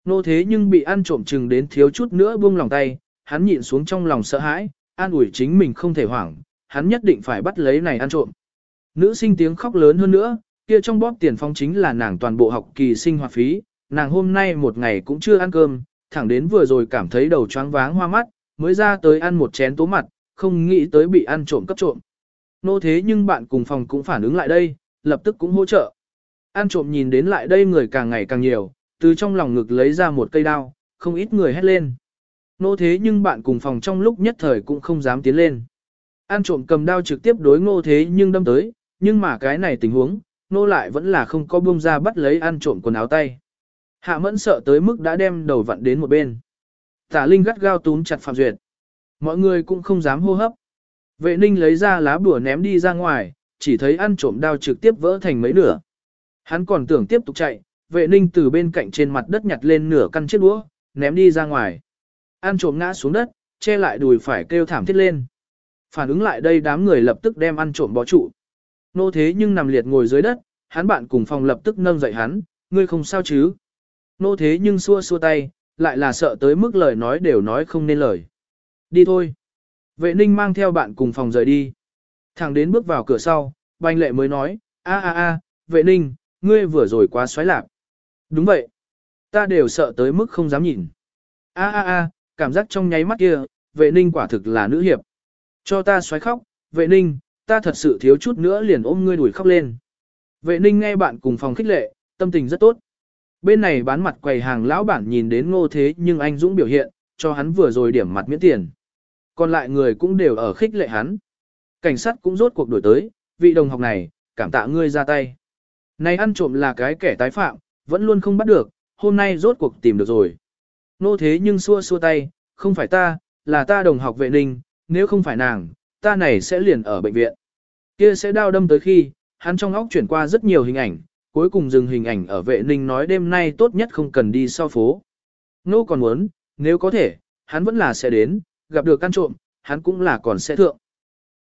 nô thế nhưng bị ăn trộm chừng đến thiếu chút nữa buông lòng tay, hắn nhịn xuống trong lòng sợ hãi, an ủi chính mình không thể hoảng, hắn nhất định phải bắt lấy này ăn trộm. Nữ sinh tiếng khóc lớn hơn nữa, kia trong bóp tiền phong chính là nàng toàn bộ học kỳ sinh hoạt phí, nàng hôm nay một ngày cũng chưa ăn cơm, thẳng đến vừa rồi cảm thấy đầu choáng váng hoa mắt, mới ra tới ăn một chén tố mặt, không nghĩ tới bị ăn trộm cấp trộm. Nô thế nhưng bạn cùng phòng cũng phản ứng lại đây, lập tức cũng hỗ trợ. Ăn trộm nhìn đến lại đây người càng ngày càng nhiều, từ trong lòng ngực lấy ra một cây đao, không ít người hét lên. Nô thế nhưng bạn cùng phòng trong lúc nhất thời cũng không dám tiến lên. An trộm cầm đao trực tiếp đối ngô thế nhưng đâm tới, nhưng mà cái này tình huống, nô lại vẫn là không có buông ra bắt lấy An trộm quần áo tay. Hạ mẫn sợ tới mức đã đem đầu vặn đến một bên. Tả Linh gắt gao túm chặt Phạm Duyệt. Mọi người cũng không dám hô hấp. Vệ ninh lấy ra lá bùa ném đi ra ngoài, chỉ thấy ăn trộm đao trực tiếp vỡ thành mấy nửa. Hắn còn tưởng tiếp tục chạy, vệ ninh từ bên cạnh trên mặt đất nhặt lên nửa căn chiếc đũa, ném đi ra ngoài. An trộm ngã xuống đất, che lại đùi phải kêu thảm thiết lên. Phản ứng lại đây đám người lập tức đem ăn trộm bó trụ. Nô thế nhưng nằm liệt ngồi dưới đất, hắn bạn cùng phòng lập tức nâng dậy hắn, ngươi không sao chứ. Nô thế nhưng xua xua tay, lại là sợ tới mức lời nói đều nói không nên lời. Đi thôi. Vệ ninh mang theo bạn cùng phòng rời đi. Thẳng đến bước vào cửa sau, banh lệ mới nói, a a a, vệ ninh, ngươi vừa rồi quá xoáy lạc. Đúng vậy. Ta đều sợ tới mức không dám nhìn. a a a, cảm giác trong nháy mắt kia, vệ ninh quả thực là nữ hiệp. Cho ta xoáy khóc, vệ ninh, ta thật sự thiếu chút nữa liền ôm ngươi đuổi khóc lên. Vệ ninh nghe bạn cùng phòng khích lệ, tâm tình rất tốt. Bên này bán mặt quầy hàng lão bản nhìn đến ngô thế nhưng anh Dũng biểu hiện, cho hắn vừa rồi điểm mặt miễn tiền. Còn lại người cũng đều ở khích lệ hắn. Cảnh sát cũng rốt cuộc đổi tới, vị đồng học này, cảm tạ ngươi ra tay. Này ăn trộm là cái kẻ tái phạm, vẫn luôn không bắt được, hôm nay rốt cuộc tìm được rồi. Nô thế nhưng xua xua tay, không phải ta, là ta đồng học vệ ninh, nếu không phải nàng, ta này sẽ liền ở bệnh viện. Kia sẽ đau đâm tới khi, hắn trong óc chuyển qua rất nhiều hình ảnh, cuối cùng dừng hình ảnh ở vệ ninh nói đêm nay tốt nhất không cần đi sau phố. Nô còn muốn, nếu có thể, hắn vẫn là sẽ đến, gặp được căn trộm, hắn cũng là còn sẽ thượng.